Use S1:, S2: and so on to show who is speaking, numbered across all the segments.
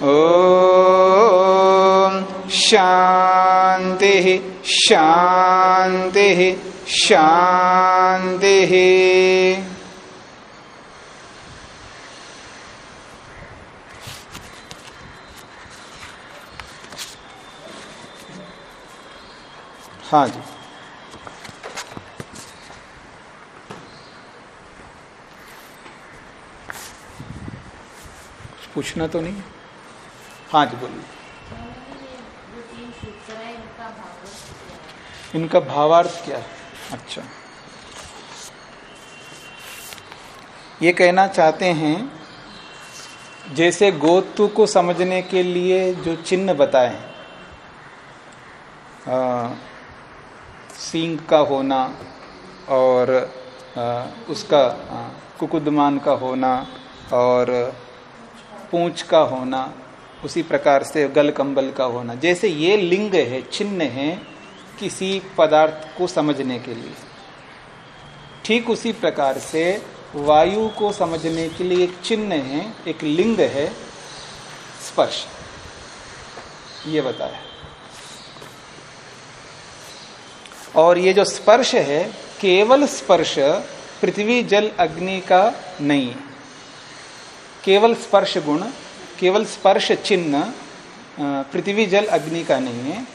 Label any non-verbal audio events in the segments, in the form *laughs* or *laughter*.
S1: ॐ शांति शांति शान्तिः हाँ जी। पूछना तो नहीं? हाँ जी बोलिए। इनका भावार्थ क्या है? अच्छा। ये कहना चाहते हैं जैसे गोत्व को समझने के लिए जो चिन्ह बताए हैं सींग का होना और आ, उसका कुकुदमान का होना और पूंछ का होना उसी प्रकार से गल कंबल का होना। जैसे ये लिंग है चिन्ह है किसी पदार्थ को समझने के लिए। ठीक उसी प्रकार से वायु को समझने के लिए एक चिन्ह है, एक लिंग है, स्पर्श। ये बताया। और ये जो स्पर्श है, केवल स्पर्श पृथ्वी, जल, अग्नि का नहीं। केवल स्पर्श गुण केवल स्पर्श चिन्ह पृथ्वी, जल, अग्नि का नहीं है।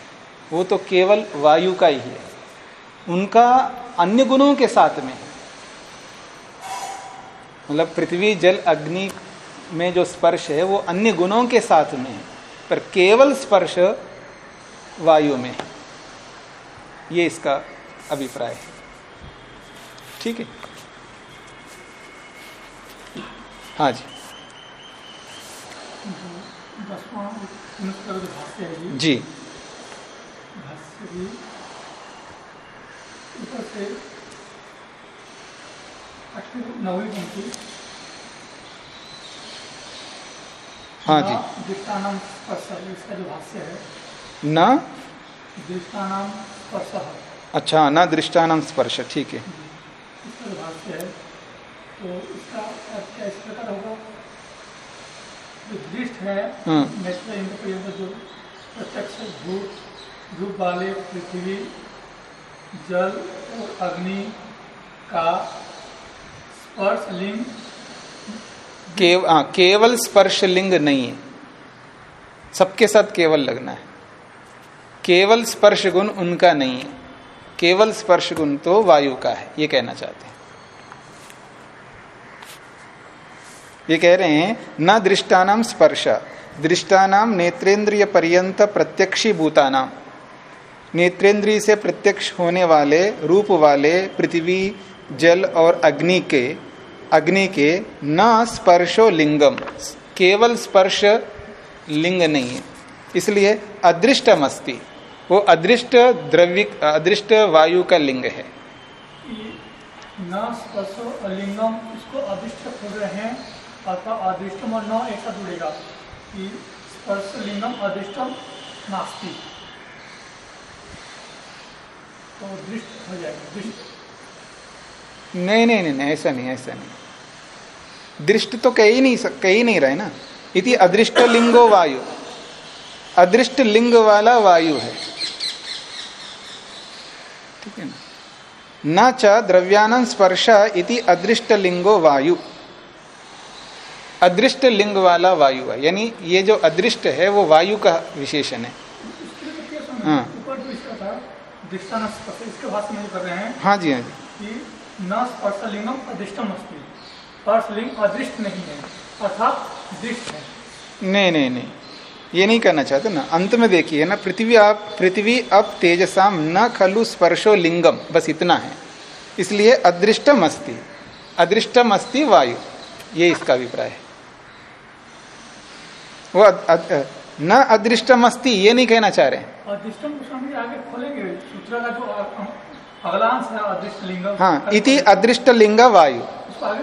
S1: वो तो केवल वायु का ही है। उनका अन्य गुणों के साथ में है। मतलब पृथ्वी, जल, अग्नि में जो स्पर्श है, वो अन्य गुणों के साथ में है। पर केवल स्पर्श वायु में है। ये इसका अभिप्राय है। ठीक है? हाँ जी। जी। हाँ जी।
S2: इसका जो है
S1: न?
S2: स्पर्श
S1: अच्छा न दृष्टानाम स्पर्श, ठीक है।
S2: है? तो इसका क्या इस प्रकार होगा। दृष्ट है। नेत्र इंद्र पर्यंत जो प्रत्यक्ष धूप धूप वाले पृथ्वी जल और अग्नि का स्पर्श लिंग।
S1: केव, हाँ, केवल स्पर्श लिंग नहीं है। सबके साथ केवल लगना है। केवल स्पर्श गुण उनका नहीं है। केवल स्पर्श गुण तो वायु का है ये कहना चाहते हैं। ये कह रहे हैं, न दृष्टानाम स्पर्श दृष्टानाम नेत्रेंद्रिय पर्यंत प्रत्यक्षी भूतानाम नेत्रेंद्रिय से प्रत्यक्ष होने वाले, रूप वाले पृथ्वी, जल और अग्नि के अग्नि के न स्पर्शो लिंगम। केवल स्पर्श लिंग नहीं है। इसलिए अदृष्टम अस्ति वो अदृष्ट द्रव्य, अदृष्ट वायु का लिंग है।
S2: न स्पर्शो अलिंगम, इसको अदृष्ट खोज रहे हैं। अथवा अदृष्टम और न ऐसा जुड़ेगा कि स्पर्श लिंगम अदृष्टम नास्ति। तो दृष्ट हो जाएगा, दृष्ट।
S1: नहीं नहीं नहीं नहीं, ऐसा नहीं ऐसा नहीं। दृष्ट तो कह ही नहीं कह ही नहीं रहे ना। इति अदृष्ट लिंगो वायु। अदृष्ट लिंग वाला वायु है। ठीक है ना? न च द्रव्यान स्पर्श इति अदृष्ट लिंगो वायु। अदृष्ट लिंग वाला वायु है। यानी ये जो अदृष्ट है वो वायु का विशेषण है। हाँ।
S2: हैं
S1: हाँ जी हाँ जी।
S2: न स्पर्श अदृष्टम अस्ति। स्पर्श अदृष्ट नहीं है अर्थात दृष्ट है।
S1: नहीं नहीं नहीं। ये नहीं करना चाहते ना। अंत में देखिए ना पृथ्वी आप पृथ्वी अब तेजसाम न खलु स्पर्शो लिंगम। बस इतना है। इसलिए अदृष्टम अस्ति। अदृष्टम अस्ति वायु। ये इसका अभिप्राय है। वो न अदृष्टम अस्ति ये नहीं कहना चाह रहे।
S2: है अदृष्ट लिंग।
S1: हाँ इति अदृष्ट लिंग वायु।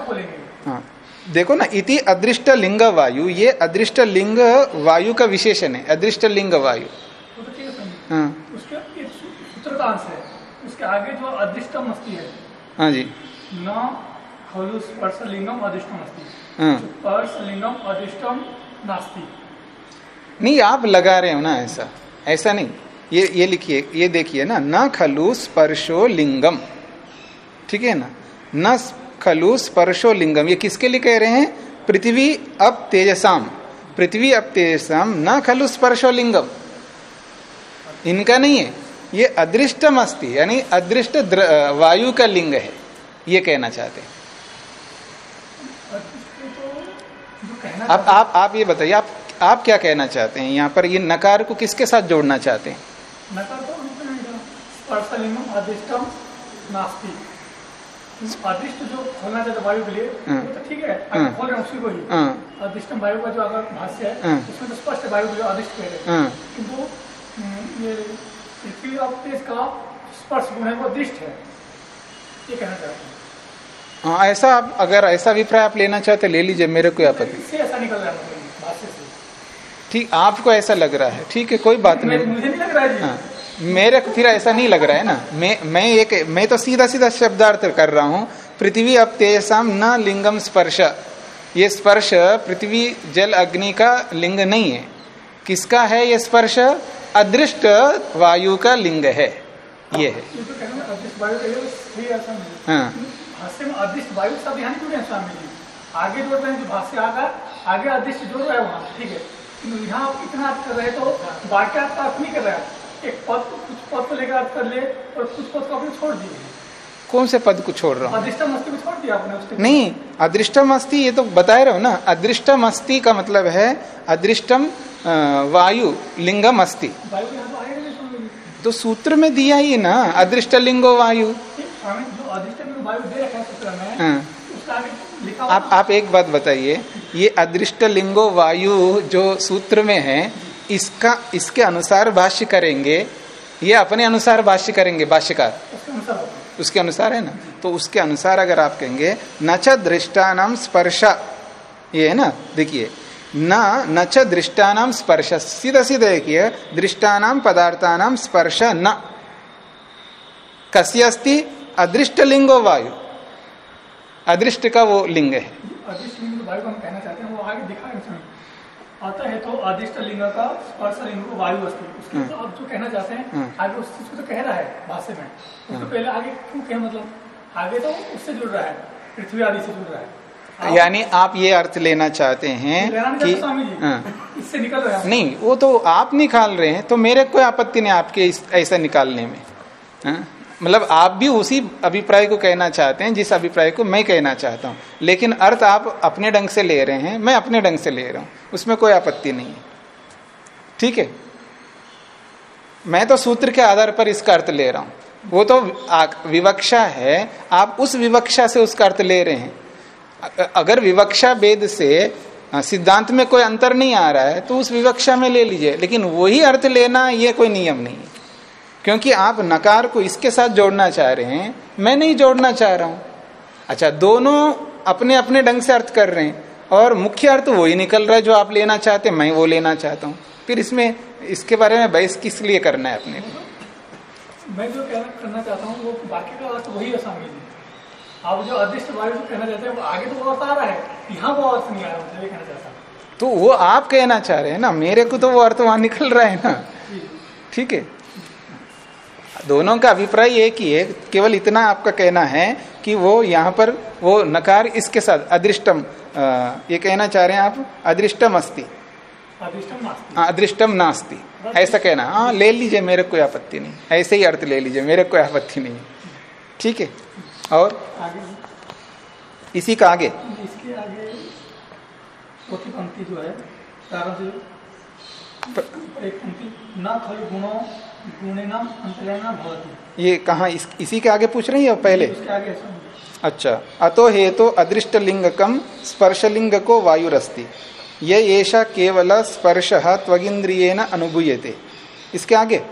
S2: खोलेंगे।
S1: हाँ देखो ना इति अदृष्ट लिंग वायु ये अदृष्ट लिंग वायु का विशेषण है अदृष्ट लिंग वायु।
S2: तो है उसके आगे जो अदृष्टम अस्ति है
S1: हाँ जी।
S2: न खलु स्पर्श लिंगम अदृष्टम अस्ति
S1: हाँ।
S2: स्पर्श लिंगम अदृष्टम नास्ति।
S1: नहीं आप लगा रहे हो ना ऐसा। ऐसा नहीं। ये ये लिखिए ये देखिए ना न खलु स्पर्शो लिंगम। ठीक है ना? न खलु स्पर्शो लिंगम। ये किसके लिए कह रहे हैं? पृथ्वी अब तेजसाम। पृथ्वी अब तेजसाम न खलु स्पर्शो लिंगम। इनका नहीं है। ये अदृष्टम अस्ति यानी अदृष्ट वायु का लिंग है। ये कहना चाहते हैं।
S2: तो
S1: अब आप आप ये बताइए आप आप क्या कहना चाहते हैं? यहाँ पर ये नकार को किसके साथ जोड़ना चाहते हैं?
S2: नकार तो जो खोलना चाहते वायु के लिए
S1: हाँ।
S2: तो ठीक है
S1: हाँ।
S2: खोल रहे हैं उसी को ही।
S1: हाँ।
S2: अधिष्टम वायु का जो अगर भाष्य है
S1: हाँ।
S2: उसमें तो स्पष्ट वायु जो अधिष्ट कह रहे हैं।
S1: हाँ।
S2: किंतु हम्म, ये पृथ्वी और तेज का स्पर्श गुण है वो अधिष्ट है। ये कहना चाहते हैं।
S1: हाँ ऐसा आप अगर ऐसा अभिप्राय आप लेना चाहते ले लीजिए मेरे को आपत्ति
S2: ऐसा निकल रहा है भाष्य से।
S1: ठीक आपको ऐसा लग रहा है। ठीक है कोई बात नहीं।
S2: मुझे नहीं लग रहा है
S1: हाँ मेरे को फिर ऐसा नहीं लग रहा है ना। मैं मैं एक मैं तो सीधा सीधा शब्दार्थ कर रहा हूँ। पृथ्वी अब तेजसाम न लिंगम स्पर्श। ये स्पर्श पृथ्वी जल अग्नि का लिंग नहीं है। किसका है ये स्पर्श? अदृष्ट वायु का लिंग है। ये है।
S2: तो है जी आगे जो आगा जोड़ रहे हैं ठीक है। यहाँ इतना अर्थ कर रहे तो वाक्य आपका अर्थ नहीं कर रहा एक पद कुछ पद को लेकर अर्थ कर ले और कुछ पद को आपने छोड़ दिए।
S1: कौन से पद को छोड़ रहा हूँ?
S2: अधिष्टम मस्ती को छोड़ दिया आपने उसके
S1: नहीं अदृष्टम अस्ति ये तो बताए रहो ना। अदृष्टम अस्थि का मतलब है अदृष्टम वायु लिंगम
S2: वायु तो
S1: तो सूत्र में दिया ही ना अदृष्ट लिंगो वायु
S2: अधिष्ट वायु दे रखा है सूत्र में
S1: आप आप एक बात बताइए ये अदृष्ट लिंगो वायु जो सूत्र में है इसका इसके अनुसार भाष्य करेंगे? ये अपने अनुसार भाष्य करेंगे भाष्यकार?
S2: उसके अनुसार
S1: है ना? तो उसके अनुसार अगर आप कहेंगे न च दृष्टानाम स्पर्श ये है ना? देखिए न न च दृष्टानाम स्पर्श सीधा सीधा देखिए दृष्टानाम पदार्थानाम स्पर्श न। कस्य अस्ति अदृष्ट लिंगो वायु। अदृष्ट का वो लिंग है।
S2: अधिष्ट लिंग वायु हम कहना चाहते हैं वो आगे दिखा है आता है तो अधिष्ट लिंग का स्पर्श लिंग को वायु अस्ति उसके तो आप जो कहना चाहते हैं
S1: हम्म।
S2: आगे उस चीज़ को तो कह रहा है भाष्य में। उसको पहले आगे क्यों कहे मतलब? आगे तो उससे जुड़ रहा है पृथ्वी आदि से जुड़ रहा है।
S1: यानी आप ये अर्थ लेना चाहते हैं कि हाँ।
S2: इससे निकल रहे हैं
S1: नहीं वो तो आप निकाल रहे हैं तो मेरे कोई आपत्ति नहीं आपके ऐसा निकालने में। हाँ? मतलब आप भी उसी अभिप्राय को कहना चाहते हैं, जिस अभिप्राय को मैं कहना चाहता हूँ। लेकिन अर्थ आप अपने ढंग से ले रहे हैं, मैं अपने ढंग से ले रहा हूँ। उसमें कोई आपत्ति नहीं है। ठीक है? मैं तो सूत्र के आधार पर इसका अर्थ ले रहा हूँ। वो तो विवक्षा है। आप उस विवक्षा से उसका अर्थ ले रहे हैं। अगर विवक्षा वेद से सिद्धांत में कोई अंतर नहीं आ रहा है तो उस विवक्षा में ले लीजिए। लेकिन वही अर्थ लेना यह कोई नियम नहीं है। क्योंकि आप नकार को इसके साथ जोड़ना चाह रहे हैं मैं नहीं जोड़ना चाह रहा हूँ। अच्छा दोनों अपने अपने ढंग से अर्थ कर रहे हैं और मुख्य अर्थ वही निकल रहा है जो आप लेना चाहते हैं मैं वो लेना चाहता हूँ। फिर इसमें इसके बारे में बहस किस लिए करना है अपने
S2: मैं जो कहना करना चाहता हूँ वो बाकी का अर्थ वही है आप जो अधिष्ट वायु जो कहना चाहते हैं वो आगे तो वो अर्थ आ रहा है यहाँ वो अर्थ नहीं आ रहा कहना चाहता। हूँ
S1: तो वो आप कहना चाह रहे हैं ना मेरे को तो वो अर्थ वहाँ निकल रहा है ना। ठीक है। दोनों का अभिप्राय एक ही है केवल इतना आपका कहना है कि वो यहाँ पर वो नकार इसके साथ अदृष्टम ये कहना चाह रहे हैं आप? अदृष्टम अस्ति। हाँ, अदृष्टम नास्ति। ऐसा कहना। हाँ ले लीजिए मेरे कोई आपत्ति नहीं। ऐसे ही अर्थ ले लीजिए मेरे कोई आपत्ति नहीं है। ठीक है? और? इसी का आगे।
S2: इसके आगे चौथी पंक्ति जो है एक पंक्ति न खलु गुणों
S1: ये कहा इस, इसी के आगे पूछ रही है पहले। अच्छा अतो हेतु अदृष्ट लिंग कम स्पर्श लिंग को वायुरस्ति। ये ऐसा केवल स्पर्श त्वगिंद्रियन अनुभूयते। इसके आगे?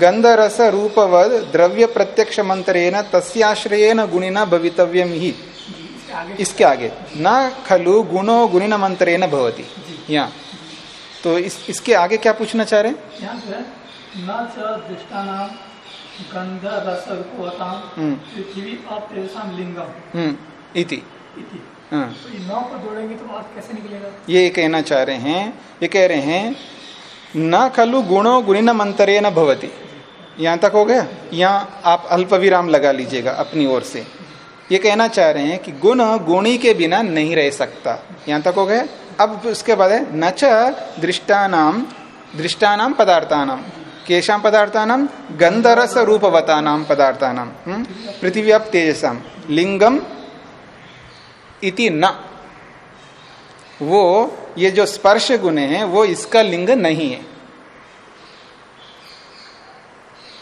S1: गंधरस रूपवद द्रव्य प्रत्यक्ष मंत्रेण तस्याश्रयेन गुणिना भवितव्यम ही।
S2: इसके आगे?
S1: न खलु गुणो गुणिन मंत्रेण भवति यहाँ तो इस इसके आगे क्या पूछना चाह रहे हैं?
S2: न च दृष्टानाम गंध रस रूपवताम
S1: हम्म,
S2: पृथ्वी और लिंगम
S1: हम्म, इति।
S2: इति।
S1: हाँ,
S2: तो ये नौ को जोड़ेंगे तो बात कैसे निकलेगा?
S1: ये कहना चाह रहे हैं ये कह रहे हैं न खलु गुणो गुणिन मंत्रे न भवती। यहाँ तक हो गया? यहाँ आप अल्प विराम लगा लीजिएगा अपनी ओर से। ये कहना चाह रहे हैं कि गुण गुणी के बिना नहीं रह सकता। यहाँ तक हो गया? अब उसके बाद है न च दृष्टानाम दृष्टानाम पदार्थानाम केशाम पदार्थानाम गंधरस रूपवतानाम पदार्थानाम हम्म? पृथ्वी अब तेजसाम लिंगम इति न। वो, ये जो स्पर्श गुण है, वो इसका लिंग नहीं है।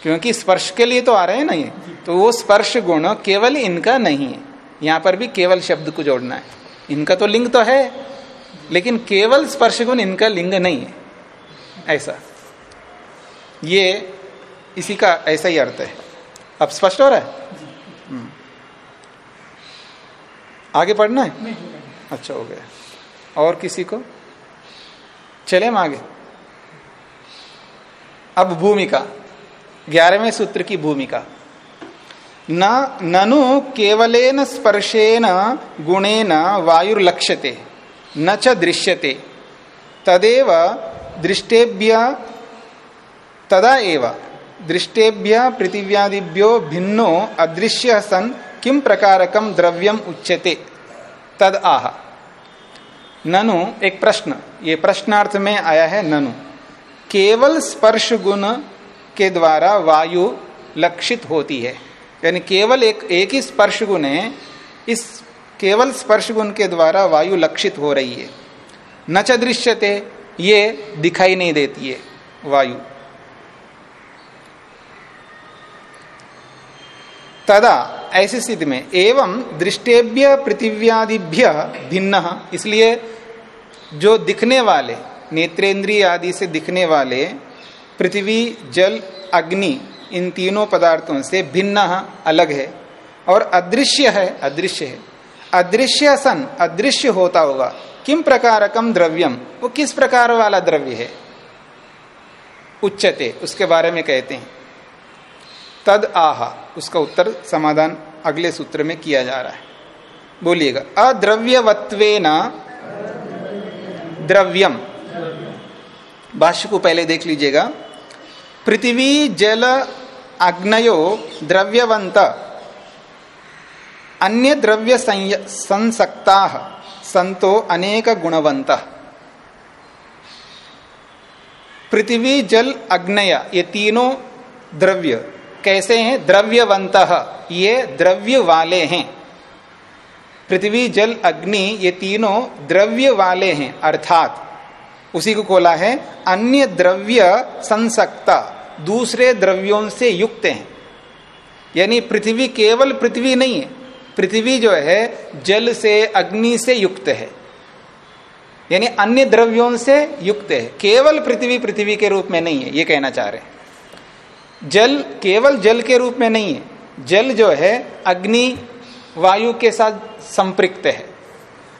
S1: क्योंकि स्पर्श के लिए तो आ रहे हैं ना ये तो वो स्पर्श गुण केवल इनका नहीं है। यहाँ पर भी केवल शब्द को जोड़ना है। इनका तो लिंग तो है, लेकिन केवल स्पर्श गुण, इनका लिंग नहीं है। ऐसा। ये इसी का ऐसा ही अर्थ है। अब स्पष्ट हो रहा है? हम्म। आगे पढ़ना है? अच्छा हो गया। और किसी को? चले हम आगे। अब भूमिका। ग्यारहवें सूत्र की भूमिका। न ननु केवलेन स्पर्शेन गुणेन वायुर्लक्ष्यते न च दृश्यते तदेव दृष्टेभ्य तदा एव। दृष्टेभ्य पृथिव्यादिभ्यो भिन्नो अदृश्य सन किम प्रकारकम द्रव्यम उच्यते? तद आह। ननु, एक प्रश्न। ये प्रश्नार्थ में आया है ननु। केवल स्पर्श गुण के द्वारा वायु लक्षित होती है। यानी केवल एक एक ही स्पर्श गुण है, इस केवल स्पर्श गुण के द्वारा वायु लक्षित हो रही है। न च दृश्यते, ये दिखाई नहीं देती है वायु। तदा ऐसी स्थिति में एवं दृष्टेभ्य पृथिव्यादिभ्य भिन्न, इसलिए जो दिखने वाले, नेत्रेंद्रिय आदि से दिखने वाले, पृथ्वी, जल, अग्नि, इन तीनों पदार्थों से भिन्न अलग है। और अदृश्य है अदृश्य है। अदृश्य सन, अदृश्य होता होगा। किम प्रकारकम द्रव्यम वो किस प्रकार वाला द्रव्य है? उच्चते उसके बारे में कहते हैं। तद आह। उसका उत्तर समाधान अगले सूत्र में किया जा रहा है। बोलिएगा, अद्रव्यवत्वेन द्रव्यम। भाष्य को पहले देख लीजिएगा। पृथ्वी, जल अग्नयो द्रव्यवंत अन्य द्रव्य संसक्ता। संतो अनेक गुणवंत पृथ्वी, जल अग्नय ये तीनों द्रव्य। कैसे हैं? द्रव्यवंत। ये द्रव्य वाले हैं। पृथ्वी, जल, अग्नि, ये तीनों द्रव्य वाले हैं, अर्थात। उसी को खोला है, अन्य द्रव्य संसक्ता, दूसरे द्रव्यों से युक्त हैं। यानी पृथ्वी केवल पृथ्वी नहीं है, पृथ्वी जो है, जल से, अग्नि से युक्त है। यानी अन्य द्रव्यों से युक्त है। केवल पृथ्वी पृथ्वी के रूप में नहीं है, ये कहना चाह रहे हैं। जल केवल जल के रूप में नहीं है। जल जो है, अग्नि, वायु के साथ संपृक्त है।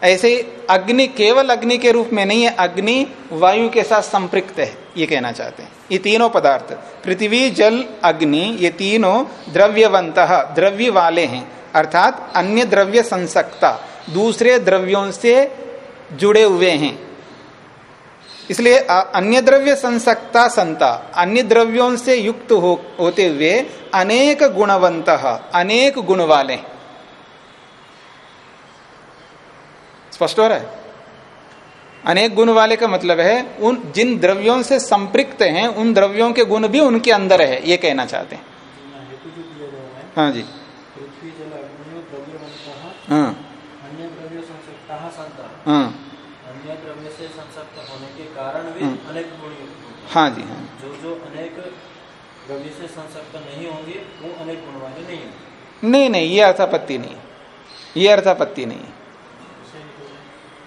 S1: ऐसे अग्नि केवल अग्नि के रूप में नहीं है, अग्नि, वायु के साथ संपृक्त है, ये कहना चाहते हैं। ये तीनों पदार्थ, पृथ्वी, जल, अग्नि, ये तीनों द्रव्यवंत, द्रव्य वाले हैं। अर्थात अन्य द्रव्य संसक्ता, दूसरे द्रव्यों से जुड़े हुए हैं। इसलिए अन्य द्रव्य संसक्ता संता अन्य द्रव्यों से युक्त हो, होते हुए अनेक गुणवंत अनेक गुण वाले स्पष्ट हो रहा है? अनेक गुण वाले का मतलब है उन जिन द्रव्यों से संपृक्त हैं उन द्रव्यों के गुण भी उनके अंदर है ये कहना चाहते हैं।
S3: हैं
S1: जी। हाँ
S3: अन्य द्रव्य संसक्ता संता।
S1: हाँ
S3: अन्य द्रव्य से संसक्त होने के कारण भी
S1: हम्म।
S3: अनेक गुण हैं।
S1: जी हाँ।
S3: जो जो अनेक से संसक्त नहीं होंगे वो अनेक गुण वाले नहीं होंगे।
S1: नहीं नहीं ये अर्थापत्ति नहीं ये अर्थापत्ति नहीं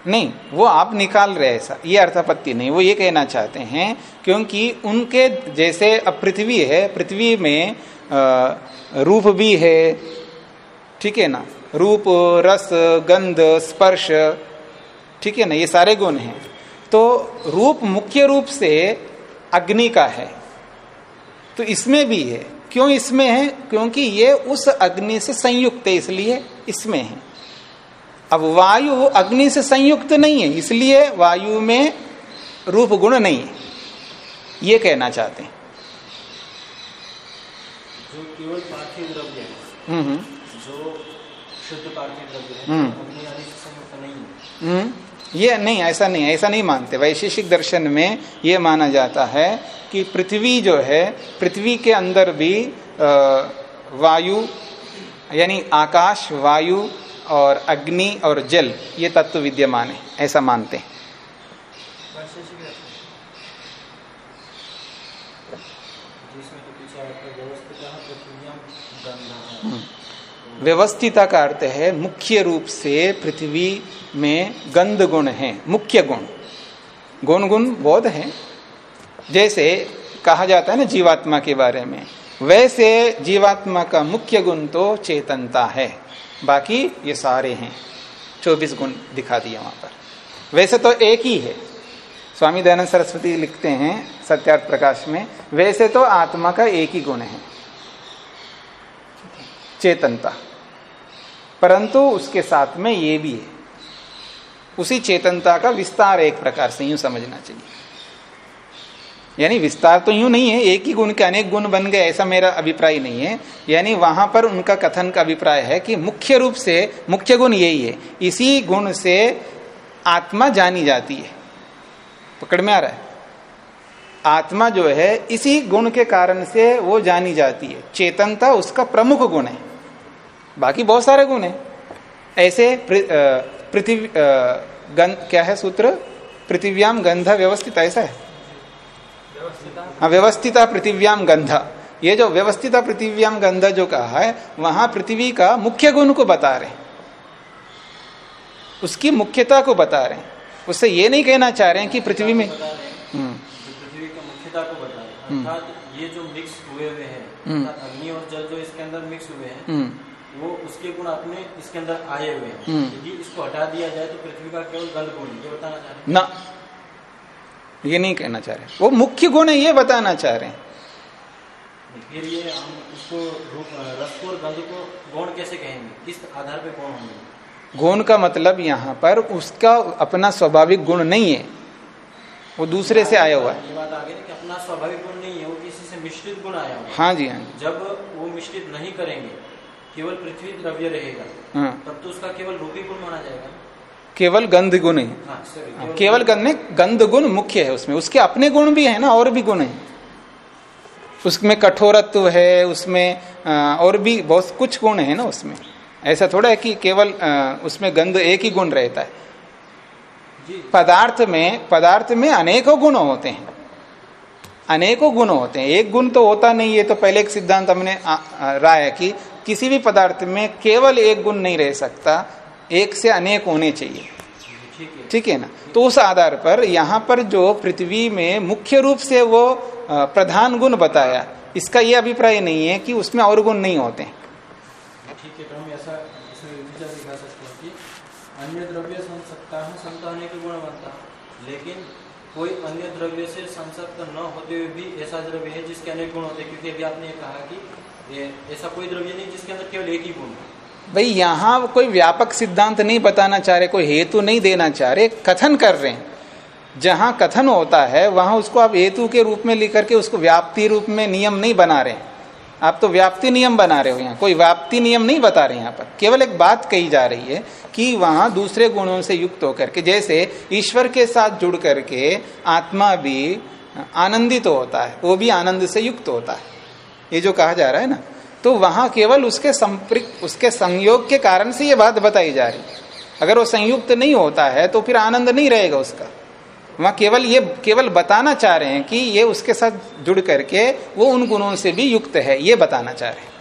S1: नहीं वो आप निकाल रहे ऐसा। ये अर्थापत्ति नहीं। वो ये कहना चाहते हैं क्योंकि उनके जैसे अब पृथ्वी है पृथ्वी में आ, रूप भी है। ठीक है ना? रूप रस गंध स्पर्श। ठीक है ना? ये सारे गुण हैं। तो रूप मुख्य रूप से अग्नि का है। तो इसमें भी है। क्यों इसमें है? क्योंकि ये उस अग्नि से संयुक्त है इसलिए इसमें है। अब वायु अग्नि से संयुक्त नहीं है इसलिए वायु में रूप गुण नहीं है। ये कहना चाहते हैं।
S3: जो केवल पार्थिव द्रव्य है
S1: हम्म, हम्म।
S3: जो शुद्ध पार्थिव द्रव्य है
S1: हम्म।
S3: अग्नि आदि से संयुक्त नहीं है।
S1: ये नहीं ऐसा नहीं ऐसा नहीं मानते। वैशेषिक दर्शन में ये माना जाता है कि पृथ्वी जो है पृथ्वी के अंदर भी वायु यानी आकाश वायु और अग्नि और जल ये तत्व विद्यमान है ऐसा मानते हैं। व्यवस्थिता का अर्थ है, मुख्य रूप से पृथ्वी में गंध गुण है, मुख्य गुण। गुण गुण बहुत है। जैसे कहा जाता है ना जीवात्मा के बारे में, वैसे जीवात्मा का मुख्य गुण तो चेतनता है। बाकी ये सारे हैं। चौबीस गुण दिखा दिए वहाँ पर। वैसे तो एक ही है। स्वामी दयानंद सरस्वती लिखते हैं सत्यार्थ प्रकाश में, वैसे तो आत्मा का एक ही गुण है। चेतनता। परंतु उसके साथ में ये भी है। उसी चेतनता का विस्तार एक प्रकार से यूँ समझना चाहिए। यानी विस्तार तो यूँ नहीं है, एक ही गुण के अनेक गुण बन गए, ऐसा मेरा अभिप्राय नहीं है। यानी वहाँ पर उनका कथन का अभिप्राय है कि मुख्य रूप से, मुख्य गुण यही है, इसी गुण से आत्मा जानी जाती है। पकड़ में आ रहा है? आत्मा जो है, इसी गुण के कारण से वो जानी जाती है। चेतनता उसका प्रमुख गुण है। बाकी बहुत सारे गुण है। ऐसे पृथ्वी क्या है सूत्र? पृथिव्याम गंध व्यवस्थित ऐसा है? हाँ व्यवस्थिता पृथिव्याम गंध। ये जो व्यवस्थिता पृथिव्याम गंध जो कहा है वहाँ पृथ्वी का मुख्य गुण को बता रहे उसकी मुख्यता को बता रहे उससे ये नहीं कहना चाह रहे हैं कि पृथ्वी में
S3: हम्म। पृथ्वी का मुख्यता को बता रहे हम्म। ये जो मिक्स हुए हुए हैं हम्म। अग्नि और जल जो इसके अंदर मिक्स हुए हैं वो उसके गुण अपने इसके अंदर आए हुए हैं। हम्म। यदि इसको हटा दिया जाए तो पृथ्वी का केवल गंध गुण ये बताना चाह रहे
S1: ना। ये नहीं कहना चाह रहे। वो मुख्य गुण है ये बताना चाह रहे हैं।
S3: फिर ये हम उसको रस को और गंध को गुण कैसे कहेंगे? किस आधार पे गुण होंगे?
S1: गुण का मतलब यहाँ पर उसका अपना स्वाभाविक गुण नहीं है। वो दूसरे से आया हुआ है।
S3: ये बात आ गई कि अपना स्वाभाविक गुण नहीं है वो किसी से मिश्रित गुण आया हुआ
S1: हाँ। जी हाँ
S3: जब वो मिश्रित नहीं करेंगे केवल पृथ्वी द्रव्य रहेगा हाँ। तब तो उसका केवल रूपी गुण माना जाएगा
S1: केवल गंध गुण है। हाँ, हाँ केवल गंध। में गंध गुण मुख्य है उसमें। उसके अपने गुण भी है ना और भी गुण है। उसमें कठोरत्व है उसमें और भी बहुत कुछ गुण है ना उसमें। ऐसा थोड़ा है कि केवल उसमें गंध एक ही गुण रहता है। पदार्थ में पदार्थ में अनेकों गुण होते हैं। अनेकों गुण होते हैं। एक गुण तो होता नहीं है तो पहले एक सिद्धांत हमने राय की किसी भी पदार्थ में केवल एक गुण नहीं रह सकता, एक से अनेक होने चाहिए। ठीक है ना? तो उस आधार पर यहाँ पर जो पृथ्वी में मुख्य रूप से वो प्रधान गुण बताया, इसका ये अभिप्राय नहीं है कि उसमें और गुण नहीं होते
S3: ठीक है तो हम ऐसा हैं के गुण बनता लेकिन कोई अन्य द्रव्य से संसर्ग न होते हुए भी ऐसा द्रव्य है जिसके अनेक गुण होते क्योंकि अभी आपने कहा कि ऐसा कोई द्रव्य नहीं जिसके अंदर केवल एक ही गुण है।
S1: भाई, यहाँ कोई व्यापक सिद्धांत नहीं बताना चाह रहे, कोई हेतु नहीं देना चाह रहे, कथन कर रहे हैं। जहाँ कथन होता है, वहाँ उसको आप हेतु के रूप में लेकर के उसको व्याप्ति रूप में नियम नहीं बना रहे आप तो व्याप्ति नियम बना रहे हो यहाँ। कोई व्याप्ति नियम नहीं बता रहे यहाँ पर। केवल एक बात कही जा रही है कि वहाँ दूसरे गुणों से युक्त होकर के, जैसे ईश्वर के साथ जुड़ करके आत्मा भी आनंदित तो होता है, वो भी आनंद से युक्त होता है। ये जो कहा जा रहा है ना तो वहाँ केवल उसके संप्रक्त उसके संयोग के कारण से ये बात बताई जा रही है। अगर वो संयुक्त नहीं होता है तो फिर आनंद नहीं रहेगा उसका। वहाँ केवल ये, केवल बताना चाह रहे हैं कि ये उसके साथ जुड़ करके वो उन गुणों से भी युक्त है, ये बताना चाह रहे हैं।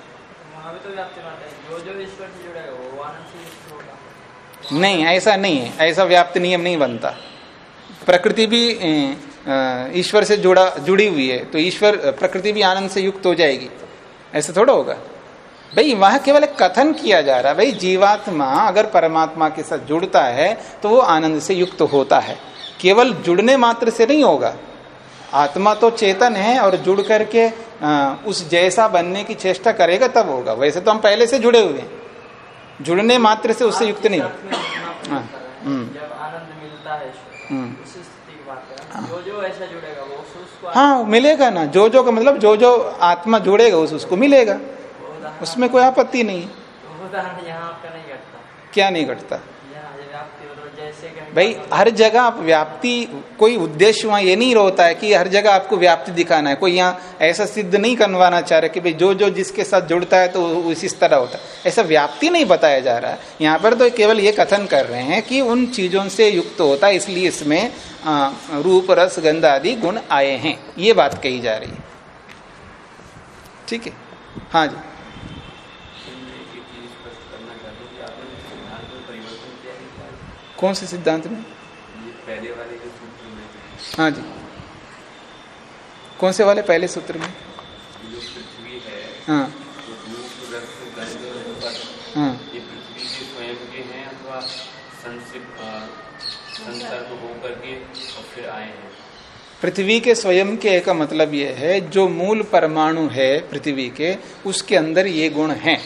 S1: नहीं, ऐसा नहीं है, ऐसा व्याप्त नियम नहीं बनता। प्रकृति भी ईश्वर से जुड़ा, जुड़ी हुई है तो ईश्वर, प्रकृति भी आनंद से युक्त हो जाएगी। ऐसा थोड़ा होगा। भाई, वहाँ केवल कथन किया जा रहा है, भाई, जीवात्मा अगर परमात्मा के साथ जुड़ता है तो वो आनंद से युक्त होता है। केवल जुड़ने मात्र से नहीं होगा। आत्मा तो चेतन है और जुड़ करके उस जैसा बनने की चेष्टा करेगा तब होगा। वैसे तो हम पहले से जुड़े हुए हैं। जुड़ने मात्र से उससे युक्त नहीं। होगा हाँ, हम्म। जब आनंद मिलता है हम्म। जो जो ऐसा जुड़ेगा वो उसको हाँ मिलेगा ना। जो जो का मतलब जो जो आत्मा जुड़ेगा उस उसको मिलेगा। उसमें कोई आपत्ति नहीं घटता। क्या नहीं घटता? भाई, हर जगह आप व्याप्ति, कोई उद्देश्य वहाँ ये नहीं होता है कि हर जगह आपको व्याप्ति दिखाना है। कोई यहाँ ऐसा सिद्ध नहीं करवाना चाह रहा कि भाई जो जो जिसके साथ जुड़ता है तो उसी तरह होता है। ऐसा व्याप्ति नहीं बताया जा रहा है। यहाँ पर तो केवल ये कथन कर रहे हैं कि उन चीज़ों से युक्त होता है, इसलिए इसमें रूप, रस, गंध आदि गुण आए हैं। ये बात कही जा रही है। ठीक है? हाँ जी। कौन से सिद्धांत में? पहले वाले सूत्र में हाँ। जी। कौन से वाले पहले सूत्र में? हाँ तो हाँ। पृथ्वी के स्वयं के हैं के और फिर आए हैं। पृथ्वी के स्वयं के का मतलब ये है जो मूल परमाणु है पृथ्वी के उसके अंदर ये गुण हैं।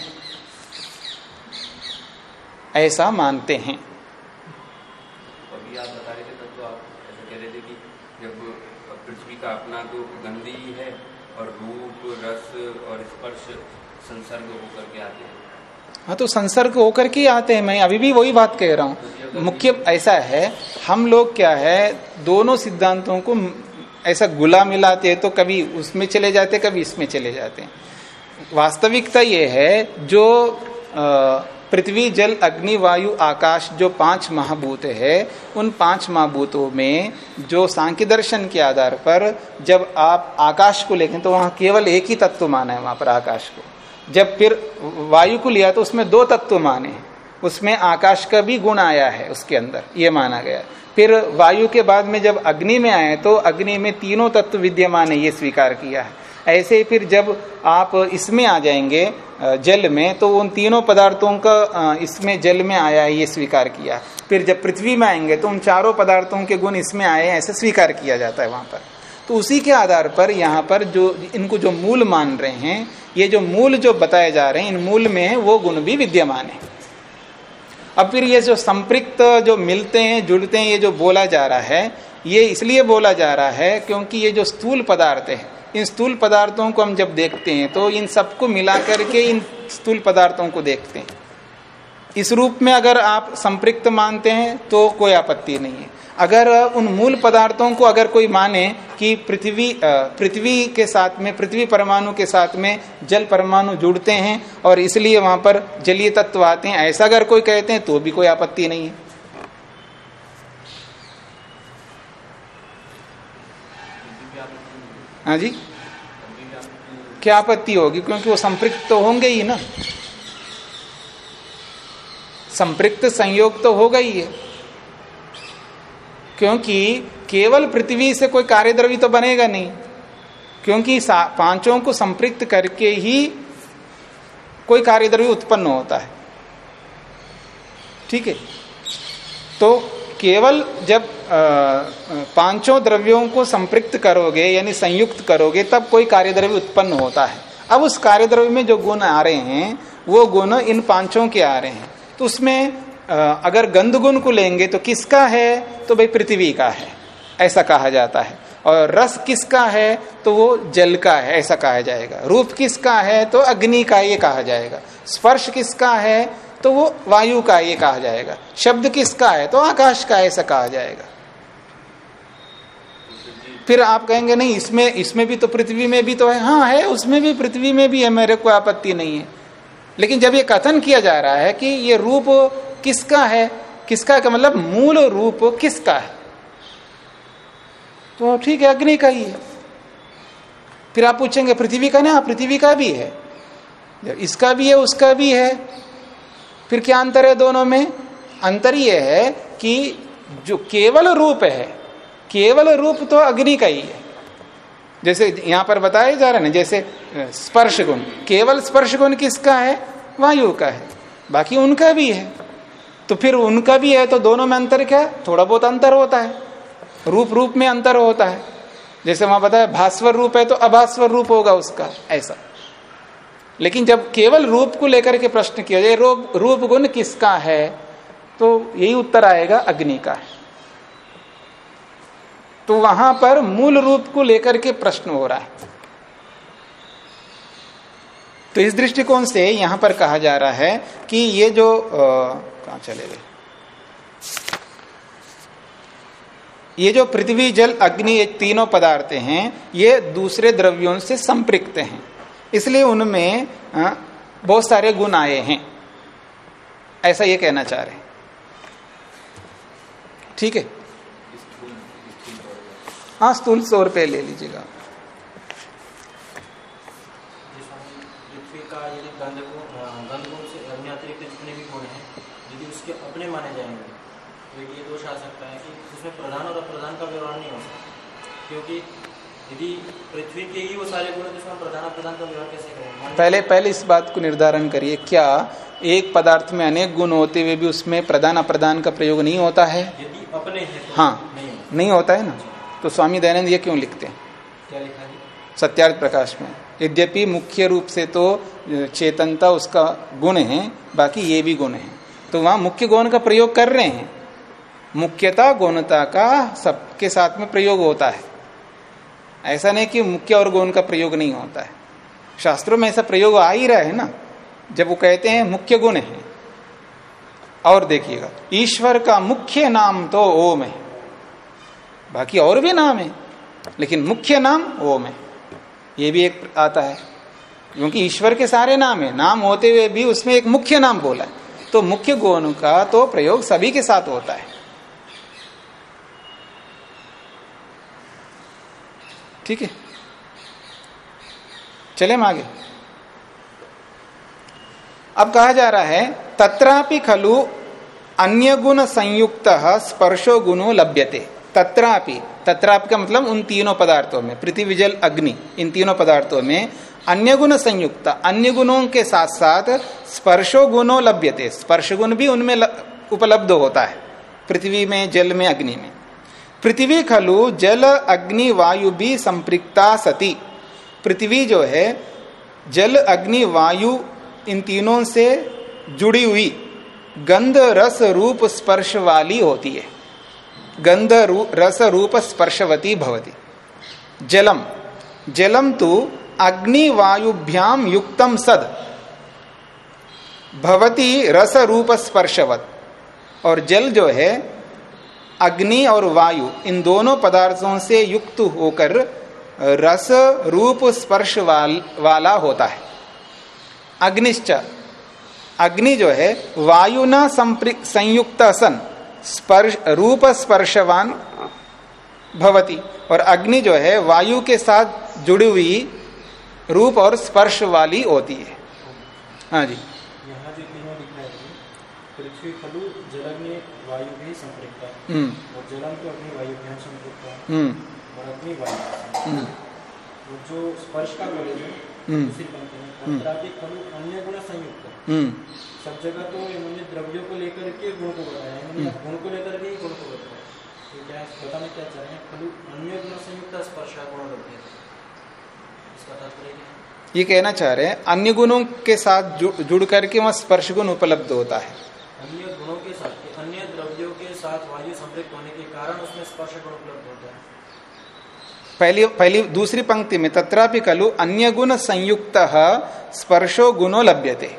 S1: ऐसा मानते हैं
S4: का अपना तो गंदी है और रूप रस और स्पर्श संसर्ग होकर के आते हैं।
S1: हाँ तो संसर्ग होकर के आते हैं। मैं अभी भी वही बात कह रहा हूँ। मुख्य ऐसा है हम लोग क्या है दोनों सिद्धांतों को ऐसा गुला मिलाते हैं तो कभी उसमें चले जाते कभी इसमें चले जाते हैं। वास्तविकता ये है जो आ, पृथ्वी, जल, अग्नि, वायु, आकाश जो पाँच महाभूत है, उन पाँच महाभूतों में जो सांख्य दर्शन के आधार पर जब आप आकाश को लेखें तो वहाँ केवल एक ही तत्व माना है, वहाँ पर आकाश को। जब फिर वायु को लिया तो उसमें दो तत्व माने उसमें आकाश का भी गुण आया है उसके अंदर, ये माना गया। फिर वायु के बाद में जब अग्नि में आए तो अग्नि में तीनों तत्व विद्यमान है, ये स्वीकार किया है। ऐसे ही फिर जब आप इसमें आ जाएँगे जल में तो उन तीनों पदार्थों का इसमें जल में आया है, ये स्वीकार किया। फिर जब पृथ्वी में आएँगे तो उन चारों पदार्थों के गुण इसमें आए ऐसे स्वीकार किया जाता है वहाँ पर। तो उसी के आधार पर यहाँ पर जो, इनको जो मूल मान रहे हैं, ये जो मूल जो बताए जा रहे हैं, इन मूल में वो गुण भी विद्यमान है। अब फिर ये जो संपृक्त जो मिलते हैं, जुड़ते हैं, ये जो बोला जा रहा है, ये इसलिए बोला जा रहा है क्योंकि ये जो स्थूल पदार्थ है इन स्थूल पदार्थों को हम जब देखते हैं तो इन सबको मिला करके इन स्थूल पदार्थों को देखते हैं। इस रूप में अगर आप संपृक्त मानते हैं तो कोई आपत्ति नहीं है। अगर उन मूल पदार्थों को अगर कोई माने कि पृथ्वी पृथ्वी के साथ में, पृथ्वी परमाणु के साथ में जल परमाणु जुड़ते हैं, और इसलिए वहाँ पर जलीय तत्व आते हैं, ऐसा अगर कोई कहते हैं तो भी कोई आपत्ति नहीं है। हाँ जी? क्या आपत्ति होगी? क्योंकि वो संपृक्त तो होंगे ही ना। संपृक्त संयोग तो होगा ही है। क्योंकि केवल पृथ्वी से कोई कार्यद्रव्य तो बनेगा नहीं। क्योंकि पाँचों को संपृक्त करके ही कोई कार्यद्रव्य उत्पन्न होता है। ठीक है? तो केवल जब पाँचों द्रव्यों को संपृक्त करोगे, यानी संयुक्त करोगे, तब कोई कार्यद्रव्य उत्पन्न होता है। अब उस कार्यद्रव्य में जो गुण आ रहे हैं, वो गुण इन पाँचों के आ रहे हैं। तो उसमें अगर गंध गुण को लेंगे तो किसका है? तो भाई पृथ्वी का है, ऐसा कहा जाता है। और रस किसका है? तो वो जल का है, ऐसा कहा जाएगा। रूप किसका है? तो अग्नि का ये कहा जाएगा। स्पर्श किसका है? तो वो वायु का ये कहा जाएगा। शब्द किसका है? तो आकाश का, ऐसा कहा जाएगा। फिर आप कहेंगे, नहीं, इसमें इसमें भी तो पृथ्वी में भी तो है। हाँ है, उसमें भी, पृथ्वी में भी है, मेरे को आपत्ति नहीं है। लेकिन जब ये कथन किया जा रहा है कि ये रूप किसका है, किसका का मतलब मूल रूप किसका है? तो ठीक है, अग्नि का ही है। फिर आप पूछेंगे, पृथ्वी का ना पृथ्वी का भी है। इसका भी है, उसका भी है। फिर क्या अंतर है दोनों में? अंतर यह है कि जो केवल रूप है केवल रूप तो अग्नि का ही है। जैसे यहाँ पर बताया जा रहा है ना, जैसे स्पर्श गुण। केवल स्पर्श गुण किसका है? वायु का है। बाकी उनका भी है। तो फिर उनका भी है तो दोनों में अंतर क्या है? थोड़ा बहुत अंतर होता है। रूप रूप में अंतर होता है। जैसे वहाँ बताया, भास्वर रूप है तो अभास्वर रूप होगा उसका, ऐसा। लेकिन जब केवल रूप को लेकर के प्रश्न किया जाए रूप गुण किसका है? तो यही उत्तर आएगा, अग्नि का है। तो वहाँ पर मूल रूप को लेकर के प्रश्न हो रहा है। तो इस दृष्टिकोण से यहाँ पर कहा जा रहा है कि ये जो कहा चले गए? ये जो पृथ्वी, जल, अग्नि, ये तीनों पदार्थ हैं, ये दूसरे द्रव्यों से संपृक्त हैं। इसलिए उनमें बहुत सारे गुण आए हैं। ऐसा ये कहना चाह रहे हैं। ठीक है? हाँ स्थूल तौर पे ले लीजिएगा।
S3: तो क्योंकि यदि पृथ्वी के ही वो सारे गुण तो उसमें प्रधान अप्रधान का व्यवहार कैसे करेंगे?
S1: पहले पहले इस बात को निर्धारण करिए क्या एक पदार्थ में अनेक गुण होते हुए भी उसमें प्रधान अप्रधान का प्रयोग नहीं होता है?
S3: यदि अपने है तो
S1: हाँ नहीं, नहीं होता है ना? तो स्वामी दयानंद ये क्यों लिखते हैं?
S3: क्या लिखा है
S1: सत्यार्थ प्रकाश में। यद्यपि मुख्य रूप से तो चेतनता उसका गुण है बाकी ये भी गुण है। तो वहाँ मुख्य गुण का प्रयोग कर रहे हैं। मुख्यता गौणता का सबके साथ में प्रयोग होता है। ऐसा नहीं कि मुख्य और गौण का प्रयोग नहीं होता है। शास्त्रों में ऐसा प्रयोग आ ही रहा है ना जब वो कहते हैं मुख्य गुण है। और देखिएगा ईश्वर का मुख्य नाम तो ओम है। बाकी और भी नाम है, लेकिन मुख्य नाम ओम है। ये भी एक आता है, क्योंकि ईश्वर के सारे नाम है। नाम होते हुए भी उसमें एक मुख्य नाम बोला है। तो मुख्य गुण का तो प्रयोग सभी के साथ होता है। ठीक है? चले हम आगे। अब कहा जा रहा है, तत्रापि खलु अन्य गुण संयुक्त स्पर्शो गुणो लभ्यते। तत्रापि तत्रापि का मतलब उन तीनों पदार्थों में, पृथ्वी जल अग्नि, इन तीनों पदार्थों में अन्य गुण संयुक्त अन्य गुणों के साथ साथ स्पर्शो गुणो लभ्यते, स्पर्श गुण भी उनमें उपलब्ध होता है, पृथ्वी में, जल में, अग्नि में। पृथ्वी खलु जल, अग्नि, वायु भी संपृक्ता सती। पृथ्वी जो है, जल, अग्नि, वायु, इन तीनों से जुड़ी हुई, गंध, रस, रूप, स्पर्श वाली होती है। गंध रू, रस रूप स्पर्शवती भवती। जलम। जलम तो अग्नि वायुभ्याम युक्तम सद। भवती रस रूप स्पर्शवत और जल जो है अग्नि और वायु इन दोनों पदार्थों से युक्त होकर रस रूप स्पर्श वाल, वाला होता है। अग्निश्च। अग्नि जो है वायु न संयुक्त सन। स्पर्श रूप स्पर्शवान भवती। और अग्नि जो है वायु के साथ जुड़ी हुई रूप और स्पर्श वाली होती है। हाँ जी।
S3: पृथ्वी खलु जलग्नि वायु भी है।
S1: हम्म।
S3: और तो अग्नि वायु भी है।
S1: हम्म।
S3: और अग्नि वायु
S1: हम्म।
S3: वो जो स्पर्श का बोले जो। दूसरी पंक्ति में अन्य गुण संयुक्त सब जगह तो इन्होंने द्रव्यों को लेकर के गुण को बताया है। इन्होंने गुण को लेकर के गुण को बताया तो क्या बताना क्या चाह रहे हैं? खलु अन्य गुण संयुक्त स्पर्श गुण लभ्य इसका तात्पर्य क्या
S1: ये कहना चाह रहे हैं अन्य गुणों के साथ जुड़, जुड़ करके वहाँ स्पर्श गुण उपलब्ध होता है।
S3: अन्य गुणों के साथ अन्य द्रव्यों के साथ वायु संपृक्त होने के कारण उसमें स्पर्श गुण उपलब्ध होता है।
S1: पहली पहली दूसरी पंक्ति में तत्रापि कलु अन्य गुण संयुक्त स्पर्शो गुणो लभ्यते।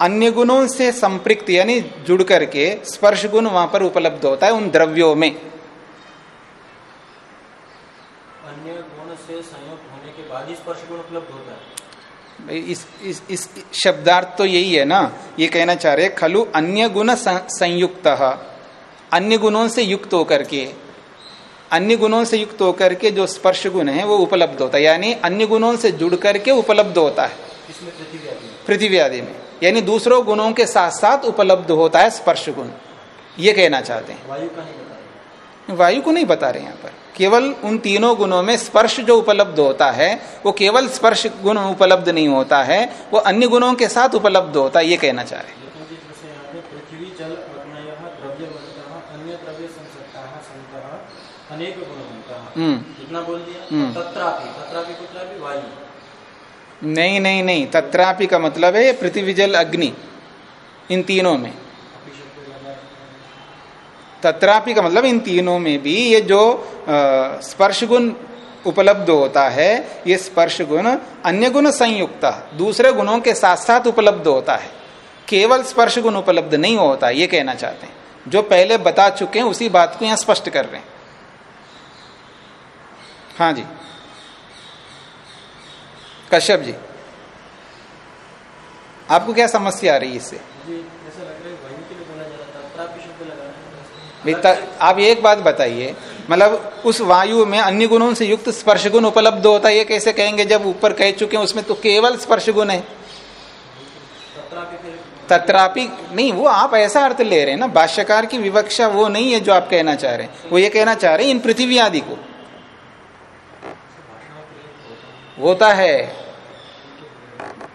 S1: अन्य गुणों से संपृक्त यानी जुड़ करके स्पर्श गुण वहाँ पर उपलब्ध होता है उन द्रव्यों में।
S3: अन्य गुण से संयुक्त होने के बाद ही स्पर्श गुण उपलब्ध होता है।
S1: भाई इस इस इस शब्दार्थ तो यही है ना ये कहना चाह रहे खलु अन्य गुण संयुक्त अन्य गुणों से युक्त होकर के अन्य गुणों से युक्त होकर के जो स्पर्श गुण है वो उपलब्ध होता है यानी अन्य गुणों से जुड़ करके उपलब्ध होता है।
S3: पृथ्वी आदि में।
S1: यानी दूसरों गुणों के साथ साथ उपलब्ध होता है स्पर्श गुण। ये कहना चाहते हैं।
S3: वायु का नहीं बता
S1: वायु को नहीं बता रहे यहाँ पर। केवल उन तीनों गुणों में स्पर्श जो उपलब्ध होता है वो केवल स्पर्श गुण उपलब्ध नहीं होता है वो अन्य गुणों के साथ उपलब्ध होता है ये कहना चाह रहे हैं।
S3: अनेक गुणवन्तः
S1: हम्म।
S3: इतना बोल दिया?
S1: हम्म।
S3: तत्रापि तत्रापि कुत्रापि वायु।
S1: नहीं नहीं नहीं, तत्रापि का मतलब है पृथ्वी जल अग्नि, इन तीनों में। तत्रापि का मतलब इन तीनों में भी ये जो स्पर्श गुण उपलब्ध होता है, ये स्पर्श गुण अन्य गुण संयुक्त, दूसरे गुणों के साथ साथ उपलब्ध होता है। केवल स्पर्श गुण उपलब्ध नहीं होता, ये कहना चाहते हैं। जो पहले बता चुके हैं, उसी बात को यहाँ स्पष्ट कर रहे हैं। हाँ जी। कश्यप जी आपको क्या समस्या आ रही है इससे? आप एक बात बताइए मतलब उस वायु में अन्य गुणों से युक्त स्पर्श गुण उपलब्ध होता है ये कैसे कहेंगे? जब ऊपर कह चुके हैं उसमें तो केवल स्पर्श गुण है।
S3: तत्रापि
S1: नहीं वो आप ऐसा अर्थ ले रहे हैं ना भाष्यकार की विवक्षा वो नहीं है जो आप कहना चाह रहे हैं। वो ये कहना चाह रहे हैं इन पृथ्वी आदि को। होता है।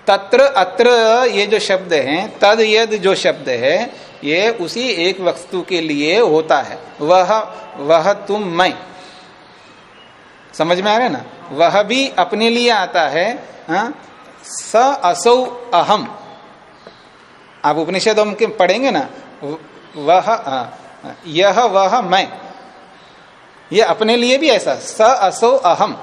S1: तत्र अत्र ये जो शब्द हैं तद यद जो शब्द है ये उसी एक वस्तु के लिए होता है। वह वह तुम मैं। समझ में आ रहा है ना? वह भी अपने लिए आता है हाँ? स असौ अहम। आप उपनिषद के पढ़ेंगे ना? वह हाँ, यह वह मैं। ये अपने लिए भी ऐसा। स असौ अहम।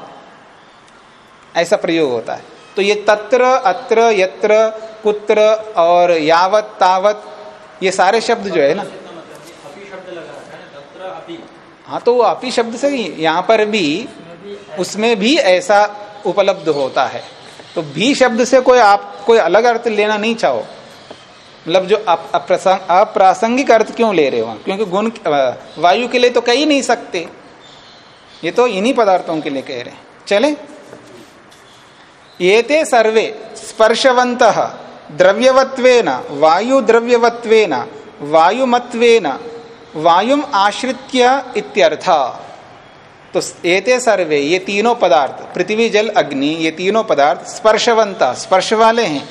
S1: ऐसा प्रयोग होता है। तो ये तत्र, अत्र, यत्र, कुत्र और यावत, तावत, ये सारे शब्द जो है ना।
S3: है
S1: तो वो अपी शब्द से ही, यहाँ पर भी, उसमें भी ऐसा उपलब्ध होता है। तो भी शब्द से कोई आप, कोई अलग अर्थ लेना नहीं चाहो। मतलब जो अप्रसंग, अप्रासंगिक अर्थ क्यों ले रहे हो क्योंकि गुण वायु के लिए तो कह ही नहीं सकते। ये तो इन्हीं पदार्थों के लिए कह रहे हैं। चले। एते सर्वे स्पर्शवंत द्रव्यवत्वेन वायु द्रव्यवत्वेन वायुमत्वेन वायुम आश्रित्य इत्यर्थ। तो एते सर्वे, ये तीनों पदार्थ, पृथ्वी, जल, अग्नि, ये तीनों पदार्थ स्पर्शवंत स्पर्श वाले हैं।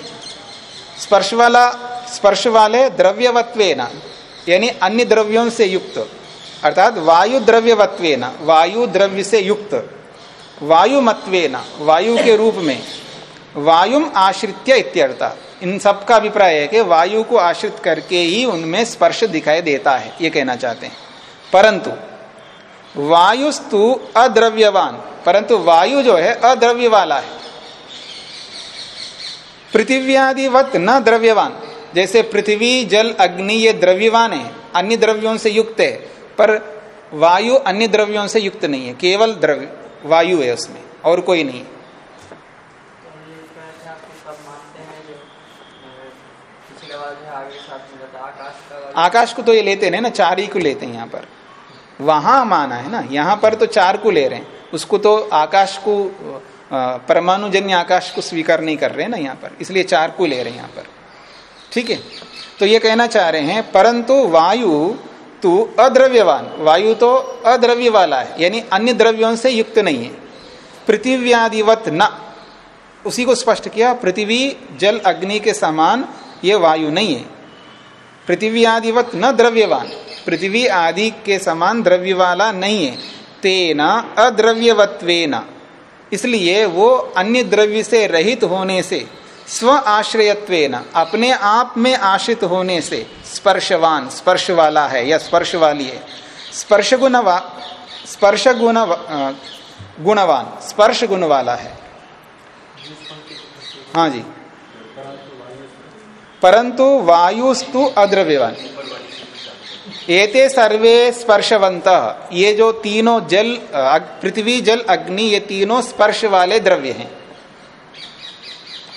S1: स्पर्श वाला स्पर्श वाले द्रव्यवत्वेन यानी अन्य द्रव्यों से युक्त। अर्थात वायु द्रव्यवत्वेन वायु द्रव्य से युक्त। वायुमत्वेन, वायु के रूप में। वायुम आश्रित्य इत्यर्थ। इन सब का अभिप्राय है कि वायु को आश्रित करके ही उनमें स्पर्श दिखाई देता है, ये कहना चाहते हैं। परंतु, वायुस्तु अद्रव्यवान, परंतु वायु जो है अद्रव्य वाला है। पृथिव्यादिवत न द्रव्यवान, जैसे पृथ्वी, जल, अग्नि, ये द्रव्यवान है, अन्य द्रव्यों से युक्त है, पर वायु अन्य द्रव्यों से युक्त नहीं है, केवल द्रव्य। वायु है उसमें, और कोई नहीं। आकाश को तो ये लेते हैं ना, चार ही को लेते हैं यहाँ पर। वहाँ माना है ना, यहाँ पर तो चार को ले रहे हैं। उसको तो आकाश को परमाणुजन्य आकाश को स्वीकार नहीं कर रहे हैं ना यहाँ पर, इसलिए चार को ले रहे हैं यहाँ पर। ठीक है? तो ये कहना चाह रहे हैं, परंतु वायु तू अद्रव्यवान। वायु तो अद्रव्य वाला है। यानी अन्य द्रव्यों से युक्त नहीं है। पृथिव्यादिवत न। उसी को स्पष्ट किया, पृथ्वी, जल, अग्नि के समान ये वायु नहीं है। पृथ्वी आदिवत न द्रव्यवान। पृथ्वी आदि के समान द्रव्य वाला नहीं है। तेना अद्रव्यवत्वेना। इसलिए वो अन्य द्रव्य से रहित होने से स्व आश्रयत्वेना अपने आप में आश्रित होने से स्पर्शवान स्पर्श वाला है या स्पर्श वाली है। स्पर्श गुण स्पर्श गुण गुणवान स्पर्श गुण वाला है। हाँ जी। परंतु वायुस्तु अद्रव्यवान। एते सर्वे स्पर्शवंत ये जो तीनों जल पृथ्वी, जल, अग्नि, ये तीनों स्पर्श वाले द्रव्य हैं।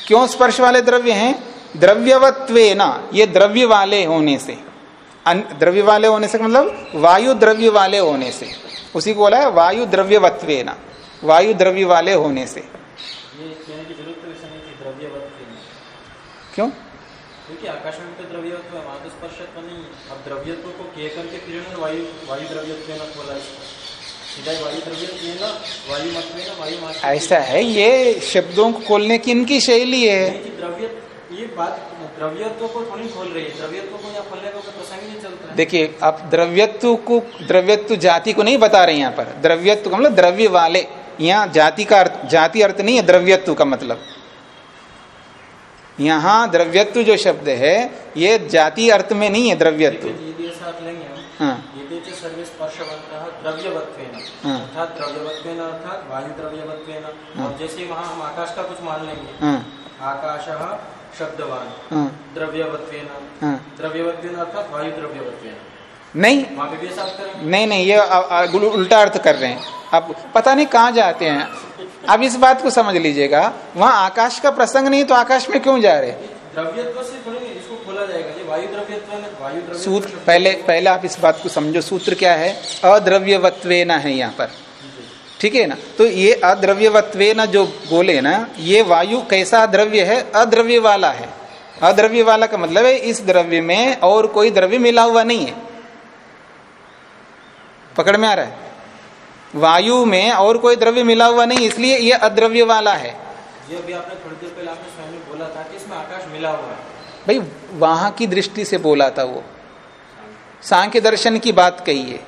S1: क्यों स्पर्श वाले द्रव्य हैं? द्रव्यवत्वेना ये द्रव्य वाले होने से। द्रव्य वाले होने से मतलब वायु द्रव्य वाले होने से। उसी को बोला है वायु द्रव्यवत्वेना वायु द्रव्य वाले होने से।
S3: की के।
S1: क्यों?
S3: क्योंकि आकाश में तो द्रव्यत्व है वहाँ तो स्पर्शत्व नहीं अब द्रव्यत्व को कह करके वायु वायु द्रव्यत्व बोला इसको
S1: ऐसा है ये शब्दों को खोलने की इनकी शैली है।
S3: द्रव्य ये बात द्रव्यत्व को थोड़ी खोल रही है। द्रव्यत्व को यहाँ खोलने का प्रसंग नहीं चलता है।
S1: देखिए आप द्रव्यत्व को द्रव्यत्व जाति को नहीं बता रहे यहाँ पर। द्रव्यत्व का मतलब द्रव्य वाले। यहाँ जाति का अर्थ जाति अर्थ नहीं है द्रव्यत्व का मतलब। यहाँ द्रव्यत्व जो शब्द है ये जाति अर्थ में नहीं है द्रव्यत्व। हाँ।
S3: द्रव्यवत्वेन
S1: हाँ।
S3: अर्थात द्रव्यवत्वेन अर्थात वायु द्रव्यवत्वेन
S1: हाँ।
S3: और जैसे वहाँ हम आकाश का कुछ मान लेंगे
S1: हाँ।
S3: आकाशः शब्दवान द्रव्यवत्वेन
S1: हाँ।
S3: द्रव्यवत्वेन अर्थात वायु द्रव्यवत्वेन
S1: नहीं।
S3: वहाँ पे भी आप करेंगे?
S1: नहीं नहीं ये उल्टा अर्थ कर रहे हैं। अब पता नहीं कहाँ जाते हैं। अब इस बात को समझ लीजिएगा वहाँ आकाश का प्रसंग नहीं तो आकाश में क्यों जा रहे
S3: द्रव्यत्व से इसको खोला जाएगा ये वायु द्रव्यत्व वायु
S1: सूत्र पहले पहले आप इस बात को समझो सूत्र क्या है? अद्रव्यवत्वे न है यहाँ पर। ठीक है ना? तो ये अद्रव्यवत्वे न जो बोले ना ये वायु कैसा द्रव्य है? अद्रव्य वाला है। अद्रव्य वाला का मतलब है इस द्रव्य में और कोई द्रव्य मिला हुआ नहीं है। पकड़ में आ रहा है? वायु में और कोई द्रव्य मिला हुआ नहीं इसलिए ये अद्रव्य वाला है।
S3: ये अभी आपने थोड़ी देर पहले आपने स्वयं बोला था कि इसमें आकाश मिला हुआ है।
S1: भाई, वहाँ की दृष्टि से बोला था वो। सांख्य दर्शन की बात कही है।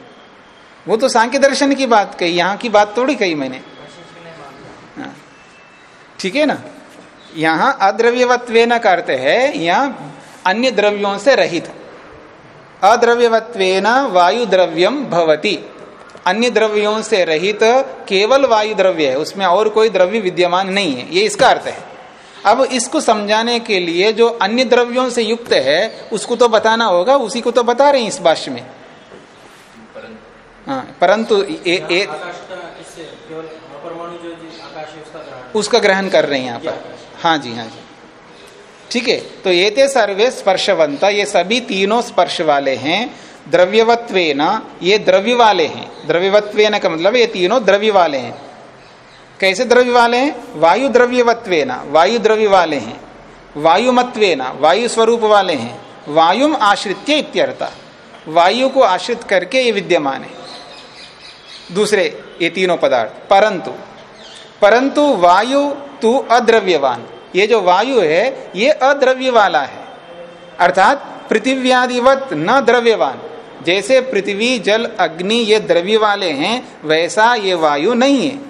S1: वो तो सांख्य दर्शन की बात कही, यहाँ की बात थोड़ी कही मैंने। हाँ। ठीक है ना? यहाँ अद्रव्यवत्व न करते है, यहाँ अन्य द्रव्यों से रहित। अद्रव्यवत्वेन वायु द्रव्यम भवती। अन्य द्रव्यों से रहित केवल वायु द्रव्य है, उसमें और कोई द्रव्य विद्यमान नहीं है। ये इसका अर्थ है। अब इसको समझाने के लिए जो अन्य द्रव्यों से युक्त है उसको तो बताना होगा उसी को तो बता रहे हैं इस भाष्य में।
S4: परंतु
S1: हाँ परंतु ए, ए,
S3: उसका ग्रहण
S1: कर रहे हैं यहाँ पर। हाँ जी हाँ जी। ठीक है तो ये थे सर्वे स्पर्शवंता ये सभी तीनों स्पर्श वाले हैं द्रव्यवत्वेन ये द्रव्य वाले हैं। द्रव्यवत्वेन का मतलब ये तीनों द्रव्य वाले हैं। कैसे द्रव्य वाले हैं? वायु द्रव्यवत्वेन, वायु द्रव्य वाले हैं। वायुमत्वेन, वायु स्वरूप वाले हैं। वायुम आश्रित्य इत्यर्थ। वायु को आश्रित करके ये विद्यमान है। दूसरे, ये तीनों पदार्थ। परंतु परंतु वायु तू अद्रव्यवान। ये जो वायु है, ये अद्रव्य वाला है। अर्थात, पृथिव्यादिवत न द्रव्यवान। जैसे पृथ्वी, जल, अग्नि ये द्रव्य वाले हैं, वैसा ये वायु नहीं है।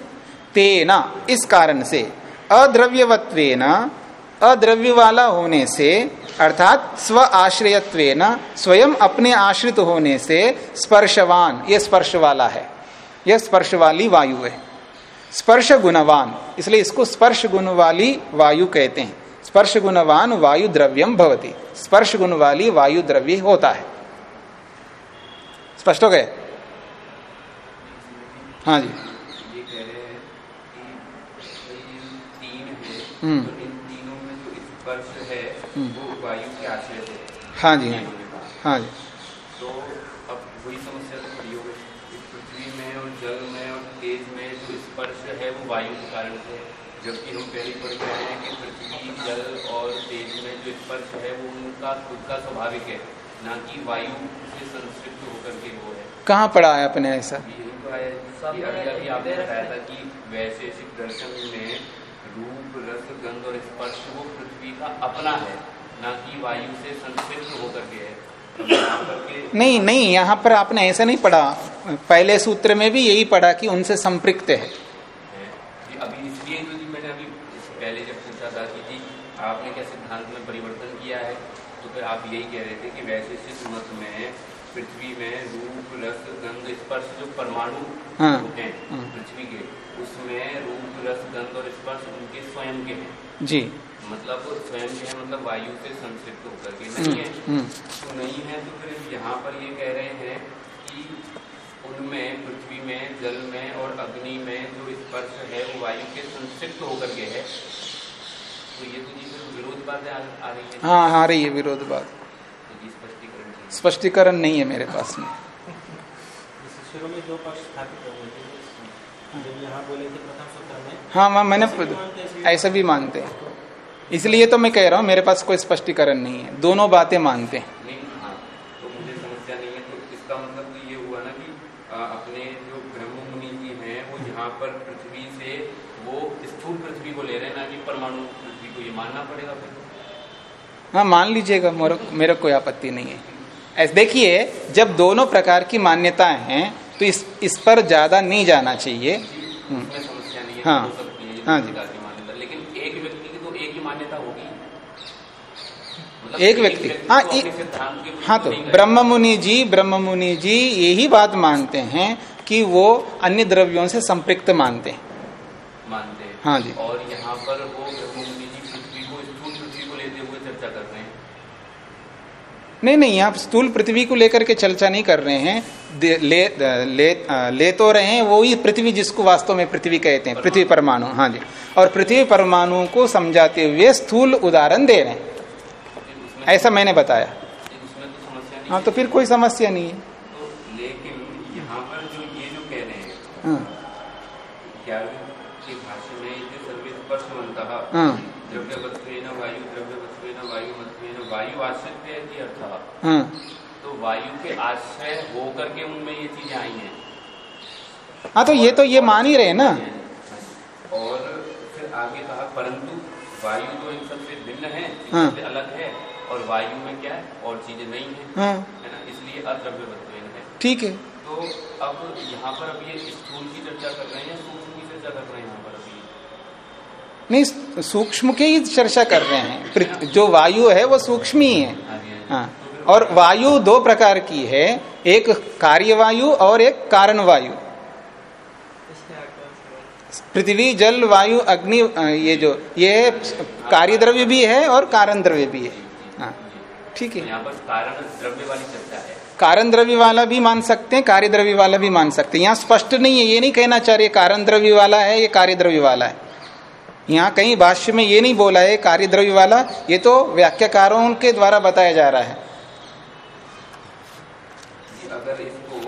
S1: तेना इस कारण से। अद्रव्यवत्वेन अद्रव्य वाला होने से, अर्थात स्व आश्रयत्वेन, स्वयं अपने आश्रित होने से स्पर्शवान, ये स्पर्श वाला है। यह स्पर्श वाली वायु है। स्पर्श गुणवान इसलिए इसको स्पर्श गुण वाली वायु कहते हैं। स्पर्श गुणवान वायु द्रव्यम भवती। स्पर्श गुण वाली वायु द्रव्य होता है। स्पष्ट हो गए? हाँ जी
S4: ये कह रहे हैं कि ये तीन है
S1: हम्म।
S4: तो इन तीनों में जो स्पर्श है वो वायु के आश्रय से हाँ
S1: जी हाँ। हाँ। जी।
S4: तो अब वही समस्या तो खड़ी हो गई। पृथ्वी में और जल में और तेज में जो स्पर्श है वो वायु के कारण से जबकि हम पहले पढ़ आए हैं कि पृथ्वी जल और तेज में जो स्पर्श है वो उनका खुद का स्वाभाविक है। ना कि वायु से संस्कृत होकर के वो है।
S1: कहाँ पढ़ा है अपने ऐसा?
S4: यही तो अभी अभी आपने बताया था कि वैशेषिक दर्शन में रूप रस गंध और स्पर्श वो पृथ्वी का अपना है ना कि वायु से संस्कृत होकर के है। के
S1: नहीं नहीं यहाँ पर आपने ऐसा नहीं पढ़ा। पहले सूत्र में भी यही पढ़ा कि उनसे संपृक्त है।
S4: अभी इसलिए तो जी मैंने अभी पहले जब पूछा था कि जी आपने क्या सिद्धांत में परिवर्तन किया है? तो फिर आप यही कह रहे थे कि वैशेषिक मत में पृथ्वी में रूप रस गंध स्पर्श जो परमाणु
S1: हाँ,
S4: हैं। पृथ्वी के उसमें रस गंध और स्पर्श उनके स्वयं के हैं।
S1: जी।
S4: मतलब स्वयं के हैं मतलब वायु से संसिप्त होकर के नहीं है।
S1: हम्म, हम्म,
S4: तो नहीं है तो फिर यहाँ पर ये कह रहे हैं कि उनमें पृथ्वी में जल में और अग्नि में जो स्पर्श है वो वायु के संसिप्त होकर के है। तो ये तो जी विरोध बातें आ, आ रही है।
S1: हाँ हाँ रही है विरोध बात।
S4: तो स्पष्टीकरण
S1: स्पष्टीकरण नहीं है मेरे पास में।
S3: शुरू में दो पक्ष स्थापित हो गए थे जब यहाँ बोले थे
S1: हाँ मैं मैंने
S3: ऐसे भी मानते हैं,
S1: हैं इसलिए तो मैं कह रहा हूँ मेरे पास कोई स्पष्टीकरण नहीं है। दोनों बातें मानते हैं।
S4: हाँ तो है। तो इसका मतलब तो ये हुआ ना कि आ, अपने जो ब्रह्म मुनि जी हैं वो यहाँ पर पृथ्वी से वो स्थूल पृथ्वी को ले रहे हैं ना कि परमाणु पृथ्वी को ये मानना पड़ेगा फिर?
S1: हाँ मान लीजिएगा मेरे मेरे कोई आपत्ति नहीं है। ऐसे देखिए जब दोनों प्रकार की मान्यताएँ हैं तो इस इस पर ज़्यादा नहीं जाना चाहिए।
S4: है
S1: हाँ,
S4: हो है
S1: हाँ जी।
S4: लेकिन एक व्यक्ति की तो एक ही मान्यता होगी। मतलब
S1: एक व्यक्ति, हाँ,
S4: तो के विरुद्ध
S1: हाँ तो ब्रह्म मुनि जी ब्रह्म मुनि जी यही बात मानते हैं कि वो अन्य द्रव्यों से संपृक्त मानते हैं।
S4: मानते हैं।
S1: हाँ जी।
S4: और यहाँ पर वो ब्रह्म मुनि जी पृथ्वी को स्थूल पृथ्वी को लेते हुए चर्चा कर रहे हैं
S1: नहीं नहीं यहाँ स्थूल पृथ्वी को लेकर के चर्चा नहीं कर रहे हैं। ले, ले, ले तो रहे हैं वो ही पृथ्वी जिसको वास्तव में पृथ्वी कहते हैं पृथ्वी परमाणु हाँ जी। और पृथ्वी परमाणु को समझाते हुए स्थूल उदाहरण दे रहे हैं। ऐसा मैंने बताया। हाँ तो फिर कोई समस्या नहीं है।
S4: तो हैं
S1: हाँ
S4: ग्यारहवीं के भाष्य में जो सर्वे स्पर्शवंतः
S1: हाँ
S4: द्रव्यवत्वेन वायु द्रव्यवत्वेन वायु मत्वेन वायु आश्रित्य इति अर्थः
S1: हाँ।
S4: तो वायु के आश्रय होकर के उनमें ये चीज़ें आई हैं।
S1: हाँ तो ये तो ये मान ही रहे ना।
S4: और फिर आगे कहा परंतु वायु तो इन सबसे भिन्न है
S1: हाँ।
S4: अलग है और वायु में क्या है और चीज़ें नहीं है।
S1: हाँ।
S4: है ना? इसलिए अद्रव्यवत्वेन है।
S1: ठीक है।
S4: तो अब यहाँ पर अब ये स्थूल की चर्चा कर रहे हैं सूक्ष्म की चर्चा कर रहे हैं।
S1: नहीं सूक्ष्म के ही चर्चा कर रहे हैं। जो वायु है वो सूक्ष्म ही है।
S4: हाँ।
S1: और वायु दो प्रकार की है एक कार्य वायु और एक कारण वायु पृथ्वी जल वायु अग्नि ये जो ये कार्य द्रव्य भी है और कारण द्रव्य भी है। हाँ। ठीक है।
S4: कारण द्रव्य वाली चर्चा है।
S1: कारण द्रव्य वाला भी मान सकते हैं कार्य द्रव्य वाला भी मान सकते हैं। यहाँ स्पष्ट नहीं है ये नहीं कहना चाह रहे कारण द्रव्य वाला है ये कार्य द्रव्य वाला है। यहाँ कहीं भाष्य में ये नहीं बोला है कार्य द्रव्य वाला ये तो व्याख्याकारों के द्वारा बताया जा रहा है।
S4: अगर इसको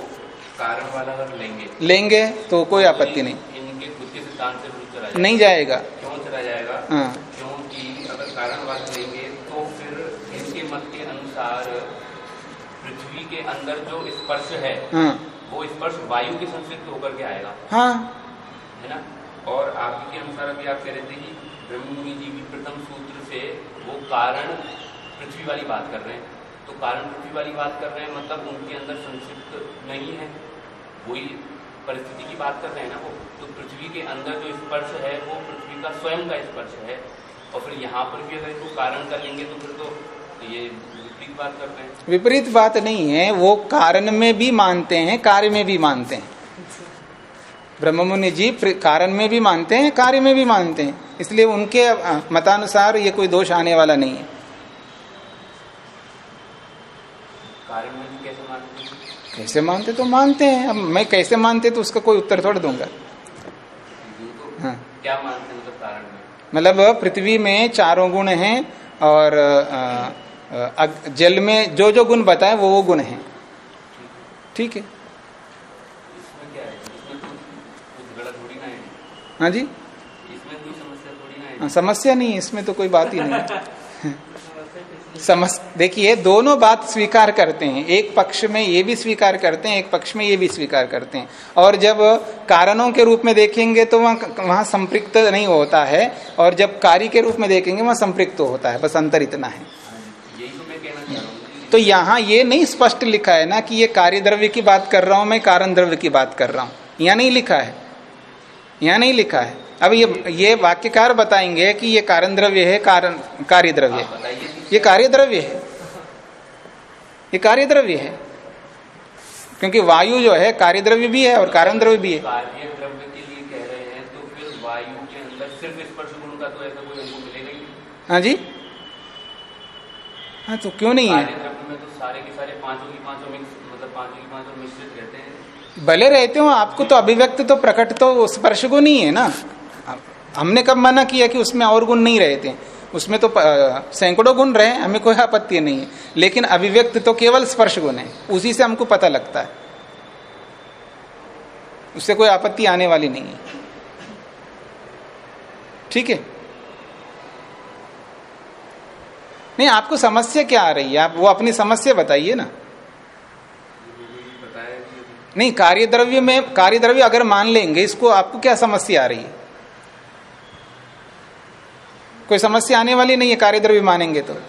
S4: कारण वाला अगर लेंगे
S1: लेंगे तो कोई आपत्ति नहीं।
S4: इनके खुद के सिद्धांत से चला जाएगा
S1: नहीं जाएगा।
S4: क्यों चला जाएगा?
S1: हाँ।
S4: क्योंकि अगर कारण वाला लेंगे तो फिर इनके मत के अनुसार पृथ्वी के अंदर जो स्पर्श है
S1: हाँ।
S4: वो स्पर्श वायु के संश्लिप्त होकर के आएगा।
S1: हाँ।
S4: है ना? और आपके अनुसार अभी आप कह रहे थे कि ब्रह्ममुनि जी भी प्रथम सूत्र से वो कारण पृथ्वी वाली बात कर रहे हैं। तो कारण पृथ्वी वाली बात कर रहे हैं मतलब उनके अंदर संक्षिप्त नहीं है। वही परिस्थिति की बात कर रहे हैं ना वो। तो पृथ्वी के अंदर जो स्पर्श है, वो पृथ्वी का स्वयं का स्पर्श है। और फिर यहाँ पर भी अगर इसको कारण कर लेंगे तो फिर तो ये विपरीत बात कर रहे हैं।
S1: विपरीत बात नहीं है, वो कारण में भी मानते हैं, कार्य में भी मानते हैं। ब्रह्ममुनि जी कारण में भी मानते हैं कार्य में भी मानते हैं। इसलिए उनके मतानुसार ये कोई दोष आने वाला नहीं है।
S4: कैसे मानते
S1: कैसे मानते तो मानते हैं। अब मैं कैसे मानते तो उसका कोई उत्तर थोड़ा दूँगा।
S4: तो
S1: हाँ।
S4: क्या मानते हैं मतलब कारण में?
S1: मतलब पृथ्वी में चारों गुण हैं और जल में जो जो गुण बताए वो वो गुण हैं। ठीक है
S4: इसमें क्या है इसमें तो कुछ गलत थोड़ी ना है
S1: हाँ जी?
S4: है,
S1: समस्या नहीं इसमें तो कोई बात ही नहीं समझ देखिए, दोनों बात स्वीकार करते हैं। एक पक्ष में ये भी स्वीकार करते हैं, एक पक्ष में ये भी स्वीकार करते हैं। और जब कारणों के रूप में देखेंगे तो वहाँ, वहाँ संपृक्त नहीं होता है, और जब कार्य के रूप में देखेंगे, वहाँ संपृक्त होता है, बस अंतर इतना हूँ।
S4: तो
S1: यहाँ ये नहीं स्पष्ट लिखा है ना कि ये कार्य द्रव्य की बात कर रहा हूँ, मैं कारण द्रव्य की बात कर रहा हूँ। यहाँ नहीं लिखा है। यहाँ नहीं लिखा है। अब ये ये वाक्यकार बताएँगे कि ये कारण द्रव्य है कारण कार्य द्रव्य है। ये कार्य द्रव्य है। ये कार्य द्रव्य है। क्योंकि वायु जो है कार्य द्रव्य भी है और कारण द्रव्य भी है।
S4: कार्य द्रव्य के लिए कह रहे हैं तो फिर वायु के अंदर सिर्फ़ स्पर्श गुण का तो ऐसा कोई हमको मिलेगा ही नहीं।
S1: हाँ जी। हाँ तो क्यों नहीं है?
S4: तो सारे के सारे पाँचों की पाँचों मिक्स मतलब पाँचों की पाँचों मिश्रित रहते हैं।
S1: भले रहते हो, आपको तो अभिव्यक्त तो प्रकट तो स्पर्श गुण ही है ना। हमने कब मना किया कि उसमें और गुण नहीं रहते? उसमें तो सैकड़ों गुण रहे, हमें कोई आपत्ति नहीं है। लेकिन अभिव्यक्त तो केवल स्पर्श गुण है, उसी से हमको पता लगता है। उससे कोई आपत्ति आने वाली नहीं है। ठीक है? नहीं, आपको समस्या क्या आ रही है? आप वो अपनी समस्या बताइए ना। नहीं कार्य द्रव्य में कार्य द्रव्य अगर मान लेंगे इसको आपको क्या समस्या आ रही है? कोई समस्या आने वाली नहीं है कार्य द्रव्य मानेंगे तो।
S4: तो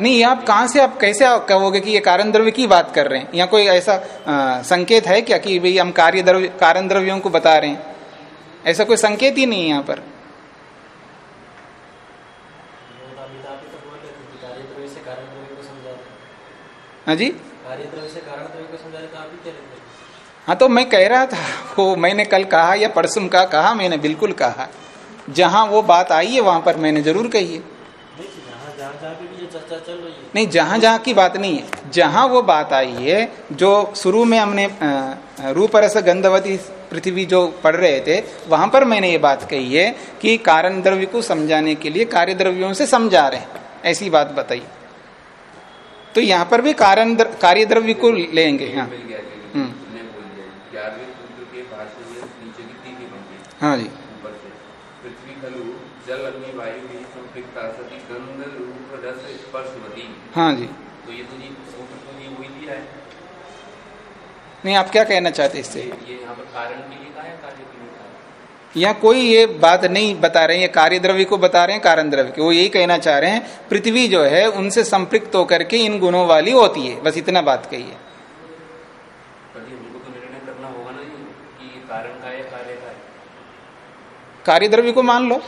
S1: नहीं आप कहाँ से आप कैसे आप कहोगे कि ये कारण द्रव्य की बात कर रहे हैं? यहाँ कोई ऐसा आ, संकेत है क्या कि भाई हम कार्य द्रव्य कारण द्रव्यों को बता रहे हैं? ऐसा कोई संकेत ही नहीं है यहाँ पर
S3: अभी तो आप ही तो बोल रहे थे कि कार्य द्रव्य से कारण द्रव्य को समझा रहे
S1: हाँ जी
S3: कार्य द्रव्य से कारण द्रव्य को समझा रहे तो ही थे
S1: हाँ तो मैं कह रहा था वो मैंने कल कहा या परसों का कहा मैंने बिल्कुल कहा। जहाँ वो बात आई है वहाँ पर मैंने ज़रूर कही है।
S3: नहीं जहाँ जहाँ जहाँ पे भी ये चर्चा चल रही है।
S1: नहीं जहाँ जहाँ की बात नहीं है। जहाँ वो बात आई है जो शुरू में हमने अ, रूप रस गंधवती पृथ्वी जो पढ़ रहे थे वहाँ पर मैंने ये बात कही है कि कारण द्रव्य को समझाने के लिए कार्य द्रव्यों से समझा रहे हैं। ऐसी बात बताई। तो यहाँ पर भी कारण कार्य द्रव्य को लेंगे हाँ। हम्म। हाँ जी। हाँ जी।
S4: तो ये तो जी सूत्र तो जी वही दिया है।
S1: नहीं आप क्या कहना चाहते इससे?
S4: ये ये यहाँ पर कारण के लिए कहा है कार्य के लिए कहा है
S1: यहाँ कोई ये बात नहीं बता रहे हैं ये कार्य द्रव्य को बता रहे हैं कारण द्रव्य को। वो यही कहना चाह रहे हैं पृथ्वी जो है उनसे संपृक्त होकर के इन गुणों वाली होती है। बस इतना बात कही है।
S4: तो निर्णय करना होगा ना जी कि ये कारण का कार्य
S1: द्रव्य को मान लो।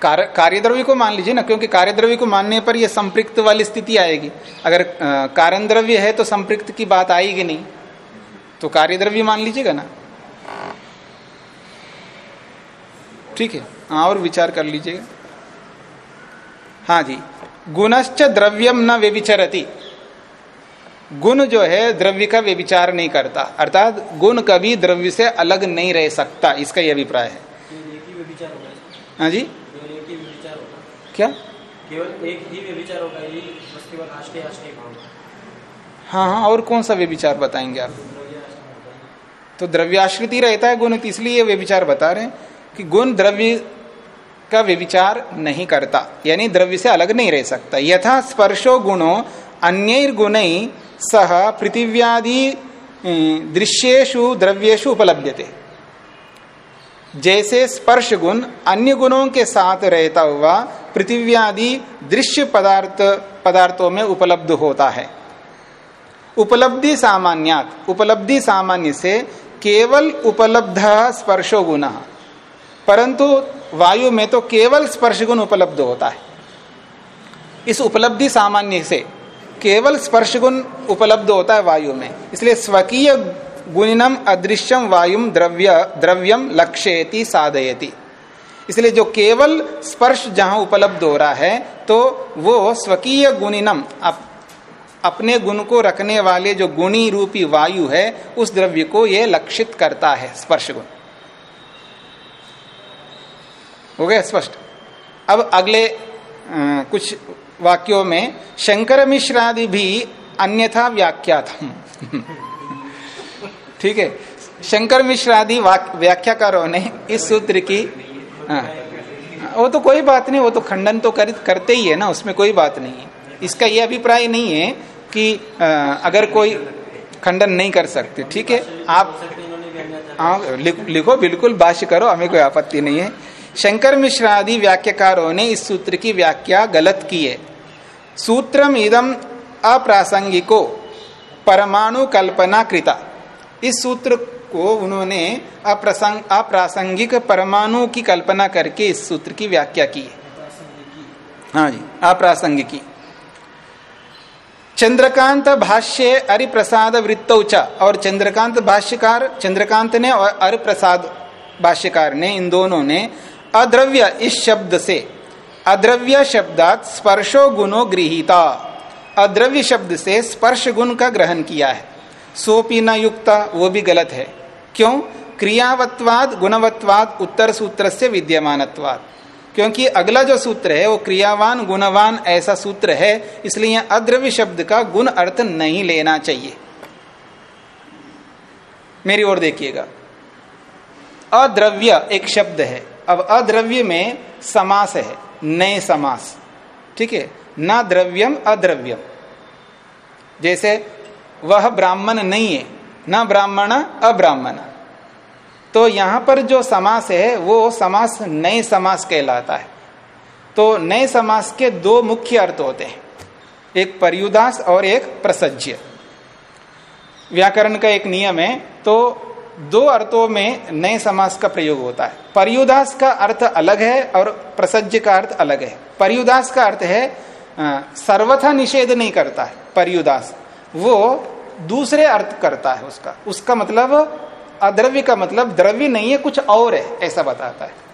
S1: कार्य द्रव्य को मान लीजिए ना क्योंकि कार्य द्रव्य को मानने पर यह संपृक्त वाली स्थिति आएगी। अगर कारण द्रव्य है तो संपृक्त की बात आएगी नहीं। तो कार्य द्रव्य मान लीजिएगा ना? ठीक है हाँ और विचार कर लीजिएगा। हाँ जी गुणश्च द्रव्यम न व्यभिचरति। गुण जो है द्रव्य का व्यभिचार नहीं करता। अर्थात गुण कभी द्रव्य से अलग नहीं रह सकता इसका यह अभिप्राय है।
S3: ही
S1: जी? क्या?
S3: केवल एक ही व्यभिचार होगा
S1: हाँ हाँ और कौन सा व्यभिचार बताएँगे आप
S3: द्रव्य आष्टे होगा ही।
S1: तो द्रव्याश्रित रहता है गुण तो इसलिए ये व्यभिचार बता रहे हैं कि गुण द्रव्य का व्यभिचार नहीं करता, यानी द्रव्य से अलग नहीं रह सकता। यथा स्पर्शो गुणो अन्य गुण सह पृथिव्यादि दृश्येशु द्रव्येशु उपलब्धते जैसे स्पर्श गुण अन्य गुणों के साथ रहता हुआ पृथिव्यादि दृश्य पदार्थ, पदार्थों में उपलब्ध होता है। उपलब्धि सामान्यात, उपलब्धि सामान्य से केवल उपलब्ध स्पर्शो गुण। परंतु वायु में तो केवल स्पर्श गुण उपलब्ध होता है। इस उपलब्धि सामान्य से केवल स्पर्श गुण उपलब्ध होता है वायु में। इसलिए स्वकीय गुणिनम अदृश्यम वायुम द्रव्य, द्रव्यम लक्ष्यति साधयति। इसलिए जो केवल स्पर्श जहाँ उपलब्ध हो रहा है तो वो स्वकीय गुणिनम अपने गुण को रखने वाले जो गुणी रूपी वायु है उस द्रव्य को यह लक्षित करता है स्पर्श गुण। हो गया स्पष्ट? अब अगले कुछ वाक्यों में शंकर मिश्रादि भी अन्यथा व्याख्यातम *laughs* ठीक है? शंकर मिश्रादि व्याख्याकारों ने इस सूत्र की हाँ, वो तो कोई बात नहीं वो तो खंडन तो कर, करते ही है ना उसमें कोई बात नहीं है। इसका ये अभिप्राय नहीं है कि अगर कोई खंडन नहीं कर सकते, ठीक है? आप लिखो बिल्कुल भाष्य करो, हमें कोई आपत्ति नहीं है। शंकर मिश्र आदि व्याख्याकारों ने इस सूत्र की व्याख्या गलत की है। सूत्रम इदम अप्रासंगिको परमाणु कल्पना कृता इस सूत्र को उन्होंने अप्रसंग अप्रासंगिक परमाणु की कल्पना करके इस सूत्र की व्याख्या की है। हाँ जी, अप्रासंगिकी। चंद्रकांत भाष्य अरिप्रसाद वृत्तौच और चंद्रकांत भाष्यकार, चंद्रकांत ने और अरिप्रसाद भाष्यकार ने, इन दोनों ने अद्रव्य इस शब्द से। अद्रव्य शब्दात स्पर्शो गुणो गृहीता। अद्रव्य शब्द से स्पर्श गुण का ग्रहण किया है। सोपी न युक्ता, वो भी गलत है। क्यों? क्रियावत्वाद, गुणवत्वाद, उत्तर सूत्र से विद्यमानत्वाद। क्योंकि अगला जो सूत्र है वो क्रियावान, गुणवान ऐसा सूत्र है, इसलिए अद्रव्य शब्द का गुण अर्थ नहीं लेना चाहिए। मेरी ओर देखिएगा। अद्रव्य एक शब्द है। अब अद्रव्य में समास है, नए समास। ठीक है? न द्रव्यम, अद्रव्यम। जैसे वह ब्राह्मण नहीं है, न ब्राह्मण, अब्राह्मण। तो यहाँ पर जो समास है, वो समास नए समास कहलाता है। तो नए समास के दो मुख्य अर्थ होते हैं। एक परयुदास और एक प्रसज्य। व्याकरण का एक नियम है तो दो अर्थों में नए समास का प्रयोग होता है। परयुदास का अर्थ अलग है और प्रसज्य का अर्थ अलग है। परयुदास का अर्थ है सर्वथा निषेध नहीं करता है। परयुदास, वो दूसरे अर्थ करता है उसका। उसका मतलब अद्रव्य का मतलब द्रव्य नहीं है कुछ और है ऐसा बताता है।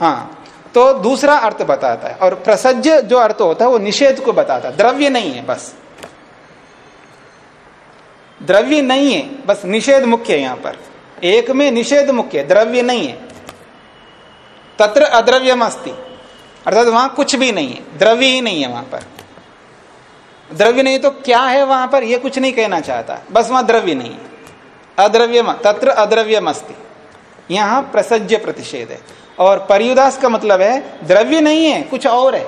S1: हाँ। तो दूसरा अर्थ बताता है और प्रसज्य जो अर्थ होता है वो निषेध को बताता है। द्रव्य नहीं है बस। द्रव्य नहीं है बस निषेध मुख्य है यहाँ पर। एक में निषेध मुख्य द्रव्य नहीं है। तत्र अद्रव्यम अस्ति। अर्थात वहाँ कुछ भी नहीं है द्रव्य ही नहीं है वहाँ पर। द्रव्य नहीं तो क्या है वहाँ पर यह कुछ नहीं कहना चाहता। बस वहाँ द्रव्य नहीं है। अद्रव्यम, तत्र अद्रव्यम अस्ति यहाँ प्रसज्य प्रतिषेध है। और परियुदास का मतलब है, द्रव्य नहीं है, कुछ और है।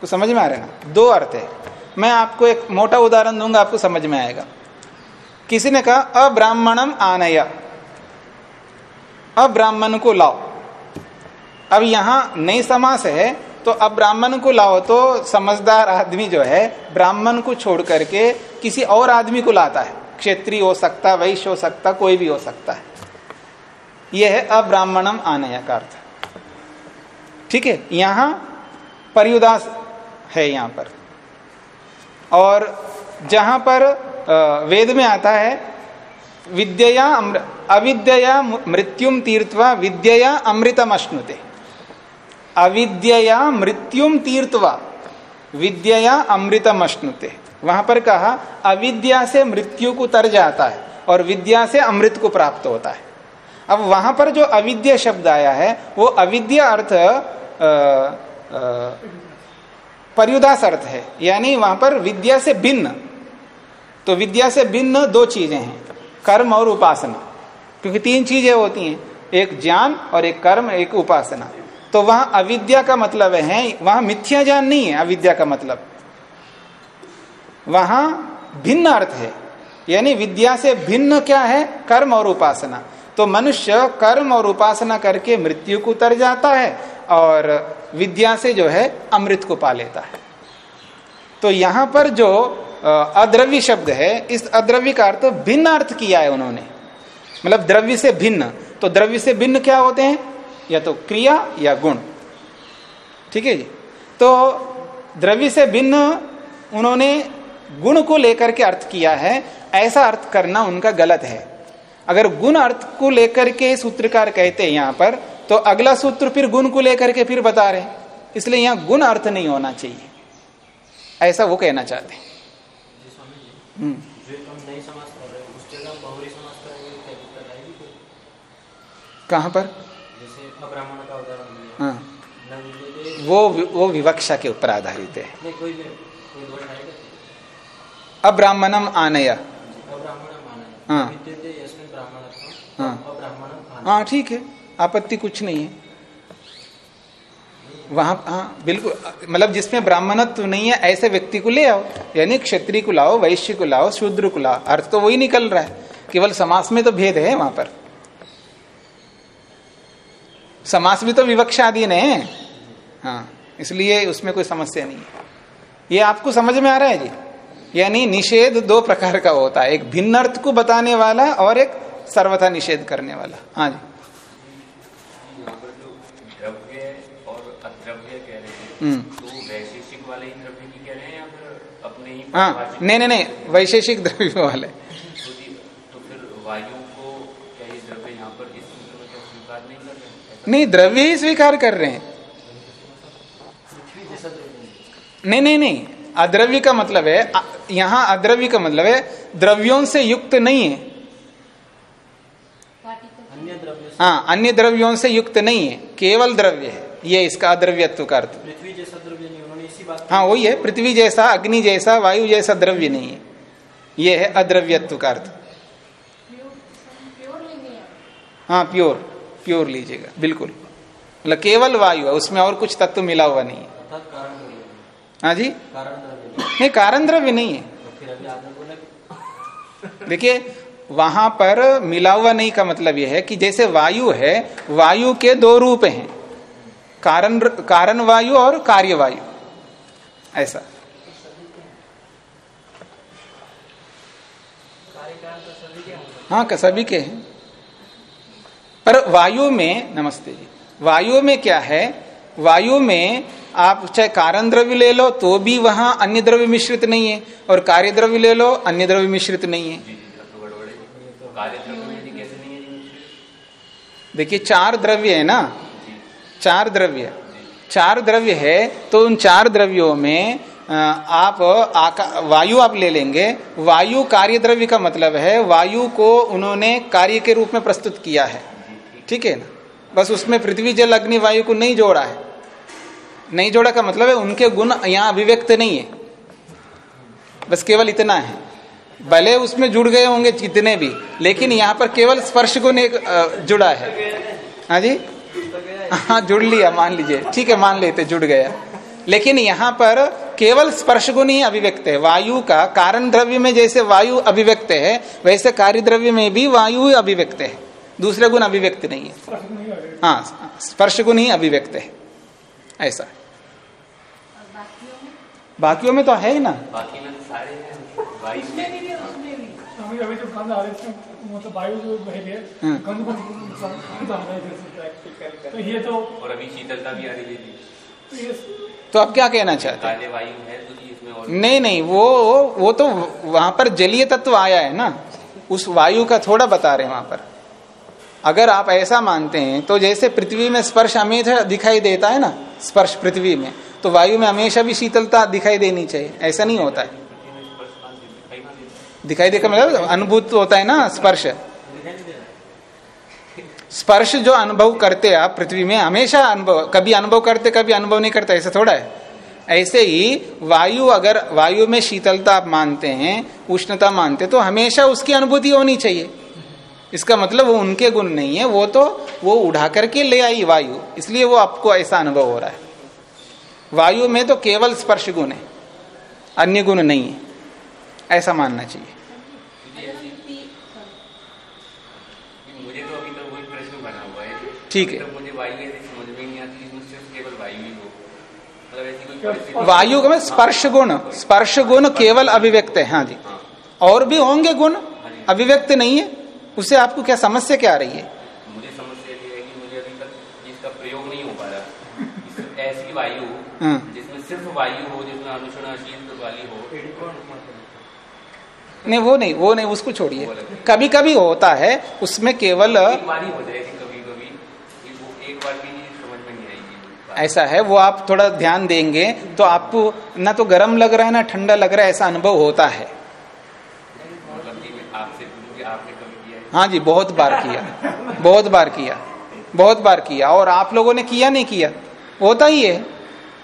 S1: कुछ समझ में आ रहा ना? दो अर्थ है। मैं आपको एक मोटा उदाहरण दूँगा, आपको समझ में आएगा। किसी ने कहा, अब्राह्मणम आनया। अब्राह्मण को लाओ। अब यहाँ नई समास है तो अब ब्राह्मण को लाओ तो समझदार आदमी जो है, ब्राह्मण को छोड़ करके किसी और आदमी को लाता है। क्षेत्रीय हो सकता, वैश्य हो सकता, कोई भी हो सकता है। यह है अब्राह्मणम आनया का अर्थ। ठीक है, यहाँ परियुदास है यहाँ पर। और जहाँ पर वेद में आता है विद्या अविद्या मृत्युम तीर्थवा विद्या अमृतम अश्नुते। अविद्या मृत्युम तीर्थवा विद्या अमृतम अश्नुते। वहाँ पर कहा, अविद्या से मृत्यु को तर जाता है और विद्या से अमृत को प्राप्त होता है। अब वहाँ पर जो अविद्या शब्द आया है, वो अविद्या अर्थ पर्युदास अर्थ है। यानी वहाँ पर विद्या से भिन्न। तो विद्या से भिन्न दो चीज़ें हैं, कर्म और उपासना। क्योंकि तीन चीज़ें होती हैं, एक ज्ञान और एक कर्म, एक उपासना। तो वहाँ अविद्या का मतलब है, वहाँ मिथ्या ज्ञान नहीं है, अविद्या का मतलब। वहाँ भिन्न अर्थ है। यानी विद्या से भिन्न क्या है? कर्म और उपासना। तो मनुष्य कर्म और उपासना करके मृत्यु को उतर जाता है और विद्या से जो है अमृत को पा लेता है। तो यहाँ पर जो अद्रव्य शब्द है, इस अद्रव्य का अर्थ भिन्न अर्थ किया है उन्होंने। मतलब द्रव्य से भिन्न। तो द्रव्य से भिन्न क्या होते हैं? या तो क्रिया या गुण। ठीक है जी? तो द्रव्य से भिन्न उन्होंने गुण को लेकर के अर्थ किया है ऐसा अर्थ करना उनका गलत है। अगर गुण अर्थ को लेकर के सूत्रकार कहते हैं यहाँ पर तो अगला सूत्र फिर गुण को लेकर के फिर बता रहे इसलिए यहाँ गुण अर्थ नहीं होना चाहिए। ऐसा वो कहना चाहते हैं। हम्म। कहाँ पर? हाँ। वो वो विवक्षा के ऊपर आधारित है। अब्राह्मणम आनया। हाँ। हाँ। हाँ ठीक है। आपत्ति कुछ नहीं है। वहाँ हाँ बिल्कुल। मतलब जिसमें ब्राह्मणत्व नहीं है ऐसे व्यक्ति को ले आओ। यानी क्षत्रिय को लाओ वैश्य को लाओ शूद्र को लाओ। अर्थ तो वही निकल रहा है। केवल समास में तो भेद है वहाँ पर। समास भी तो विवक्षाधीन है। हाँ इसलिए उसमें कोई समस्या नहीं है। ये आपको समझ में आ रहा है जी? यानी निषेध दो प्रकार का होता है एक भिन्न अर्थ को बताने वाला और एक सर्वथा निषेध करने वाला। हाँ जी। हम्म।
S4: तो ही द्रव्य की कह रहे हैं या फिर अपने ही
S1: हाँ। नहीं नहीं नहीं वैशेषिक द्रव्य वाले।
S4: तो, तो फिर वायु को द्रव्य यहाँ पर इस सूत्र में क्या स्वीकार नहीं कर रहे
S1: नहीं द्रव्य ही स्वीकार कर रहे हैं। नहीं नहीं नहीं अद्रव्य का मतलब है यहाँ अद्रव्य का मतलब है द्रव्यों से युक्त नहीं है। हाँ अन्य द्रव्यों से युक्त नहीं है केवल द्रव्य है। ये इसका अद्रव्यत्व का अर्थ।
S3: पृथ्वी जैसा द्रव्य नहीं उन्होंने इसी बात
S1: हाँ वही है पृथ्वी जैसा अग्नि जैसा वायु जैसा द्रव्य नहीं है। ये है अद्रव्यत्व का अर्थ। हाँ प्योर प्योर लीजिएगा बिल्कुल। मतलब केवल वायु है उसमें और कुछ तत्व मिला हुआ नहीं है। हाँ जी?
S3: नहीं।
S1: कारण द्रव्य नहीं है। देखिए, वहाँ पर मिला हुआ नहीं का मतलब यह है कि जैसे वायु है, वायु के दो रूप हैं कारण कारण वायु और कार्य वायु ऐसा। हाँ का सभी के हैं। पर वायु में, नमस्ते जी, वायु में क्या है? वायु में आप चाहे कारण द्रव्य ले लो तो भी वहाँ अन्य द्रव्य मिश्रित नहीं है। और कार्य द्रव्य ले लो, अन्य द्रव्य मिश्रित नहीं है? देखिए, चार द्रव्य है ना? चार द्रव्य। चार द्रव्य है तो उन चार द्रव्यों में आप वायु आप ले लेंगे। वायु कार्य द्रव्य का मतलब है, वायु को उन्होंने कार्य के रूप में प्रस्तुत किया है। ठीक है ना? बस उसमें पृथ्वी जल अग्नि वायु को नहीं जोड़ा है। नहीं जोड़ा का मतलब है उनके गुण यहाँ अभिव्यक्त नहीं है। बस केवल इतना है। भले उसमें जुड़ गए होंगे जितने भी, लेकिन यहाँ पर केवल स्पर्श गुण एक जुड़ा है। हाँ जी? हाँ जुड़ लिया, मान लीजिए। ठीक है, मान लेते, जुड़ गया। लेकिन यहाँ पर केवल स्पर्श गुण ही अभिव्यक्त है। वायु का कारण द्रव्य में जैसे वायु अभिव्यक्त है, वैसे कार्य द्रव्य में भी वायु अभिव्यक्त है। दूसरे गुण अभिव्यक्त नहीं है। हाँ स्पर्श गुण ही अभिव्यक्त है। ऐसा बाकियों में? तो है ही ना।
S4: बाकी में तो सारे हैं वायु
S2: अभी अभी जो गंध आ रही है मतलब वायु जो बह रही है।
S1: हम्म।
S2: गंध गंध आ रहा है इधर से। तो ये तो
S4: और अभी शीतलता भी आ रही है
S2: तो
S1: तो आप क्या कहना चाहते हैं?
S4: है तो जी इसमें और
S1: नहीं नहीं वो वो तो वहाँ पर जलीय तत्व आया है ना। उस वायु का थोड़ा बता रहे हैं वहाँ पर। अगर आप ऐसा मानते हैं तो जैसे पृथ्वी में स्पर्श हमेशा दिखाई देता है ना, स्पर्श पृथ्वी में तो वायु में हमेशा भी शीतलता दिखाई देनी चाहिए। ऐसा नहीं होता है। दिखाई दे का मतलब अनुभूत होता है ना, स्पर्श। स्पर्श जो अनुभव करते आप पृथ्वी में, हमेशा अनुभव, कभी अनुभव करते, कभी अनुभव नहीं करते, ऐसा थोड़ा है। ऐसे ही वायु अगर, वायु में शीतलता आप मानते हैं, उष्णता मानते तो हमेशा उसकी अनुभूति होनी चाहिए। इसका मतलब वो उनके गुण नहीं है वो तो वो उड़ा करके ले आई वायु। इसलिए वो आपको ऐसा अनुभव हो रहा है। वायु में तो केवल स्पर्श गुण है अन्य गुण नहीं है। ऐसा मानना चाहिए।
S4: तो है।
S1: ठीक है।
S4: वायु में ही ही हो। मतलब
S1: वायु मतलब स्पर्श गुण स्पर्श गुण केवल अभिव्यक्त है। हाँ जी। और भी होंगे गुण अभिव्यक्त नहीं है। उससे आपको क्या समस्या क्या आ रही है?
S4: मुझे समस्या ये है कि मुझे अभी तक इसका प्रयोग नहीं हो पा रहा। ऐसी वायु
S1: हाँ।
S4: जिसमें सिर्फ़ वायु हो जिसमें अनुषण शीत वाली हो।
S1: नहीं वो नहीं वो नहीं उसको छोड़िए। कभी कभी होता है उसमें केवल ऐसा है वो आप थोड़ा ध्यान देंगे तो आपको ना तो गर्म लग रहा है ना ठंडा लग रहा है ऐसा अनुभव होता है
S4: मतलब कि मैं आपसे पूछूँ कि आपने कभी किया है
S1: जी बहुत बार किया। बहुत बार किया। बहुत बार किया। और आप लोगों ने किया नहीं किया? होता ही है।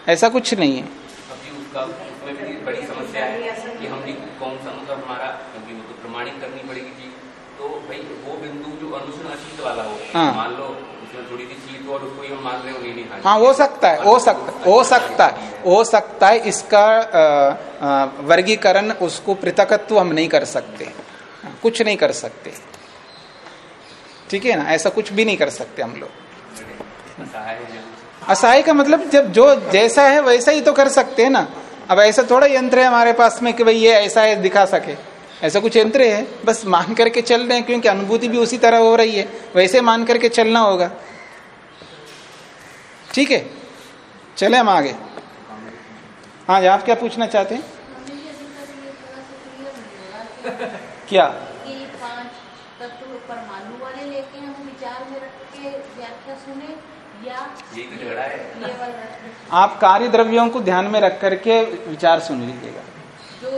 S1: ऐसा कुछ नहीं है।
S4: अभी उसका उसमें भी बड़ी समस्या है कि हम भी कौन सा मतलब हमारा क्योंकि वो तो प्रमाणित करनी पड़ेगी चीज़। तो भाई वो बिंदु जो अशीत वाला हो
S1: हाँ।
S4: मान लो उसमें थोड़ी सी हो और उसको हम मान रहे हो नहीं
S1: हाँ हो सकता है हो सकता हो सकता है हो सकता है इसका वर्गीकरण उसको पृथकत्व हम नहीं कर सकते। कुछ नहीं कर सकते। ठीक है ना? ऐसा कुछ भी नहीं कर सकते हम लोग।
S4: असहाय
S1: का मतलब जब जो जैसा है वैसा ही तो कर सकते हैं ना? अब ऐसा थोड़ा यंत्र है हमारे पास में कि भाई ये ऐसा है दिखा सके। ऐसा कुछ यंत्र है? बस मान करके चल रहे हैं क्योंकि अनुभूति भी उसी तरह हो रही है। वैसे मान करके चलना होगा। ठीक है? चले हम आगे। हाँ जी आप क्या पूछना चाहते हैं?
S5: ये
S1: क्या?
S5: पाँच तत्व परमाणु वाले लेके हम विचार में रख के व्याख्या सुने
S4: तो झगड़ा है।
S1: आप कार्य द्रव्यों को ध्यान में रख करके विचार सुन लीजिएगा।
S5: जो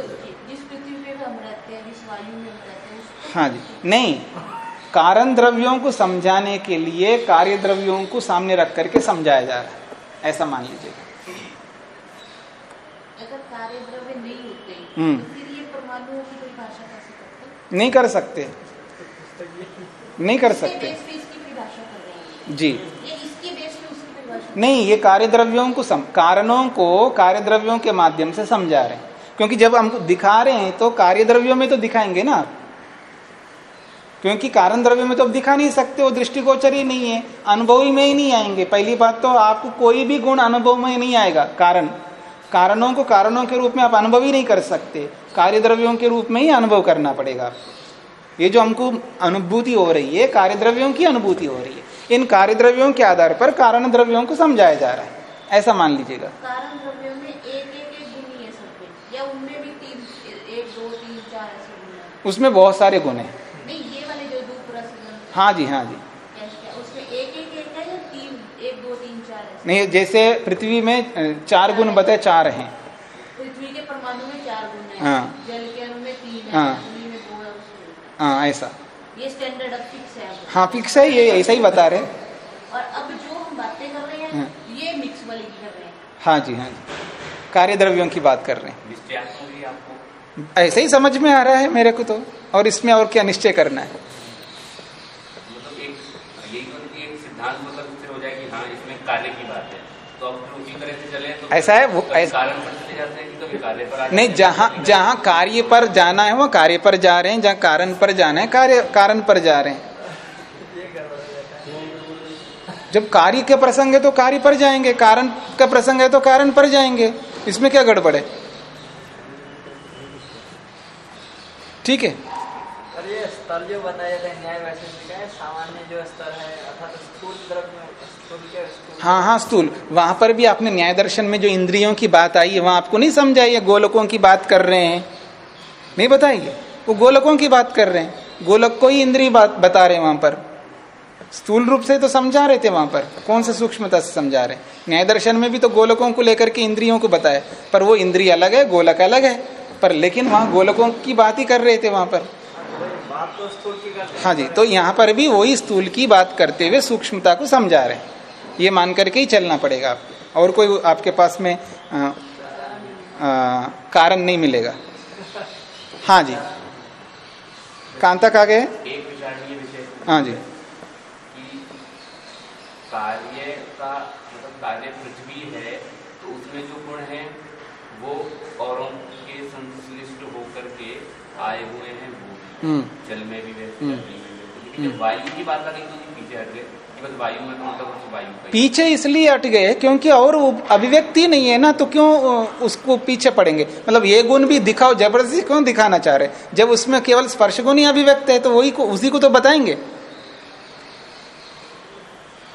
S5: जिस पृथ्वी पे हम रहते हैं जिस वायु में हम रहते हैं उसको
S1: हाँ जी। नहीं कारण द्रव्यों को समझाने के लिए कार्य द्रव्यों को सामने रख करके समझाया जा रहा है। ऐसा मान लीजिएगा।
S5: अगर कार्य द्रव्य नहीं
S1: हम्म।
S5: तो फिर ये परमाणुओं की परिभाषा कैसे करते
S1: नहीं कर सकते। नहीं कर सकते। जी
S5: ये इसके बेस पे उसकी परिभाषा
S1: नहीं ये कार्य द्रव्यों को सम, कारणों को कार्य द्रव्यों के माध्यम से समझा रहे हैं। क्योंकि जब हमको दिखा रहे हैं तो कार्य द्रव्यों में तो दिखाएँगे ना क्योंकि कारण द्रव्य में तो अब दिखा नहीं सकते वो दृष्टिगोचर ही नहीं है अनुभवी में ही नहीं आएँगे। पहली बात तो आपको कोई भी गुण अनुभव में नहीं आएगा कारण। कारणों को कारणों के रूप में आप अनुभव ही नहीं कर सकते कार्य द्रव्यों के रूप में ही अनुभव करना पड़ेगा ये जो हमको अनुभूति हो रही है कार्य द्रव्यों की अनुभूति हो रही है। इन कार्य द्रव्यों के आधार पर कारण द्रव्यों को समझाया जा रहा है। ऐसा मान लीजिएगा।
S5: कारण द्रव्यों में एक एक एक गुण ही है या उनमें भी तीन एक दो तीन चार ऐसे गुण है।
S1: उसमें बहुत सारे गुण है।
S5: नहीं ये वाले जो
S1: हाँ। जी हाँ जी। नहीं जैसे पृथ्वी में चार गुण बताए चार हैं।
S5: पृथ्वी के परमाणु में चार गुण है।
S1: हाँ।
S5: जल के अणु में तीन है।
S1: हाँ।
S5: है
S1: हाँ ऐसा।
S5: ये स्टैंडर्ड है।
S1: हाँ फिक्स है ये ऐसा ही बता रहे हैं।
S5: और अब जो हम बातें कर रहे हैं ये मिक्स वाली की कर रहे हैं।
S1: हाँ जी हाँ जी। कार्य द्रव्यों की बात कर रहे हैं। ऐसे ही समझ में आ रहा है मेरे को तो और इसमें और क्या निश्चय करना है?
S4: मतलब एक यही तो कि एक सिद्धांत मतलब हो जाए कि हाँ इसमें कार्य की बात है। तो तो
S1: ऐसा है, वो- ऐसा-
S4: कारण पर चले जाते हैं कि कभी कार्य पर आ जाते
S1: नहीं जहाँ जहाँ कार्य पर जाना है वो कार्य पर जा रहे हैं जहाँ कारण पर जाना है कार्य कारण पर जा रहे हैं। जब कार्य के प्रसंग है तो कार्य पर जाएँगे कारण का प्रसंग है तो कारण पर जाएँगे। इसमें क्या गड़बड़ है? ठीक है।
S6: ये स्तर जो बताया न्याय है? सामान्य जो स्तर है अर्थात स्थूल द्रव्य
S1: हाँ हाँ स्थूल। वहाँ पर भी आपने न्याय दर्शन में जो इंद्रियों की बात आई है वहाँ आपको नहीं समझा ये गोलकों की बात कर रहे हैं। नहीं बताइए वो गोलकों की बात कर रहे हैं। गोलक को ही इंद्रिय बात बता रहे हैं वहाँ पर। स्थूल रूप से तो समझा रहे थे वहाँ पर। कौन से सूक्ष्मता से समझा रहे? न्याय दर्शन में भी तो गोलकों को लेकर के इंद्रियों को बताया। पर वो इंद्रिय अलग है गोलक अलग है। पर लेकिन वहाँ गोलकों की बात ही कर रहे थे वहाँ पर।
S6: तो हैं
S1: जी तो यहाँ पर भी वही स्थूल की बात करते हुए सूक्ष्मता को समझा रहे हैं। ये मान करके ही चलना पड़ेगा आपको। और कोई आपके पास में आ, आ, कारण नहीं मिलेगा। हाँ जी। कहाँ तक आ गए हाँ जी।
S4: कार्य का मतलब कार्य पृथ्वी है तो उसमें जो गुण है वो औरों के संश्लिष्ट होकर के आए हुए हैं वो
S1: हम्म।
S4: जल में भी वैसे
S1: हम्म।
S4: में भी वैसे। लेकिन जब वायु की बात आ गई तो पीछे हट गए। वायु में तो मतलब वायु
S1: पीछे इसलिए हट गए क्योंकि और वो अभिव्यक्ति नहीं है ना तो क्यों उसको पीछे पड़ेंगे? मतलब ये गुण भी दिखाओ ज़बरदस्ती क्यों दिखाना चाह रहे? जब उसमें केवल स्पर्श गुण ही अभिव्यक्त है तो वही को उसी को तो बताएँगे।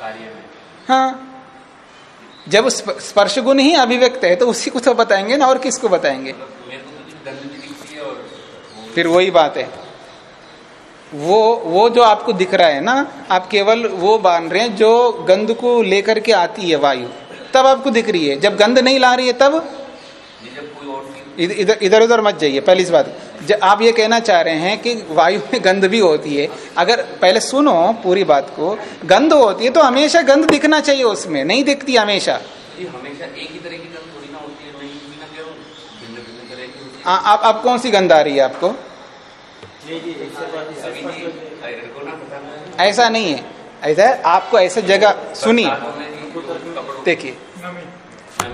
S4: कार्य में।
S1: हाँ। जब स्पर्श गुण ही अभिव्यक्त है तो उसी को तो बताएँगे ना और किसको बताएँगे?
S4: मतलब तो
S1: फिर वही बात है। वो वो जो आपको दिख रहा है ना आप केवल वो बाँध रहे हैं जो गंध को लेकर के आती है वायु। तब आपको दिख रही है। जब गंध नहीं ला रही है तब इधर इधर उधर मत जाइए पहली इस बात। आप ये कहना चाह रहे हैं कि वायु में गंध भी होती है। अगर पहले सुनो पूरी बात को गंध होती है तो हमेशा गंध दिखना चाहिए उसमें नहीं दिखती हमेशा।
S4: ये हमेशा एक ही तरह की गंध थोड़ी ना होती है हूँ
S1: आ, आप आप कौन सी गंध आ रही है आपको?
S4: है
S1: ऐसा नहीं है। ऐसा है आपको ऐसे जगह सुनिए देखिए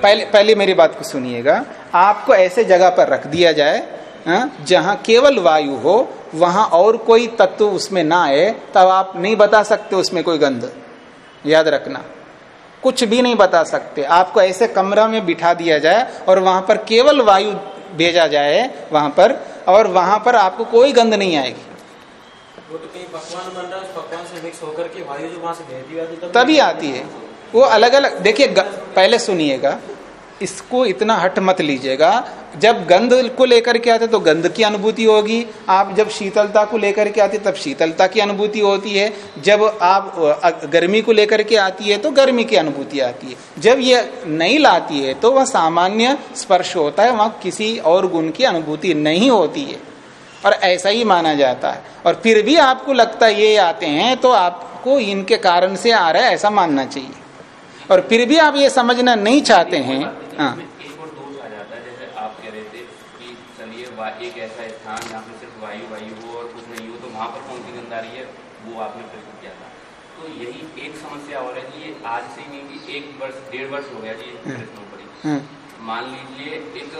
S1: पहले पहले मेरी बात को सुनिएगा। आपको ऐसे जगह पर रख दिया जाए जहाँ केवल वायु हो वहाँ और कोई तत्व उसमें ना आए तब आप नहीं बता सकते उसमें कोई गंध। याद रखना। कुछ भी नहीं बता सकते। आपको ऐसे कमरा में बिठा दिया जाए और वहाँ पर केवल वायु भेजा जाए वहाँ पर और वहाँ पर आपको कोई गंध नहीं आएगी।
S3: वो तो कहीं पकवान बन रहा है पकवान से मिक्स होकर के वायु जो वहाँ से आती तब
S1: तभी आती है। वो अलग अलग देखिए पहले सुनिएगा। इसको इतना हट मत लीजिएगा। जब गंध को लेकर के आते तो गंध की अनुभूति होगी। आप जब शीतलता को लेकर के आते तब शीतलता की अनुभूति होती है। जब आप गर्मी को लेकर के आती है तो गर्मी की अनुभूति आती है। जब ये नहीं लाती है तो वह सामान्य स्पर्श होता है। वहाँ किसी और गुण की अनुभूति नहीं होती है। और ऐसा ही माना जाता है। और फिर भी आपको लगता है, ये आते हैं तो आपको इनके कारण से आ रहा है, ऐसा मानना चाहिए। और फिर भी आप ये समझना नहीं चाहते हैं। हाँ।
S4: एक और दोष आ जाता है जैसे आप कह रहे थे कि चलिए एक ऐसा स्थान जहाँ पे सिर्फ़ वायु वायु हो और कुछ नहीं हो तो वहाँ पर कौन सी गंध आ रही है? वो आपने किया था। तो यही एक समस्या और है कि आज से नहीं कि एक वर्ष डेढ़ वर्ष हो गया जी प्रश्नों पर
S1: हम्म,
S4: मान लीजिए एक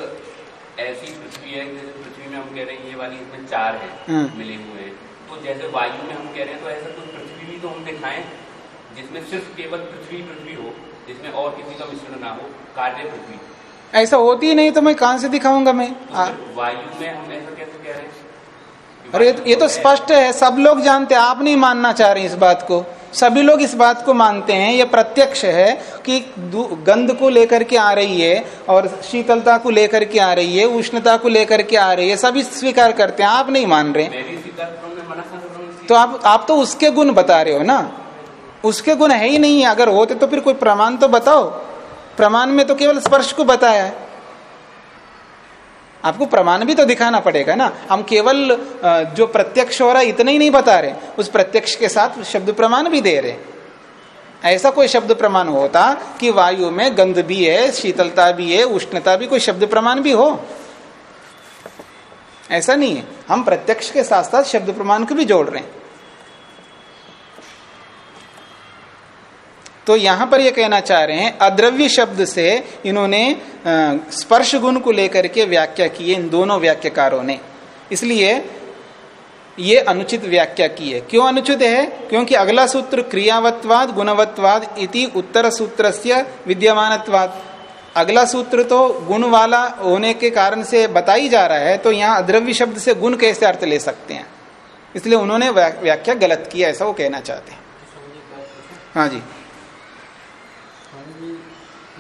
S4: ऐसी पृथ्वी है जैसे पृथ्वी में हम कह रहे हैं ये वाली इसमें चार है
S1: हम्म।
S4: मिले हुए। हैं तो जैसे वायु में हम कह रहे हैं तो ऐसा कोई पृथ्वी भी तो हम दिखाएँ। जिसमें सिर्फ़ केवल पृथ्वी पृथ्वी हो जिसमें और किसी का मिश्रण ना हो काटे पृथ्वी।
S1: ऐसा होती ही नहीं तो मैं कहाँ से दिखाऊँगा मैं?
S4: तो वायु में हम ऐसा कैसे कह रहे हैं?
S1: अरे ये तो, ये तो स्पष्ट है सब लोग जानते हैं आप नहीं मानना चाह रहे इस बात को। सभी लोग इस बात को मानते हैं ये प्रत्यक्ष है कि गंध को लेकर के आ रही है और शीतलता को लेकर के आ रही है उष्णता को लेकर के आ रही है सभी स्वीकार करते हैं आप नहीं मान रहे तो आप आप तो उसके गुण बता रहे हो ना? उसके गुण है ही नहीं अगर होते तो फिर कोई प्रमाण तो बताओ। प्रमाण में तो केवल स्पर्श को बताया है। आपको प्रमाण भी तो दिखाना पड़ेगा ना। हम केवल जो प्रत्यक्ष हो रहा है, इतना ही नहीं बता रहे। उस प्रत्यक्ष के साथ शब्द प्रमाण भी दे रहे। ऐसा कोई शब्द प्रमाण होता कि वायु में गंध भी है, शीतलता भी है, उष्णता भी, कोई शब्द प्रमाण भी हो। ऐसा नहीं है। हम प्रत्यक्ष के साथ साथ शब्द प्रमाण को भी जोड़ रहे हैं। तो यहाँ पर ये कहना चाह रहे हैं अद्रव्य शब्द से इन्होंने स्पर्श गुण को लेकर के व्याख्या की है इन दोनों व्याख्याकारों ने। इसलिए ये अनुचित व्याख्या की है। क्यों अनुचित है? क्योंकि अगला सूत्र क्रियावत्वाद गुणवत्वाद इति उत्तर सूत्र से विद्यमानत्वाद। अगला सूत्र तो गुण वाला होने के कारण से बताई जा रहा है तो यहाँ अद्रव्य शब्द से गुण कैसे अर्थ ले सकते हैं? इसलिए उन्होंने व्याख्या गलत की है, ऐसा वो कहना चाहते हैं। हाँ जी।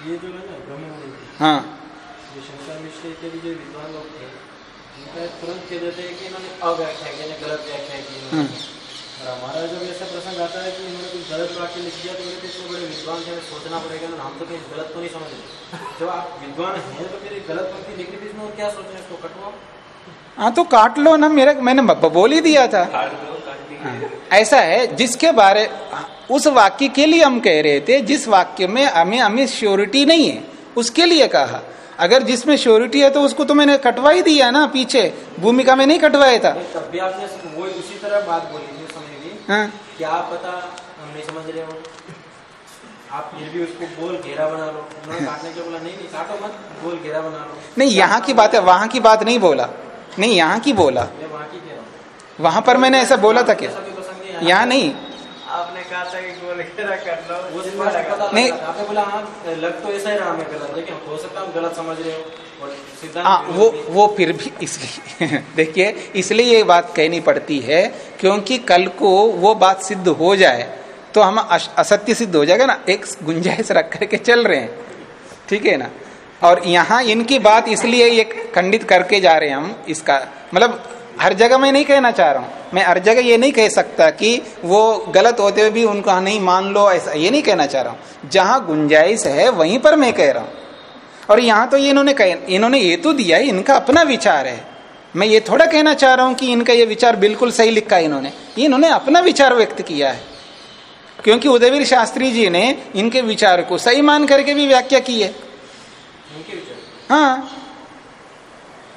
S3: ये जो है। ना
S1: हाँ।
S3: ये शंकर मिश्र इत्यादि जो विद्वान लोग थे उनका तुरंत कह देते हैं कि इन्होंने अव्याख्या की गलत व्याख्या की
S1: हम्म।
S3: और हमारा जब ऐसा प्रसंग आता है कि इन्होंने कुछ गलत वाक्य लिख दिया तो बोले इतने बड़े विद्वान थे सोचना पड़ेगा ना हम तो कहीं गलत तो नहीं समझ रहे। जब आप विद्वान हैं तो फिर गलत पंक्ति लिखी थी इसमें क्या सोच इसको कटवाओ?
S1: हाँ तो काट लो ना मेरे मैंने बोल ही दिया था।
S4: काट दो काट दीजिए।
S1: ऐसा है जिसके बारे उस वाक्य के लिए हम कह रहे थे जिस वाक्य में हमें हमें श्योरिटी नहीं है उसके लिए कहा। अगर जिसमें श्योरिटी है तो उसको तो मैंने कटवा ही दिया ना पीछे भूमिका में नहीं कटवाया था।
S3: तब भी आपने वो उसी तरह बात बोली थी
S1: हाँ।
S3: क्या पता हम नहीं समझ रहे हो। आप फिर भी उसको गोल घेरा बना लो। उन्होंने काटने के बोला? नहीं नहीं काटो मत गोल घेरा बना लो।
S1: नहीं यहाँ की बात है वहाँ की बात नहीं बोला। नहीं यहाँ की बोला।
S3: वहाँ
S1: पर मैंने ऐसा बोला था क्या। यहाँ नहीं।
S6: आपने कहा था कि गोल घेरा कर लो।
S1: नहीं।
S3: आपने बोला हाँ लग तो ऐसा ही रहा हमें गलत। लेकिन हो सकता है हम गलत समझ रहे हो और सिद्धांत
S1: हाँ वो वो फिर भी इसलिए *laughs* देखिए इसलिए ये बात कहनी पड़ती है क्योंकि कल को वो बात सिद्ध हो जाए तो हम असत्य सिद्ध हो जाएगा ना? एक गुंजाइश रख करके चल रहे हैं। ठीक है ना? और यहाँ इनकी बात इसलिए ये खंडित करके जा रहे हैं हम इसका मतलब हर जगह मैं नहीं कहना चाह रहा हूँ। मैं हर जगह ये नहीं कह सकता कि वो गलत होते हुए भी उनको नहीं मान लो ऐसा ये नहीं कहना चाह रहा हूँ। जहाँ गुंजाइश है वहीं पर मैं कह रहा हूँ। और यहाँ तो ये इन्होंने कह इन्होंने ये तो दिया है इनका अपना विचार है। मैं ये थोड़ा कहना चाह रहा हूँ कि इनका ये विचार बिल्कुल सही लिखा है इन्होंने। इन्होंने अपना विचार व्यक्त किया है। क्योंकि उदयवीर शास्त्री जी ने इनके विचार को सही मान करके भी व्याख्या की है। हाँ।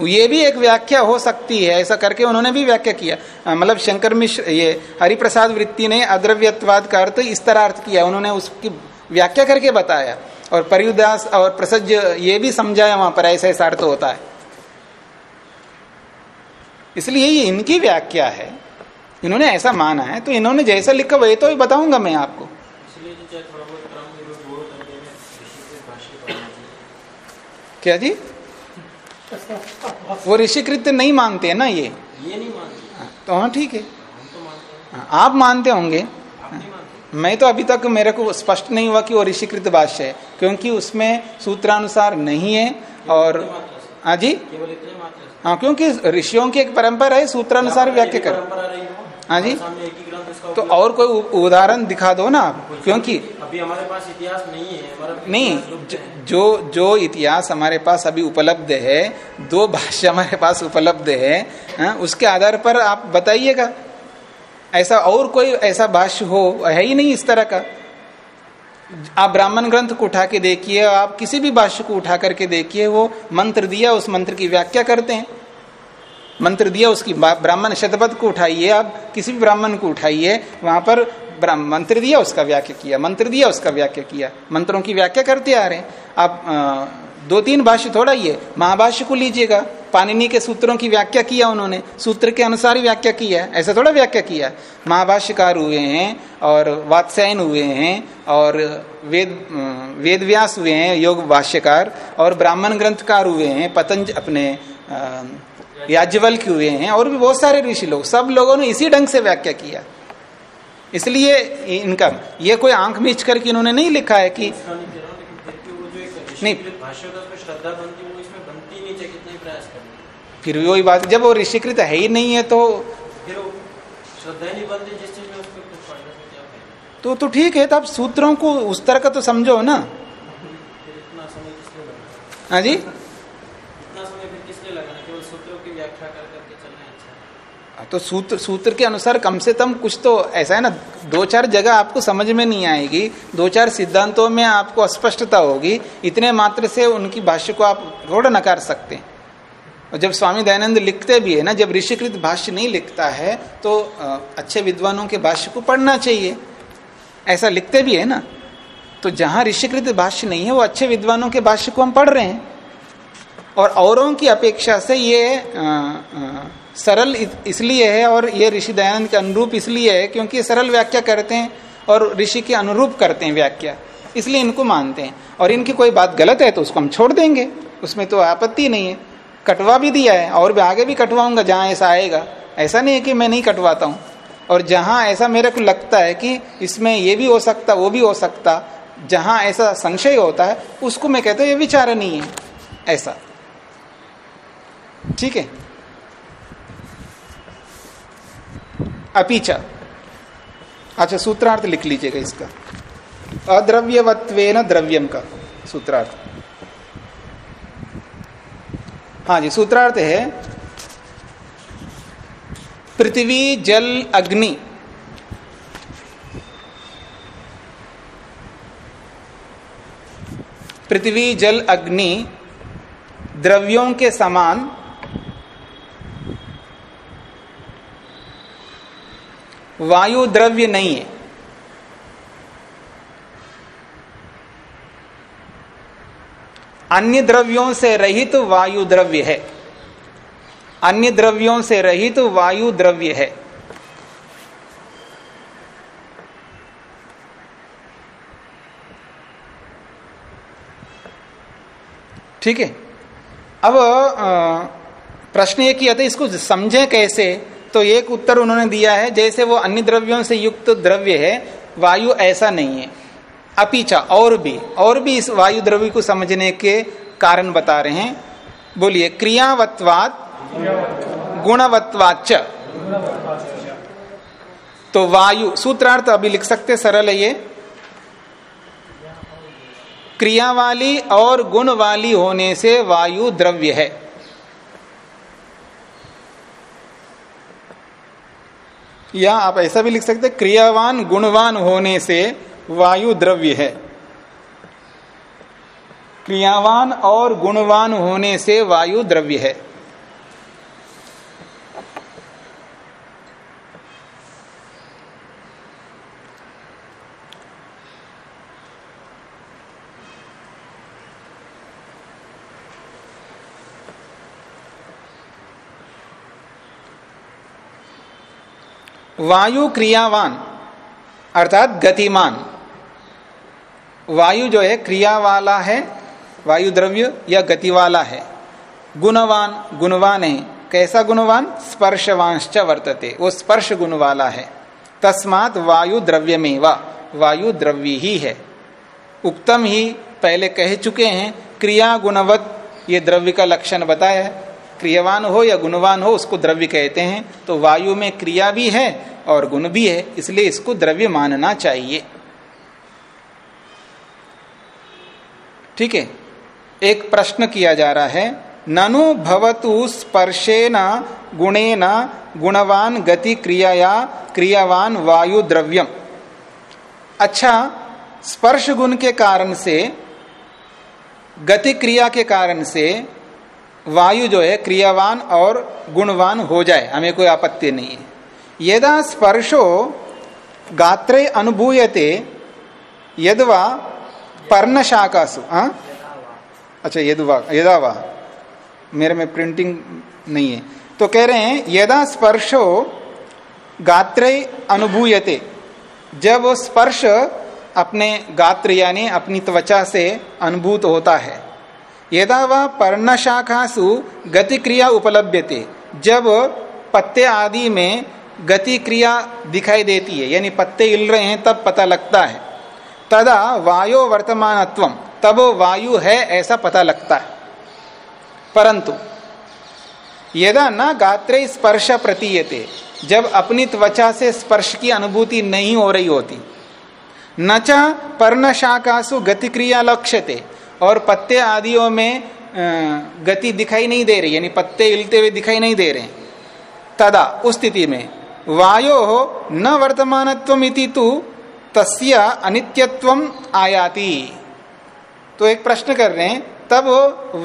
S1: ये भी एक व्याख्या हो सकती है ऐसा करके उन्होंने भी व्याख्या किया। मतलब शंकर मिश्र ये हरिप्रसाद वृत्ति ने अद्रव्यत्वाद का अर्थ इस तरह अर्थ किया उन्होंने उसकी व्याख्या करके बताया। और परिउदास और प्रसज ये भी समझाया वहाँ पर ऐसा ऐसा अर्थ होता है। इसलिए ये इनकी व्याख्या है। इन्होंने ऐसा माना है तो इन्होंने जैसा लिखा वही तो बताऊँगा मैं आपको।
S3: क्या जो? देने ऋषि
S1: वो ऋषिकृत नहीं मानते है ना ये?
S3: ये नहीं मानते।
S1: तो हाँ ठीक है।
S3: तो हैं।
S1: आप मानते होंगे। मैं तो अभी तक मेरे को स्पष्ट नहीं हुआ कि वो ऋषिकृत भाष्य है क्योंकि उसमें सूत्रानुसार नहीं है और हाँ जी। हाँ क्योंकि ऋषियों की एक परंपरा है सूत्रानुसार व्याख्या कर।
S3: हो
S1: जी। तो और कोई उदाहरण दिखा दो ना आप क्योंकि
S3: अभी हमारे पास इतिहास नहीं है हमारा
S1: नहीं ज-। जो इतिहास हमारे पास अभी उपलब्ध है दो भाष्य हमारे पास उपलब्ध है हाँ, उसके आधार पर आप बताइएगा ऐसा और कोई ऐसा भाष्य हो है ही नहीं इस तरह का आप ब्राह्मण ग्रंथ को उठा के देखिए आप किसी भी भाष्य को उठा करके देखिए वो मंत्र दिया उस मंत्र की व्याख्या करते हैं मंत्र दिया उसकी ब्राह्मण शतपथ को उठाइए, आप किसी भी ब्राह्मण को उठाइए, वहाँ पर मंत्र दिया उसका व्याख्या किया, मंत्र दिया उसका व्याख्या किया, मंत्रों की व्याख्या करते आ रहे हैं। आप दो तीन भाष्य थोड़ा है महाभाष्य को लीजिएगा पानिनी के सूत्रों की व्याख्या किया उन्होंने, सूत्र के अनुसार ही व्याख्या किया है, ऐसा थोड़ा व्याख्या किया महाभाष्यकार हुए हैं, और वात्स्यायन हुए हैं, और वेद वेद व्यास हुए हैं, योग भाष्यकार, और ब्राह्मण ग्रंथकार हुए हैं, पतंज अपने याज्ञवल के हुए हैं? और भी बहुत सारे ऋषि लोग सब लोगों ने इसी ढंग से व्याख्या किया। इसलिए इनका ये कोई आँख मीच करके इन्होंने नहीं लिखा है कि
S3: नहीं
S1: फिर वही बात जब वो ऋषिकृत है ही नहीं है तो तो तो ठीक है तब सूत्रों को उस तरह का तो समझो ना। हाँ जी
S3: इतना समय फिर किसलिए लगाना केवल सूत्रों की व्याख्या कर करके चलना अच्छा
S1: तो सूत्र सूत्र के अनुसार कम से कम कुछ तो ऐसा है ना, दो चार जगह आपको समझ में नहीं आएगी, दो चार सिद्धांतों में आपको अस्पष्टता होगी, इतने मात्र से उनकी भाष्य को आप थोड़ा नकार सकते हैं। और जब स्वामी दयानंद लिखते भी है ना, जब ऋषिकृत भाष्य नहीं लिखता है तो अच्छे विद्वानों के भाष्य को पढ़ना चाहिए। ऐसा लिखते भी है ना तो जहाँ ऋषिकृत भाष्य नहीं है, वो अच्छे विद्वानों के भाष्य को हम पढ़ रहे हैं। और औरों की अपेक्षा से ये सरल इसलिए है और ये ऋषि दयानंद के अनुरूप इसलिए है क्योंकि सरल व्याख्या करते हैं और ऋषि के अनुरूप करते हैं व्याख्या। इसलिए इनको मानते हैं। और इनकी कोई बात गलत है तो उसको हम छोड़ देंगे। उसमें तो आपत्ति नहीं है। कटवा भी दिया है और भी आगे भी कटवाऊँगा जहाँ ऐसा आएगा। ऐसा नहीं है कि मैं नहीं कटवाता हूँ। और जहाँ ऐसा मेरे को लगता है कि इसमें ये भी हो सकता, वो भी हो सकता, जहाँ ऐसा संशय होता है, उसको मैं कहता हूँ, ये विचार नहीं है। ऐसा। ठीक है? अपिच अच्छा सूत्रार्थ लिख लीजिएगा इसका। अद्रव्यवत्व द्रव्यम का सूत्रार्थ। हाँ जी, सूत्रार्थ है, पृथ्वी, जल, अग्नि। पृथ्वी, जल, अग्नि द्रव्यों के समान वायु द्रव्य नहीं है। अन्य द्रव्यों से रहित तो वायु द्रव्य है। अन्य द्रव्यों से रहित तो वायु द्रव्य है। ठीक है? अब प्रश्न ये किया था इसको समझे कैसे? तो एक उत्तर उन्होंने दिया है, जैसे वो अन्य द्रव्यों से युक्त द्रव्य है, वायु ऐसा नहीं है। अपीछा और भी और भी इस वायु द्रव्य को समझने के कारण बता रहे हैं। बोलिए, क्रियावत्वात गुणवत्वाच तो वायु, सूत्रार्थ अभी लिख सकते सरल है ये। क्रिया वाली और गुण वाली होने से वायु द्रव्य है। या आप ऐसा भी लिख सकते, क्रियावान, गुणवान होने से वायु द्रव्य है। क्रियावान और गुणवान होने से वायु द्रव्य है। वायु क्रियावान, अर्थात गतिमान। वायु जो है क्रिया वाला है, वायु द्रव्य या गति वाला है। गुणवान गुणवान है। कैसा गुणवान? स्पर्शवांश्च वर्तते। वो स्पर्श गुण वाला है। तस्मात वायु द्रव्य में वा वायु द्रव्य ही है। उक्तम ही पहले कह चुके हैं क्रिया गुणवत ये द्रव्य का लक्षण बताया क्रियावान हो या गुणवान हो, उसको द्रव्य कहते हैं तो वायु में क्रिया भी है और गुण भी है, इसलिए इसको द्रव्य मानना चाहिए। ठीक है? एक प्रश्न किया जा रहा है, ननु भवतु स्पर्शेन गुणेन गुणवान गति क्रिया या क्रियावान वायु द्रव्यम। अच्छा स्पर्श गुण के कारण से, गति क्रिया के कारण से वायु जो है क्रियावान और गुणवान हो जाए, हमें कोई आपत्ति नहीं है। यदा स्पर्शो गात्रे अनुभूयते, यदवा पर्ण शाखासु हाँ? अच्छा यदवा, यदावा। मेरे में प्रिंटिंग नहीं है। तो कह रहे हैं, यदा स्पर्शो गात्रे अनुभूयते, जब वो स्पर्श अपने गात्र यानी अपनी त्वचा से अनुभूत होता है यदा वह पर्ण शाखासु गति क्रिया उपलब्धते जब पत्ते आदि में गति क्रिया दिखाई देती है, यानी पत्ते हिल रहे हैं, तब पता लगता है। तदा वायु वर्तमानत्व, तब वायु है ऐसा पता लगता है। परंतु, यदा न गात्रे स्पर्श प्रतीयते, जब अपनी त्वचा से स्पर्श की अनुभूति नहीं हो रही होती, न च गति क्रिया लक्ष्यते और पत्ते आदियों में गति दिखाई नहीं दे रही, यानी पत्ते हिलते हुए दिखाई नहीं दे रहे तदा, उस स्थिति में, वायो न वर्तमान तु तस्य अनित्यत्व आयाति। तो एक प्रश्न कर रहे हैं, तब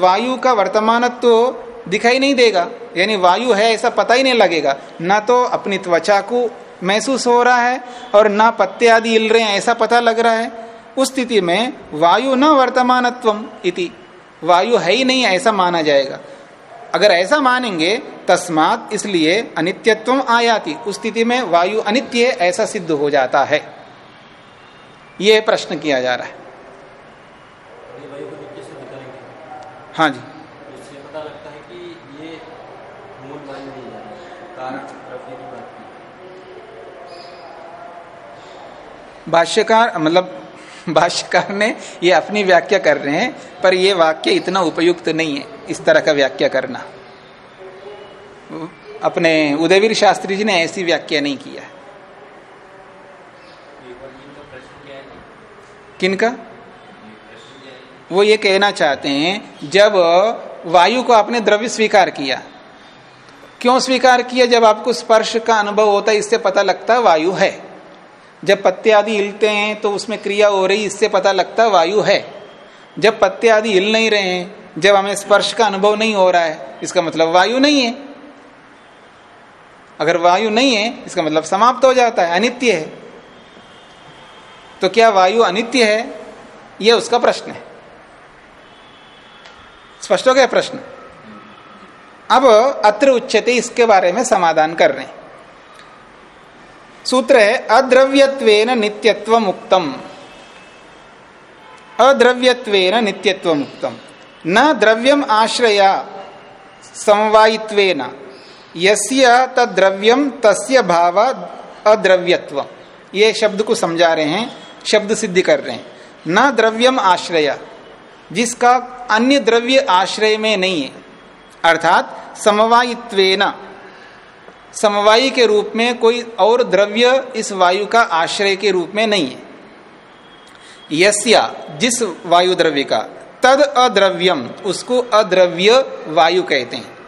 S1: वायु का वर्तमानत्व दिखाई नहीं देगा, यानी वायु है ऐसा पता ही नहीं लगेगा। ना तो अपनी त्वचा को महसूस हो रहा है, और ना पत्ते आदि हिल रहे हैं, ऐसा पता लग रहा है। उस स्थिति में वायु न वर्तमानत्व इति। वायु है ही नहीं ऐसा माना जाएगा। अगर ऐसा मानेंगे तस्मात इसलिए अनित्यत्व आयाति। उस स्थिति में वायु अनित्य ऐसा सिद्ध हो जाता है। यह प्रश्न किया जा रहा है। हाँ जी।
S3: पता लगता है कि ये मूल नहीं है।
S1: भाष्यकार मतलब *laughs* भाष्यकार ने ये अपनी व्याख्या कर रहे हैं, पर ये वाक्य इतना उपयुक्त नहीं है, इस तरह का व्याख्या करना। अपने उदयवीर शास्त्री जी ने ऐसी व्याख्या नहीं किया किनका? वो ये कहना चाहते हैं, जब वायु को आपने द्रव्य स्वीकार किया, क्यों स्वीकार किया? जब आपको स्पर्श का अनुभव होता है, इससे पता लगता है वायु है। जब पत्ते आदि हिलते हैं तो उसमें क्रिया हो रही, इससे पता लगता वायु है। जब पत्ते आदि हिल नहीं रहे हैं, जब हमें स्पर्श का अनुभव नहीं हो रहा है, इसका मतलब वायु नहीं है। अगर वायु नहीं है, इसका मतलब समाप्त हो जाता है, अनित्य है। तो क्या वायु अनित्य है? यह उसका प्रश्न है। स्पष्ट हो गया प्रश्न? अब अत्र उच्चते इसके बारे में समाधान कर रहे हैं। सूत्र है अद्रव्यत्वेन नित्यत्व मुक्तम अद्रव्यत्वेन नित्यत्व मुक्तम न द्रव्यम आश्रया समवायित्वेन। यस्य तद्रव्यम, तस्य भाव अद्रव्यत्व ये शब्द को समझा रहे हैं, शब्द सिद्धि कर रहे हैं। न द्रव्यम आश्रया, जिसका अन्य द्रव्य आश्रय में नहीं है। अर्थात समवायित्वेन। समवायी के रूप में कोई और द्रव्य इस वायु का आश्रय के रूप में नहीं है। यस्या, जिस वायु द्रव्य का, तद अद्रव्यम, उसको अद्रव्य वायु कहते हैं।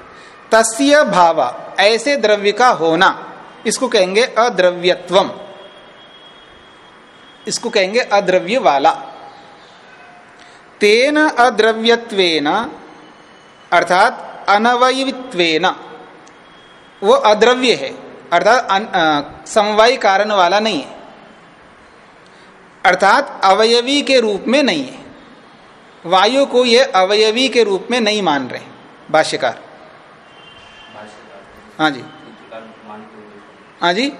S1: तस्य भावा, ऐसे द्रव्य का होना, इसको कहेंगे अद्रव्यत्वम। इसको कहेंगे अद्रव्य वाला। तेन अद्रव्यत्वेन, अर्थात अनवयत्वेन। वो अद्रव्य है। अर्थात समवाय कारण वाला नहीं है। अर्थात अवयवी के रूप में नहीं है। वायु को ये अवयवी के रूप में नहीं मान रहे भाष्यकार। हाँ जी। हाँ। जी।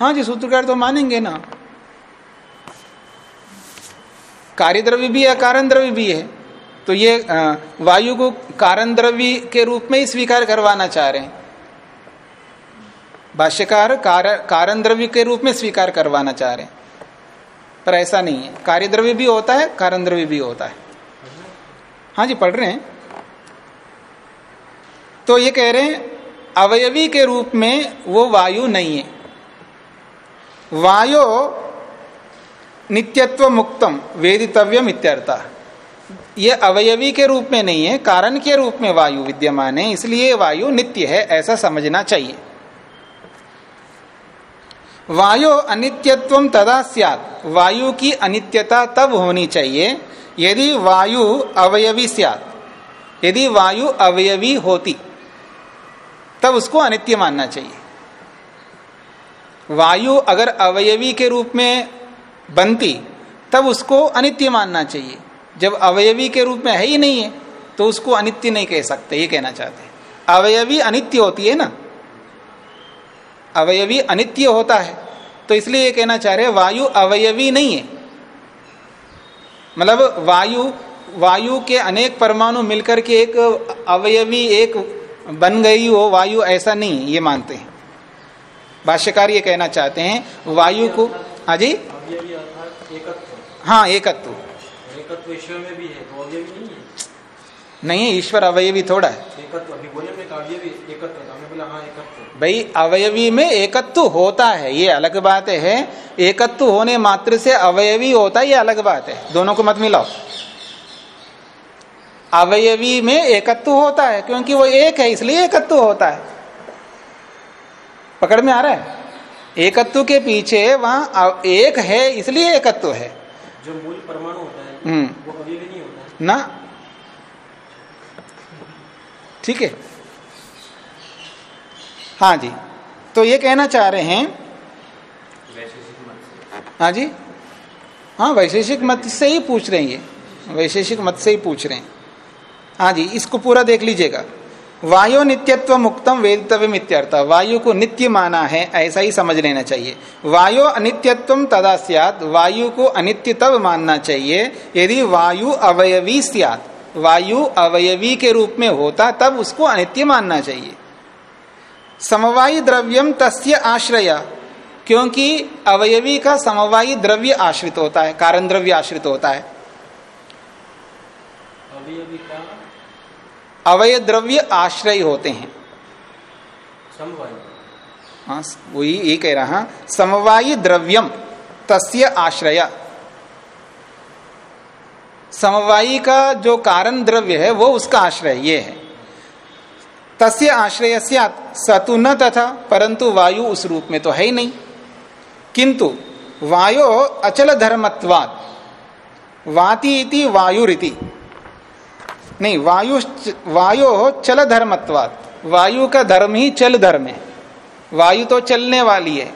S1: हाँ जी सूत्रकार तो मानेंगे ना। कार्य द्रव्य भी है कारण द्रव्य भी है। तो ये वायु को कारण द्रव्य के रूप में ही स्वीकार करवाना चाह रहे हैं। भाष्यकार कारण द्रव्य के रूप में स्वीकार करवाना चाह रहे हैं। पर ऐसा नहीं है। कार्य द्रव्य भी होता है कारण द्रव्य भी होता है। हाँ जी, पढ़ रहे हैं? तो ये कह रहे हैं, अवयवी के रूप में वो वायु नहीं है। वायु नित्यत्व मुक्तम, वेदितव्यम इत्यर्थ। ये अवयवी के रूप में नहीं है, कारण के रूप में वायु विद्यमान है, इसलिए वायु नित्य है, ऐसा समझना चाहिए। वायु अनित्यत्व तदा सियात। वायु की अनित्यता तब होनी चाहिए, यदि वायु अवयवी सियात। यदि वायु अवयवी होती, तब उसको अनित्य मानना चाहिए। वायु अगर अवयवी के रूप में बनती, तब उसको अनित्य मानना चाहिए। जब अवयवी के रूप में है ही नहीं है तो उसको अनित्य नहीं कह सकते, ये कहना चाहते अवयवी अनित्य होती है ना? अवयवी अनित्य होता है। तो इसलिए ये कहना चाह रहे हैं वायु अवयवी नहीं है। मतलब वायु वायु के अनेक परमाणु मिलकर के एक अवयवी एक बन गई हो वायु ऐसा नहीं ये मानते हैं। भाष्यकार ये कहना चाहते हैं वायु को हाँ जी?
S3: अवयवी अर्थात एकत्व।
S1: हाँ एकत्व।
S3: एकत्व ईश्वर में भी है तो अवयवी नहीं है।
S1: नहीं ईश्वर अवयवी थोड़ा है। भाई अवयवी में एकत्व होता है ये अलग बात है। एकत्व होने मात्र से अवयवी होता है ये अलग बात है। दोनों को मत मिलाओ। अवयवी में एकत्व होता है क्योंकि वो एक है इसलिए एकत्व होता है। पकड़ में आ रहा है? एकत्व के पीछे वहाँ एक है इसलिए एकत्व है।
S3: जो मूल परमाणु होता है
S1: हम्म।
S3: वो अवयवी नहीं होता। है
S1: ना? ठीक है। हाँ जी। तो ये कहना चाह रहे हैं हाँ जी। हाँ वैशेषिक मत से ही पूछ रहे हैं ये। वैशेषिक मत से ही पूछ रहे हैं। हाँ जी इसको पूरा देख लीजिएगा। वायु नित्यत्व मुक्तम वेदितव्य इत्यर्थ। वायु को नित्य माना है ऐसा ही समझ लेना चाहिए। वायु अनित्यत्व तदा सियात। वायु को अनित्य तब मानना चाहिए यदि वायु अवयवी सियात। वायु अवयवी के रूप में होता तब उसको अनित्य मानना चाहिए। समवायी द्रव्यम तस्य आश्रय। क्योंकि अवयवी का समवायी द्रव्य आश्रित होता है कारण द्रव्य आश्रित होता है। अवय द्रव्य आश्रय होते हैं। हाँ वही ये कह रहा समवायी द्रव्यम तस्य आश्रय। समवायी का जो कारण द्रव्य है वो उसका आश्रय ये है। तस्य आश्रय सतु न तथा परंतु वायु उस रूप में तो है ही नहीं। किंतु वायो अचल धर्मत्वाद वाति इति वायुरीति। नहीं, वायु वायु चल धर्मत्वाद वायु का धर्म ही चल धर्म है। वायु तो चलने वाली है,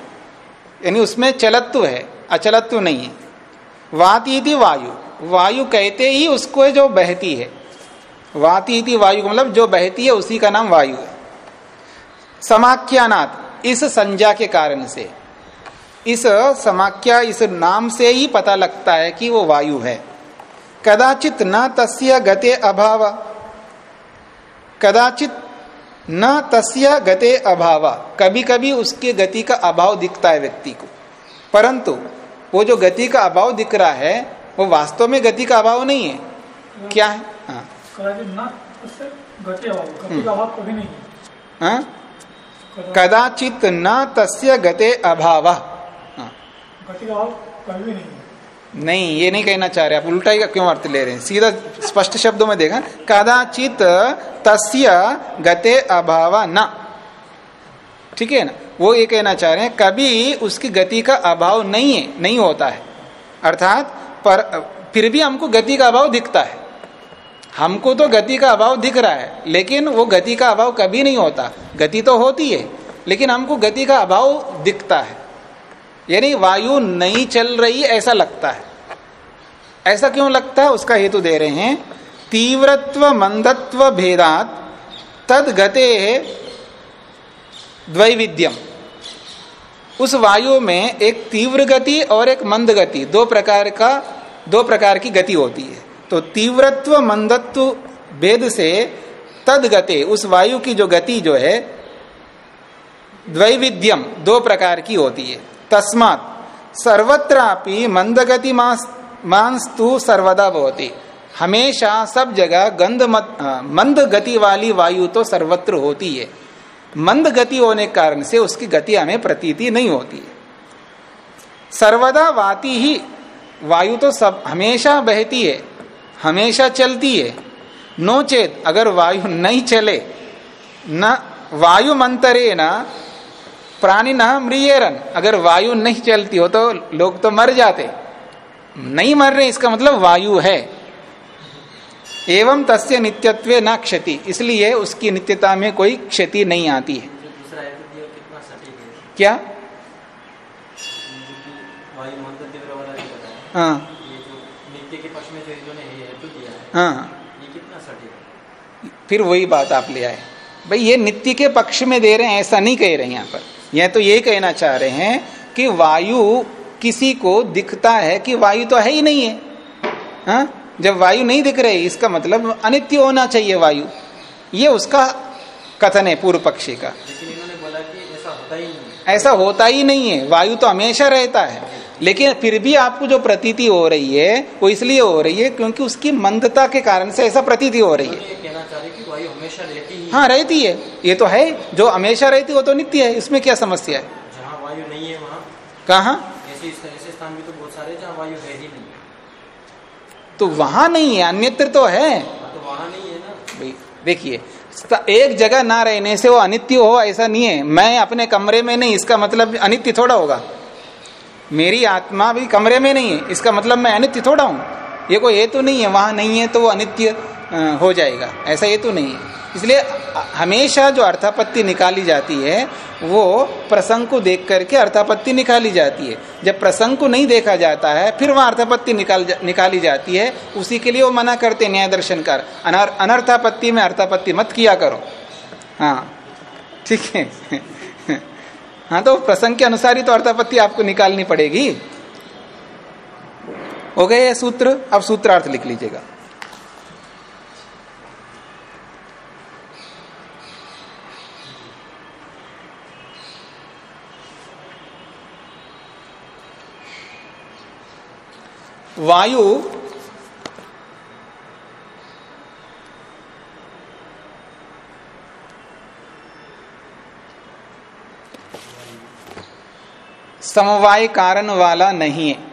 S1: यानी उसमें चलत्व है, अचलत्व नहीं है। वाति थी वायु वायु कहते ही उसको जो बहती है। वाती थी वायु मतलब जो बहती है उसी का नाम वायु है। समाख्यानाथ इस संज्ञा के कारण से। इस समाख्या, इस नाम से ही पता लगता है कि वो वायु है। कदाचित न तस्य गते अभाव। कदाचित न तस्य गते अभाव। कभी कभी उसके गति का अभाव दिखता है व्यक्ति को। परंतु, वो जो गति का अभाव दिख रहा है, वो वास्तव में गति का अभाव नहीं है। क्या है? हाँ।
S2: कदाचित न है
S1: हाँ?
S2: कदा-
S1: कदाचित न तस्य गते अभाव.
S2: नहीं.
S1: ये नहीं कहना चाह रहे आप उल्टा ही क्यों अर्थ ले रहे हैं सीधा स्पष्ट शब्दों में देखा कदाचित तस्य गते अभाव न. ठीक है ना? वो ये कहना चाह रहे हैं कभी उसकी गति का अभाव नहीं है नहीं होता है. अर्थात पर फिर भी हमको गति का अभाव दिखता है. हमको तो गति का अभाव दिख रहा है, लेकिन वो गति का अभाव कभी नहीं होता। गति तो होती है, लेकिन हमको गति का अभाव दिखता है। यानी वायु नहीं चल रही, ऐसा लगता है। ऐसा क्यों लगता है? उसका हेतु दे रहे हैं, तीव्रत्व मंदत्व भेदात तद गते द्वैविध्यम। उस वायु में एक तीव्र गति और एक मंद गति, दो प्रकार का, दो प्रकार की गति होती है। तो तीव्रत्व मंदत्व भेद से तद गते उस वायु की जो गति जो है, द्वैविध्यम, दो प्रकार की होती है। तस्मात सर्वत्रापि मंदगति मांस्तु सर्वदा भवती। हमेशा सब जगह गंध मंद गति वाली वायु तो सर्वत्र होती है। मंद गति होने के कारण से उसकी गति हमें प्रतीति नहीं होती है। सर्वदा वाती ही वायु तो सब हमेशा बहती है। हमेशा चलती है। नोचेत अगर वायु नहीं चले न वायु मंतरे न प्राणी न मृियरन अगर वायु नहीं चलती हो तो लोग तो मर जाते। नहीं मर रहे इसका मतलब वायु है। एवं तस्य नित्यत्व न क्षति इसलिए उसकी नित्यता में कोई क्षति नहीं आती है।
S3: है
S1: क्या? हाँ।
S3: है। ये कितना सटीक
S1: फिर वही बात आप ले आए। भाई ये नित्य के पक्ष में दे रहे हैं ऐसा नहीं कह रहे हैं यहाँ पर। यह तो ये कहना चाह रहे हैं कि वायु किसी को दिखता है कि वायु तो है ही नहीं है। हाँ? जब वायु नहीं दिख रही इसका मतलब अनित्य होना चाहिए वायु। ये उसका कथन है पूर्व पक्षी का।
S3: लेकिन बोला कि ऐसा होता नहीं
S1: ऐसा होता ही नहीं है। वायु तो हमेशा रहता है। लेकिन फिर भी आपको जो प्रतीति हो रही है वो इसलिए हो रही है क्योंकि उसकी मंदता के कारण से ऐसा प्रतीति हो रही है।
S3: ही
S1: रहती है ये तो है। जो हमेशा रहती है वो तो नित्य है। इसमें क्या समस्या है?
S3: जहाँ वायु नहीं है वहाँ
S1: कहा?
S3: स्थान भी तो बहुत सारे जहाँ वायु है ही नहीं।
S1: तो वहाँ नहीं है अन्यत्र तो है।
S3: हाँ तो वहाँ नहीं है ना।
S1: भाई देखिए एक जगह ना रहने से वो अनित्य हो ऐसा नहीं है। मैं अपने कमरे में नहीं इसका मतलब अनित्य थोड़ा होगा। मेरी आत्मा भी कमरे में नहीं है इसका मतलब मैं अनित्य थोड़ा हूँ। ये कोई हेतु नहीं है वहाँ नहीं है तो वो अनित्य हो जाएगा। ऐसा हेतु नहीं है। इसलिए हमेशा जो अर्थापत्ति निकाली जाती है वो प्रसंग को देख करके अर्थापत्ति निकाली जाती है। जब प्रसंग को नहीं देखा जाता है फिर वहाँ अर्थापत्ति निकाल जा, निकाली जाती है। उसी के लिए वो मना करते न्याय दर्शन कर। अनर्थापत्ति में अर्थापत्ति मत किया करो। हाँ ठीक है। हाँ तो प्रसंग के अनुसार ही तो अर्थापत्ति आपको निकालनी पड़ेगी। हो गए ये सूत्र? अब सूत्रार्थ लिख लीजिएगा। वायु समवाय कारण वाला नहीं है।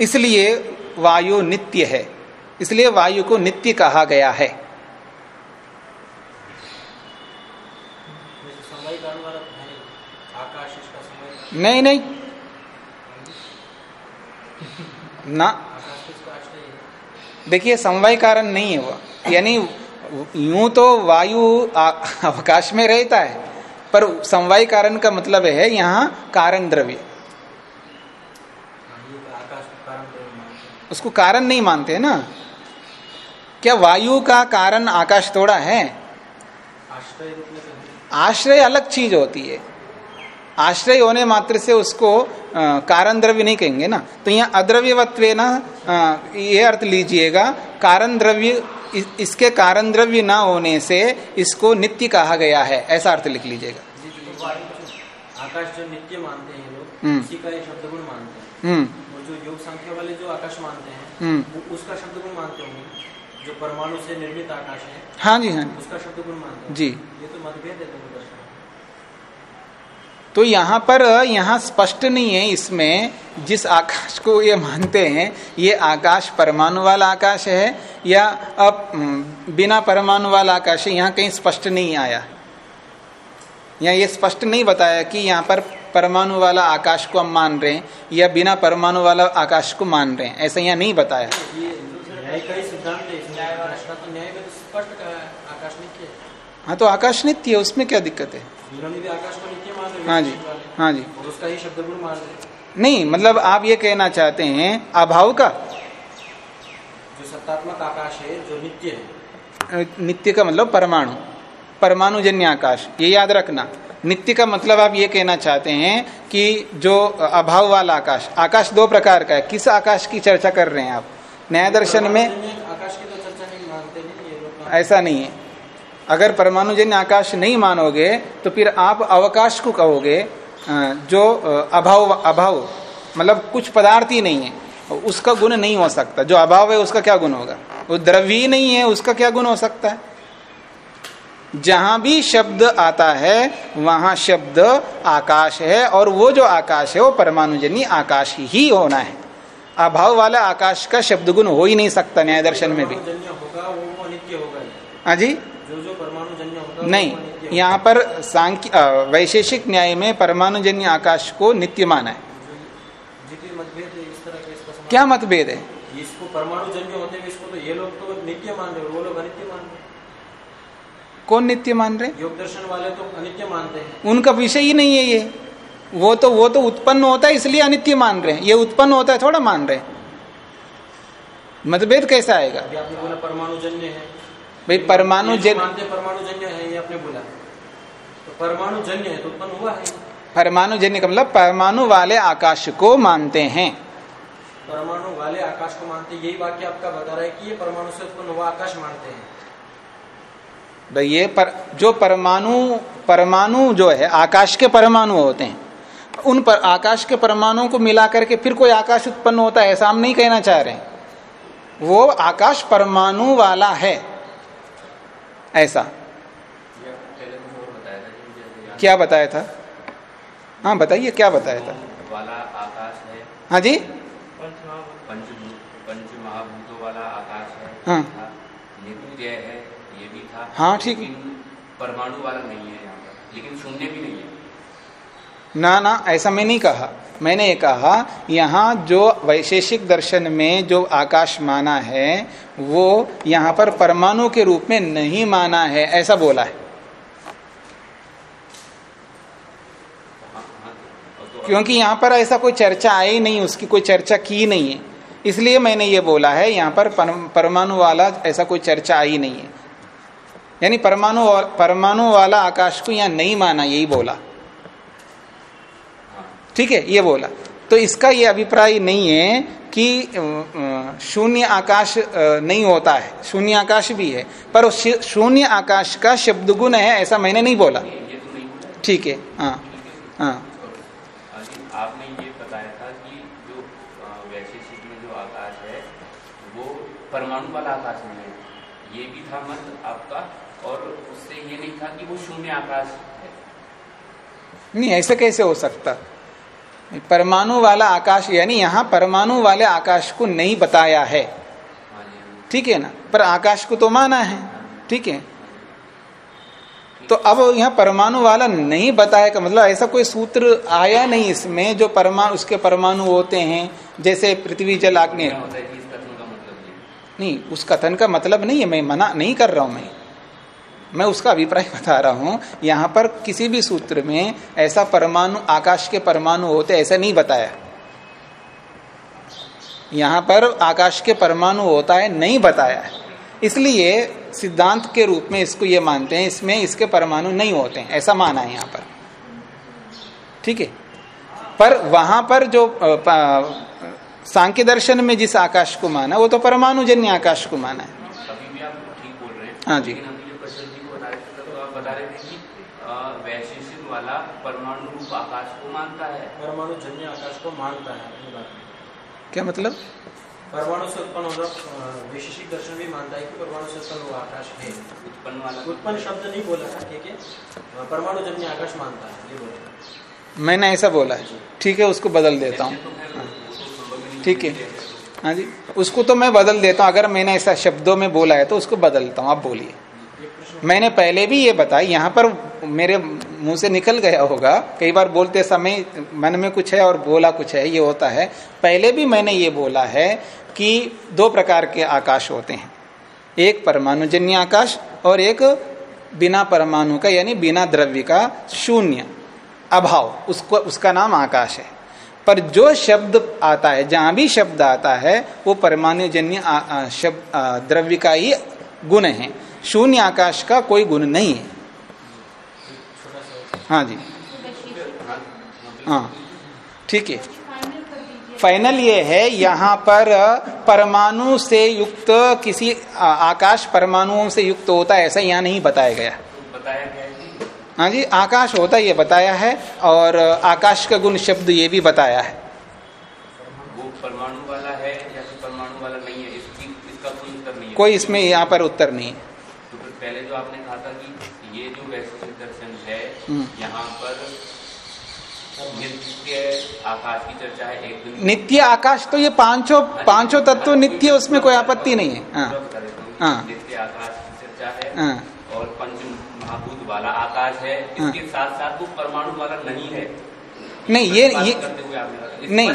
S1: इसलिए वायु नित्य है। इसलिए वायु को नित्य कहा गया है।
S3: तो नहीं।
S1: नहीं ना
S3: आकाश किसका आश्रय है
S1: देखिए, समवाय कारण नहीं है वो। यानी यूँ तो वायु अवकाश में रहता है, पर समवाय कारण का मतलब है यहाँ कारण द्रव्य। उसको कारण नहीं मानते है ना? क्या वायु का कारण आकाश थोड़ा है?
S3: आश्रय
S1: अलग चीज़ होती है। आश्रय होने मात्र से उसको कारण द्रव्य नहीं कहेंगे ना। तो यहाँ अद्रव्यवत्व ना ये अर्थ लीजिएगा कारण द्रव्य इस, इसके कारण द्रव्य ना होने से इसको नित्य कहा गया है। ऐसा अर्थ लिख लीजिएगा।
S3: जो- आकाश जो नित्य मानते हैं लोग
S1: हम्म।
S3: उसी का ये शब्द गुण मानते हैं।
S1: हम्म।
S3: और जो योग संख्या वाले जो आकाश मानते हैं
S1: हम्म।
S3: वो उसका शब्द गुण मानते होंगे। जो परमाणु से निर्मित आकाश है
S1: हाँ जी हाँ
S3: उसका शब्द गुण मानते हैं
S1: जी।
S3: ये तो मतभेद है।
S1: तो यहाँ पर, यहाँ स्पष्ट नहीं है इसमें जिस आकाश को ये मानते हैं, ये आकाश परमाणु वाला आकाश है या अब बिना परमाणु वाला आकाश है, यहाँ कहीं स्पष्ट नहीं आया। यहाँ ये स्पष्ट नहीं बताया कि यहाँ पर परमाणु वाला आकाश को हम मान रहे हैं या बिना परमाणु वाला आकाश को मान रहे हैं, ऐसा यहाँ नहीं बताया।
S3: हाँ तो आकाश नित्य है,
S1: उसमें क्या दिक्कत है? हाँ जी हाँ जी।
S3: और उसका ही शब्द गुण मान रहे
S1: नहीं मतलब आप ये कहना चाहते हैं अभाव का?
S3: जो सत्तात्मक आकाश है जो नित्य है।
S1: नित्य का मतलब परमाणु परमाणु जन्य आकाश ये याद रखना। नित्य का मतलब आप ये कहना चाहते हैं कि जो अभाव वाला आकाश आकाश दो प्रकार का है। किस आकाश की चर्चा कर रहे हैं आप? न्याय दर्शन में
S3: आकाश की तो चर्चा नहीं मानते नहीं
S1: ऐसा नहीं है। अगर परमाणुजन्य आकाश नहीं मानोगे तो फिर आप अवकाश को कहोगे जो अभाव अभाव मतलब कुछ पदार्थ ही नहीं है उसका गुण नहीं हो सकता। जो अभाव है उसका क्या गुण होगा? वो द्रव्य ही नहीं है उसका क्या गुण हो सकता है? जहाँ भी शब्द आता है वहाँ शब्द आकाश है और वो जो आकाश है वो परमाणुजन्य आकाश ही होना है। अभाव वाला आकाश का शब्द गुण हो ही नहीं सकता न्याय दर्शन में भी।
S3: हाँ
S1: जी?
S3: जो जो परमाणु जन्य
S1: नहीं यहाँ पर सांख्य वैशेषिक न्याय में परमाणुजन्य आकाश को नित्य माना है
S3: मतभेद इस तरह के इसका
S1: क्या मतभेद है?
S3: इसको परमाणु जन्य होते हुए इसको तो ये लोग तो नित्य मान रहे वो लोग अनित्य मान रहे
S1: कौन नित्य मान रहे?
S3: योग दर्शन वाले तो अनित्य मानते हैं।
S1: उनका विषय ही नहीं है ये। वो तो वो तो उत्पन्न होता है इसलिए अनित्य मान रहे हैं। ये उत्पन्न होता है थोड़ा मान रहे हैं। मतभेद कैसा आएगा?
S3: अभी आपने बोला परमाणु जन्य है।
S1: भाई परमाणु
S3: ये जो
S1: जन
S3: परमाणु जन्य है ये आपने बोला। तो परमाणु जन्य है तो उत्पन्न हुआ है।
S1: परमाणु जन्य का मतलब परमाणु वाले आकाश को मानते हैं।
S3: परमाणु वाले आकाश को मानते हैं यही वाक्य आपका बता रहा है कि ये परमाणु से उत्पन्न हुआ आकाश मानते हैं।
S1: भाई ये पर जो परमाणु परमाणु जो है आकाश के परमाणु होते हैं। उन पर आकाश के परमाणुओं को मिला करके फिर कोई आकाश उत्पन्न होता है ऐसा हम नहीं कहना चाह रहे हैं। वो आकाश परमाणु वाला है। ऐसा।
S4: बताया
S1: क्या बताया था? हाँ बताइए क्या बताया था?
S4: वाला आकाश है।
S1: हाँ जी।
S4: पंच महाभूतों वाला आकाश है।
S1: हाँ।
S4: है ये भी था।
S1: हाँ, ठीक।
S4: परमाणु वाला नहीं है यहाँ पर। लेकिन शून्य भी नहीं है।
S1: ना ना, ऐसा मैं नहीं कहा। मैंने ये कहा, यहाँ जो वैशेषिक दर्शन में जो आकाश माना है, वो यहाँ पर परमाणु के रूप में नहीं माना है, ऐसा बोला है। क्योंकि यहाँ पर ऐसा कोई चर्चा आई नहीं, उसकी कोई चर्चा की नहीं है। इसलिए मैंने ये बोला है, यहाँ पर- परमाणु वाला ऐसा कोई चर्चा आई नहीं है। यानी परमाणु परमाणु वाला आकाश को यहाँ नहीं माना, यही बोला। ठीक है ये बोला। तो इसका ये अभिप्राय नहीं है कि शून्य आकाश नहीं होता है। शून्य आकाश भी है पर उस शून्य आकाश का शब्द गुण है ऐसा मैंने नहीं बोला।
S4: तो नहीं होता
S1: ठीक है हाँ हाँ।
S4: आपने ये बताया था कि जो वैशेषिक में जो आकाश है वो परमाणु वाला आकाश नहीं है। ये भी था मत आपका और उससे ये नहीं था कि वो शून्य आकाश है।
S1: नहीं ऐसे कैसे हो सकता? परमाणु वाला आकाश यानी यहाँ परमाणु वाले आकाश को नहीं बताया है। ठीक है ना? पर आकाश को तो माना है। ठीक है? तो अब यहाँ परमाणु वाला नहीं बताया का मतलब ऐसा कोई सूत्र आया नहीं इसमें जो परमाणु उसके परमाणु होते हैं जैसे पृथ्वी जल
S4: का मतलब
S1: नहीं उस कथन का मतलब नहीं है मैं मना नहीं कर रहा हूँ मैं। मैं उसका अभिप्राय *laughs* बता रहा हूँ यहाँ पर किसी भी सूत्र में ऐसा परमाणु आकाश के परमाणु होते ऐसा नहीं बताया। यहाँ पर आकाश के परमाणु होता है नहीं बताया इसलिए सिद्धांत के रूप में इसको ये मानते हैं इसमें इसके परमाणु नहीं होते हैं ऐसा माना है यहाँ पर। ठीक है? पर वहाँ पर जो सांख्य दर्शन में जिस आकाश को माना वो तो परमाणु जन्य आकाश को माना है।
S4: हैं।
S1: हाँ जी।
S4: लेकिन अभी जो प्रचल जी को बता रहे थे तो आप बता रहे थे कि वैशेषिक वाला परमाणु रूप आकाश को मानता है।
S3: परमाणु जन्य आकाश को मानता है
S1: क्या मतलब?
S3: परमाणु से उत्पन्न हो रहा वैशेषिक दर्शन भी मानता है कि परमाणु से उत्पन्न हुआ आकाश है।
S4: उत्पन्न वाला।
S3: उत्पन्न शब्द नहीं बोला था ठीक है? परमाणु जन्य आकाश मानता है ये बोला।
S1: मैंने ऐसा बोला है। ठीक है उसको बदल देता हूँ।
S4: तो
S1: ठीक है। हाँ जी उसको तो मैं बदल देता हूँ। अगर मैंने ऐसा शब्दों में बोला है तो उसको बदलता हूँ। आप बोलिए। मैंने पहले भी ये बताया यहाँ पर मेरे मुँह से निकल गया होगा। कई बार बोलते समय मन में कुछ है और बोला कुछ है, ये होता है। पहले भी मैंने ये बोला है कि दो प्रकार के आकाश होते हैं। एक परमाणुजन्य आकाश और एक बिना परमाणु का, यानी बिना द्रव्य का शून्य अभाव। उसको, उसका नाम आकाश है। पर जो शब्द आता है, जहाँ भी शब्द आता है, वो परमाणुजन्य शब्द द्रव्य का ही गुण है। शून्य आकाश का कोई गुण नहीं है। हाँ जी। हाँ ठीक है।
S5: फाइनल
S1: ये है यहाँ पर परमाणु से युक्त किसी आकाश परमाणुओं से युक्त होता है ऐसा यहाँ नहीं बताया गया।
S4: बताया गया हाँ
S1: जी आकाश होता ये बताया है और आकाश का गुण शब्द ये भी बताया है।
S4: वो परमाणु वाला है या परमाणु वाला नहीं है इसकी इसका कोई उत्तर नहीं है।
S1: कोई इसमें यहाँ पर उत्तर नहीं है।
S4: पहले जो आपने कहा था कि ये जो वैश्विक दर्शन है
S1: हम्म।
S4: यहाँ पर नित्य आकाश की चर्चा है एक दिन
S1: नित्य आकाश तो ये पाँचों पाँचों तत्व नित्य उसमें कोई आपत्ति नहीं है हाँ
S4: देता हूँ।
S1: हाँ।
S4: नित्य आकाश की चर्चा है
S1: हाँ
S4: और पंच महाभूत वाला आकाश है
S1: हाँ।
S4: इसके साथ साथ वो परमाणु वाला नहीं है
S1: नहीं ये ये नहीं।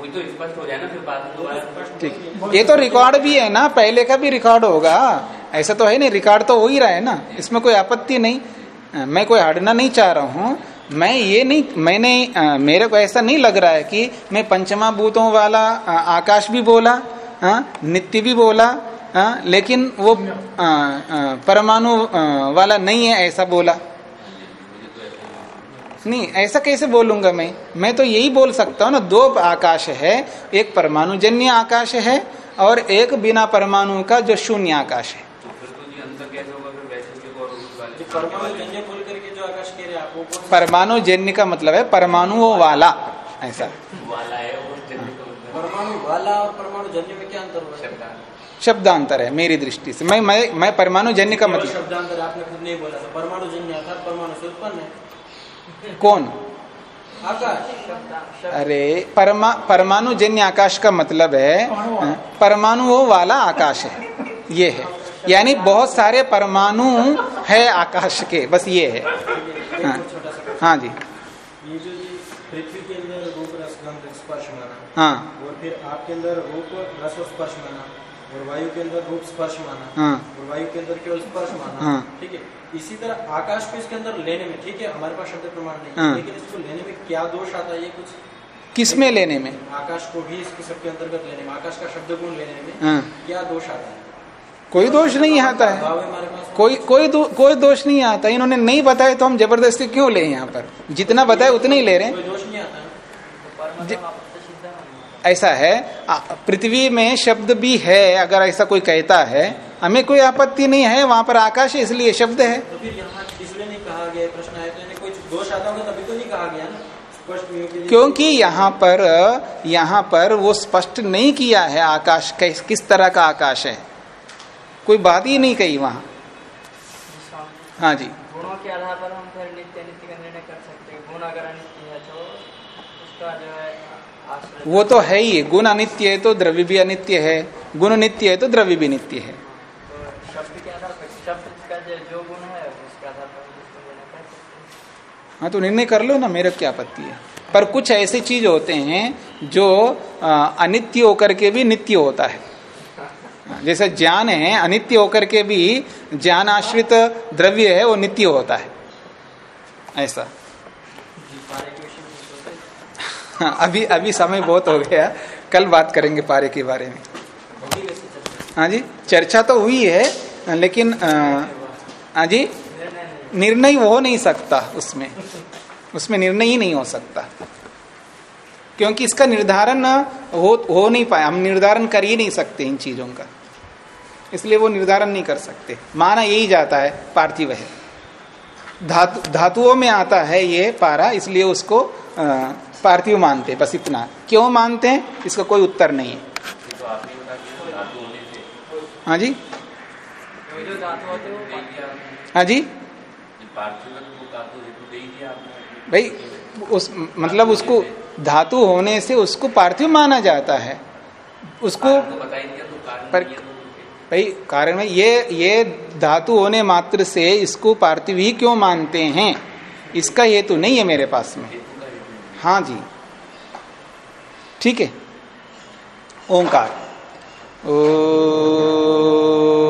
S4: कोई तो स्पष्ट हो जाए ना फिर बाद में दोबारा
S1: ठीक। ये तो रिकॉर्ड भी है ना पहले का भी रिकॉर्ड होगा। ऐसा तो है नहीं रिकॉर्ड तो हो ही रहा है ना। इसमें कोई आपत्ति नहीं। मैं कोई हटना नहीं चाह रहा हूँ। मैं ये नहीं मैंने मेरे को ऐसा नहीं लग रहा है कि मैं पंचमा भूतों वाला आकाश भी बोला नित्य भी बोला अ, लेकिन वो परमाणु वाला नहीं है ऐसा बोला। नहीं ऐसा कैसे बोलूँगा मैं? मैं तो यही बोल सकता हूँ ना दो आकाश है एक परमाणु जन्य आकाश है और एक बिना परमाणु का जो शून्य आकाश है।
S4: तो तो होगा?
S3: परमाणु जन्य बोल करके जो आकाश कह रहे हैं आप वो कौन सा?
S1: परमाणु जन्य का मतलब है परमाणुओं वाला ऐसा।
S4: वाला है मतलब
S3: परमाणु वाला और परमाणु जन्य में क्या अंतर
S4: शब्द
S1: शब्दांतर। है मेरी दृष्टि से। मैं मैं मैं परमाणु जन्य का मतलब
S3: शब्दांतर आपने खुद नहीं बोला था परमाणु जन्य अर्थात परमाणु से उत्पन्न है।
S1: कौन?
S3: आकाश।
S1: अरे परमा परमाणु जन्य आकाश का मतलब है अ, परमाणुओं वाला आकाश है। ये है। यानी बहुत सारे परमाणु है आकाश के बस ये है। हाँ हाँ जी
S3: जी पृथ्वी के अंदर रूप रस गंध स्पर्श माना
S1: हाँ।
S3: और फिर आपके अंदर रूप रस और स्पर्श माना और वायु के अंदर रूप स्पर्श माना
S1: हाँ।
S3: और वायु के अंदर केवल स्पर्श माना
S1: हाँ।
S3: ठीक है? इसी तरह आकाश को इसके अंदर लेने में ठीक है हमारे पास शब्द प्रमाण नहीं
S1: हाँ।
S3: लेकिन इसको लेने में क्या दोष आता है ये कुछ?
S1: किसमें लेने में?
S3: आकाश को भी इसके सबके अंतर्गत लेने में आकाश का शब्द गुण लेने में
S1: हाँ।
S3: क्या दोष आता है?
S1: कोई दोष नहीं आता है। कोई कोई दो, कोई दोष नहीं आता इन्होंने नहीं बताया तो हम ज़बरदस्ती क्यों ले यहाँ पर? जितना बताया उतना ही ले रहे हैं। ऐसा है पृथ्वी में शब्द भी है अगर ऐसा कोई कहता है हमें कोई आपत्ति नहीं है वहाँ पर आकाश है इसलिए शब्द है।
S3: तो फिर इसलिए नहीं कहा गया प्रश्न आया तो कोई दोष आता होगा तभी तो नहीं कहा गया ना
S1: क्योंकि यहाँ पर यहाँ पर वो स्पष्ट नहीं किया है आकाश किस किस तरह का आकाश है। कोई बात ही नहीं कही वहाँ। हाँ जी।
S6: गुणों के आधार पर हम फिर नित्य नित्य का निर्णय कर सकते हैं। गुण अगर अनित्य है तो उसका जो है
S1: वो तो है ही, गुण अनित्य है तो द्रव्य भी अनित्य है, गुण नित्य है तो द्रव्य भी नित्य है।
S6: हाँ
S1: तो निर्णय कर लो ना, मेरे क्या आपत्ति है। पर कुछ ऐसे चीज़ होते हैं जो अनित्य होकर के भी नित्य होता है। जैसे ज्ञान है, अनित्य होकर के भी ज्ञान आश्रित द्रव्य है, वो नित्य होता है। ऐसा
S3: जी पारे के विषय में सोचते
S1: हाँ, *laughs* अभी अभी समय बहुत हो गया। कल बात करेंगे पारे के बारे में। हाँ जी चर्चा तो हुई है लेकिन हाँ जी
S6: निर्णय
S1: हो नहीं सकता उसमें। उसमें निर्णय ही नहीं हो सकता। क्योंकि इसका निर्धारण हो हो नहीं पाया। हम निर्धारण कर ही नहीं सकते इन चीज़ों का। इसलिए वो निर्धारण नहीं कर सकते। माना यही जाता है पार्थिव है। धातु धातुओं में आता है ये पारा इसलिए उसको अ, पार्थिव मानते हैं, बस इतना। क्यों मानते हैं? इसका कोई उत्तर नहीं है। हाँ जी?
S6: हैं
S1: जी? भाई, उस मतलब उसको, धातु होने से उसको पार्थिव माना जाता है। उसको पर- भाई, कारण में ये ये धातु होने मात्र से इसको पार्थिव ही क्यों मानते हैं? इसका हेतु नहीं है मेरे पास में। हाँ जी। ठीक है। ओंकार। ओम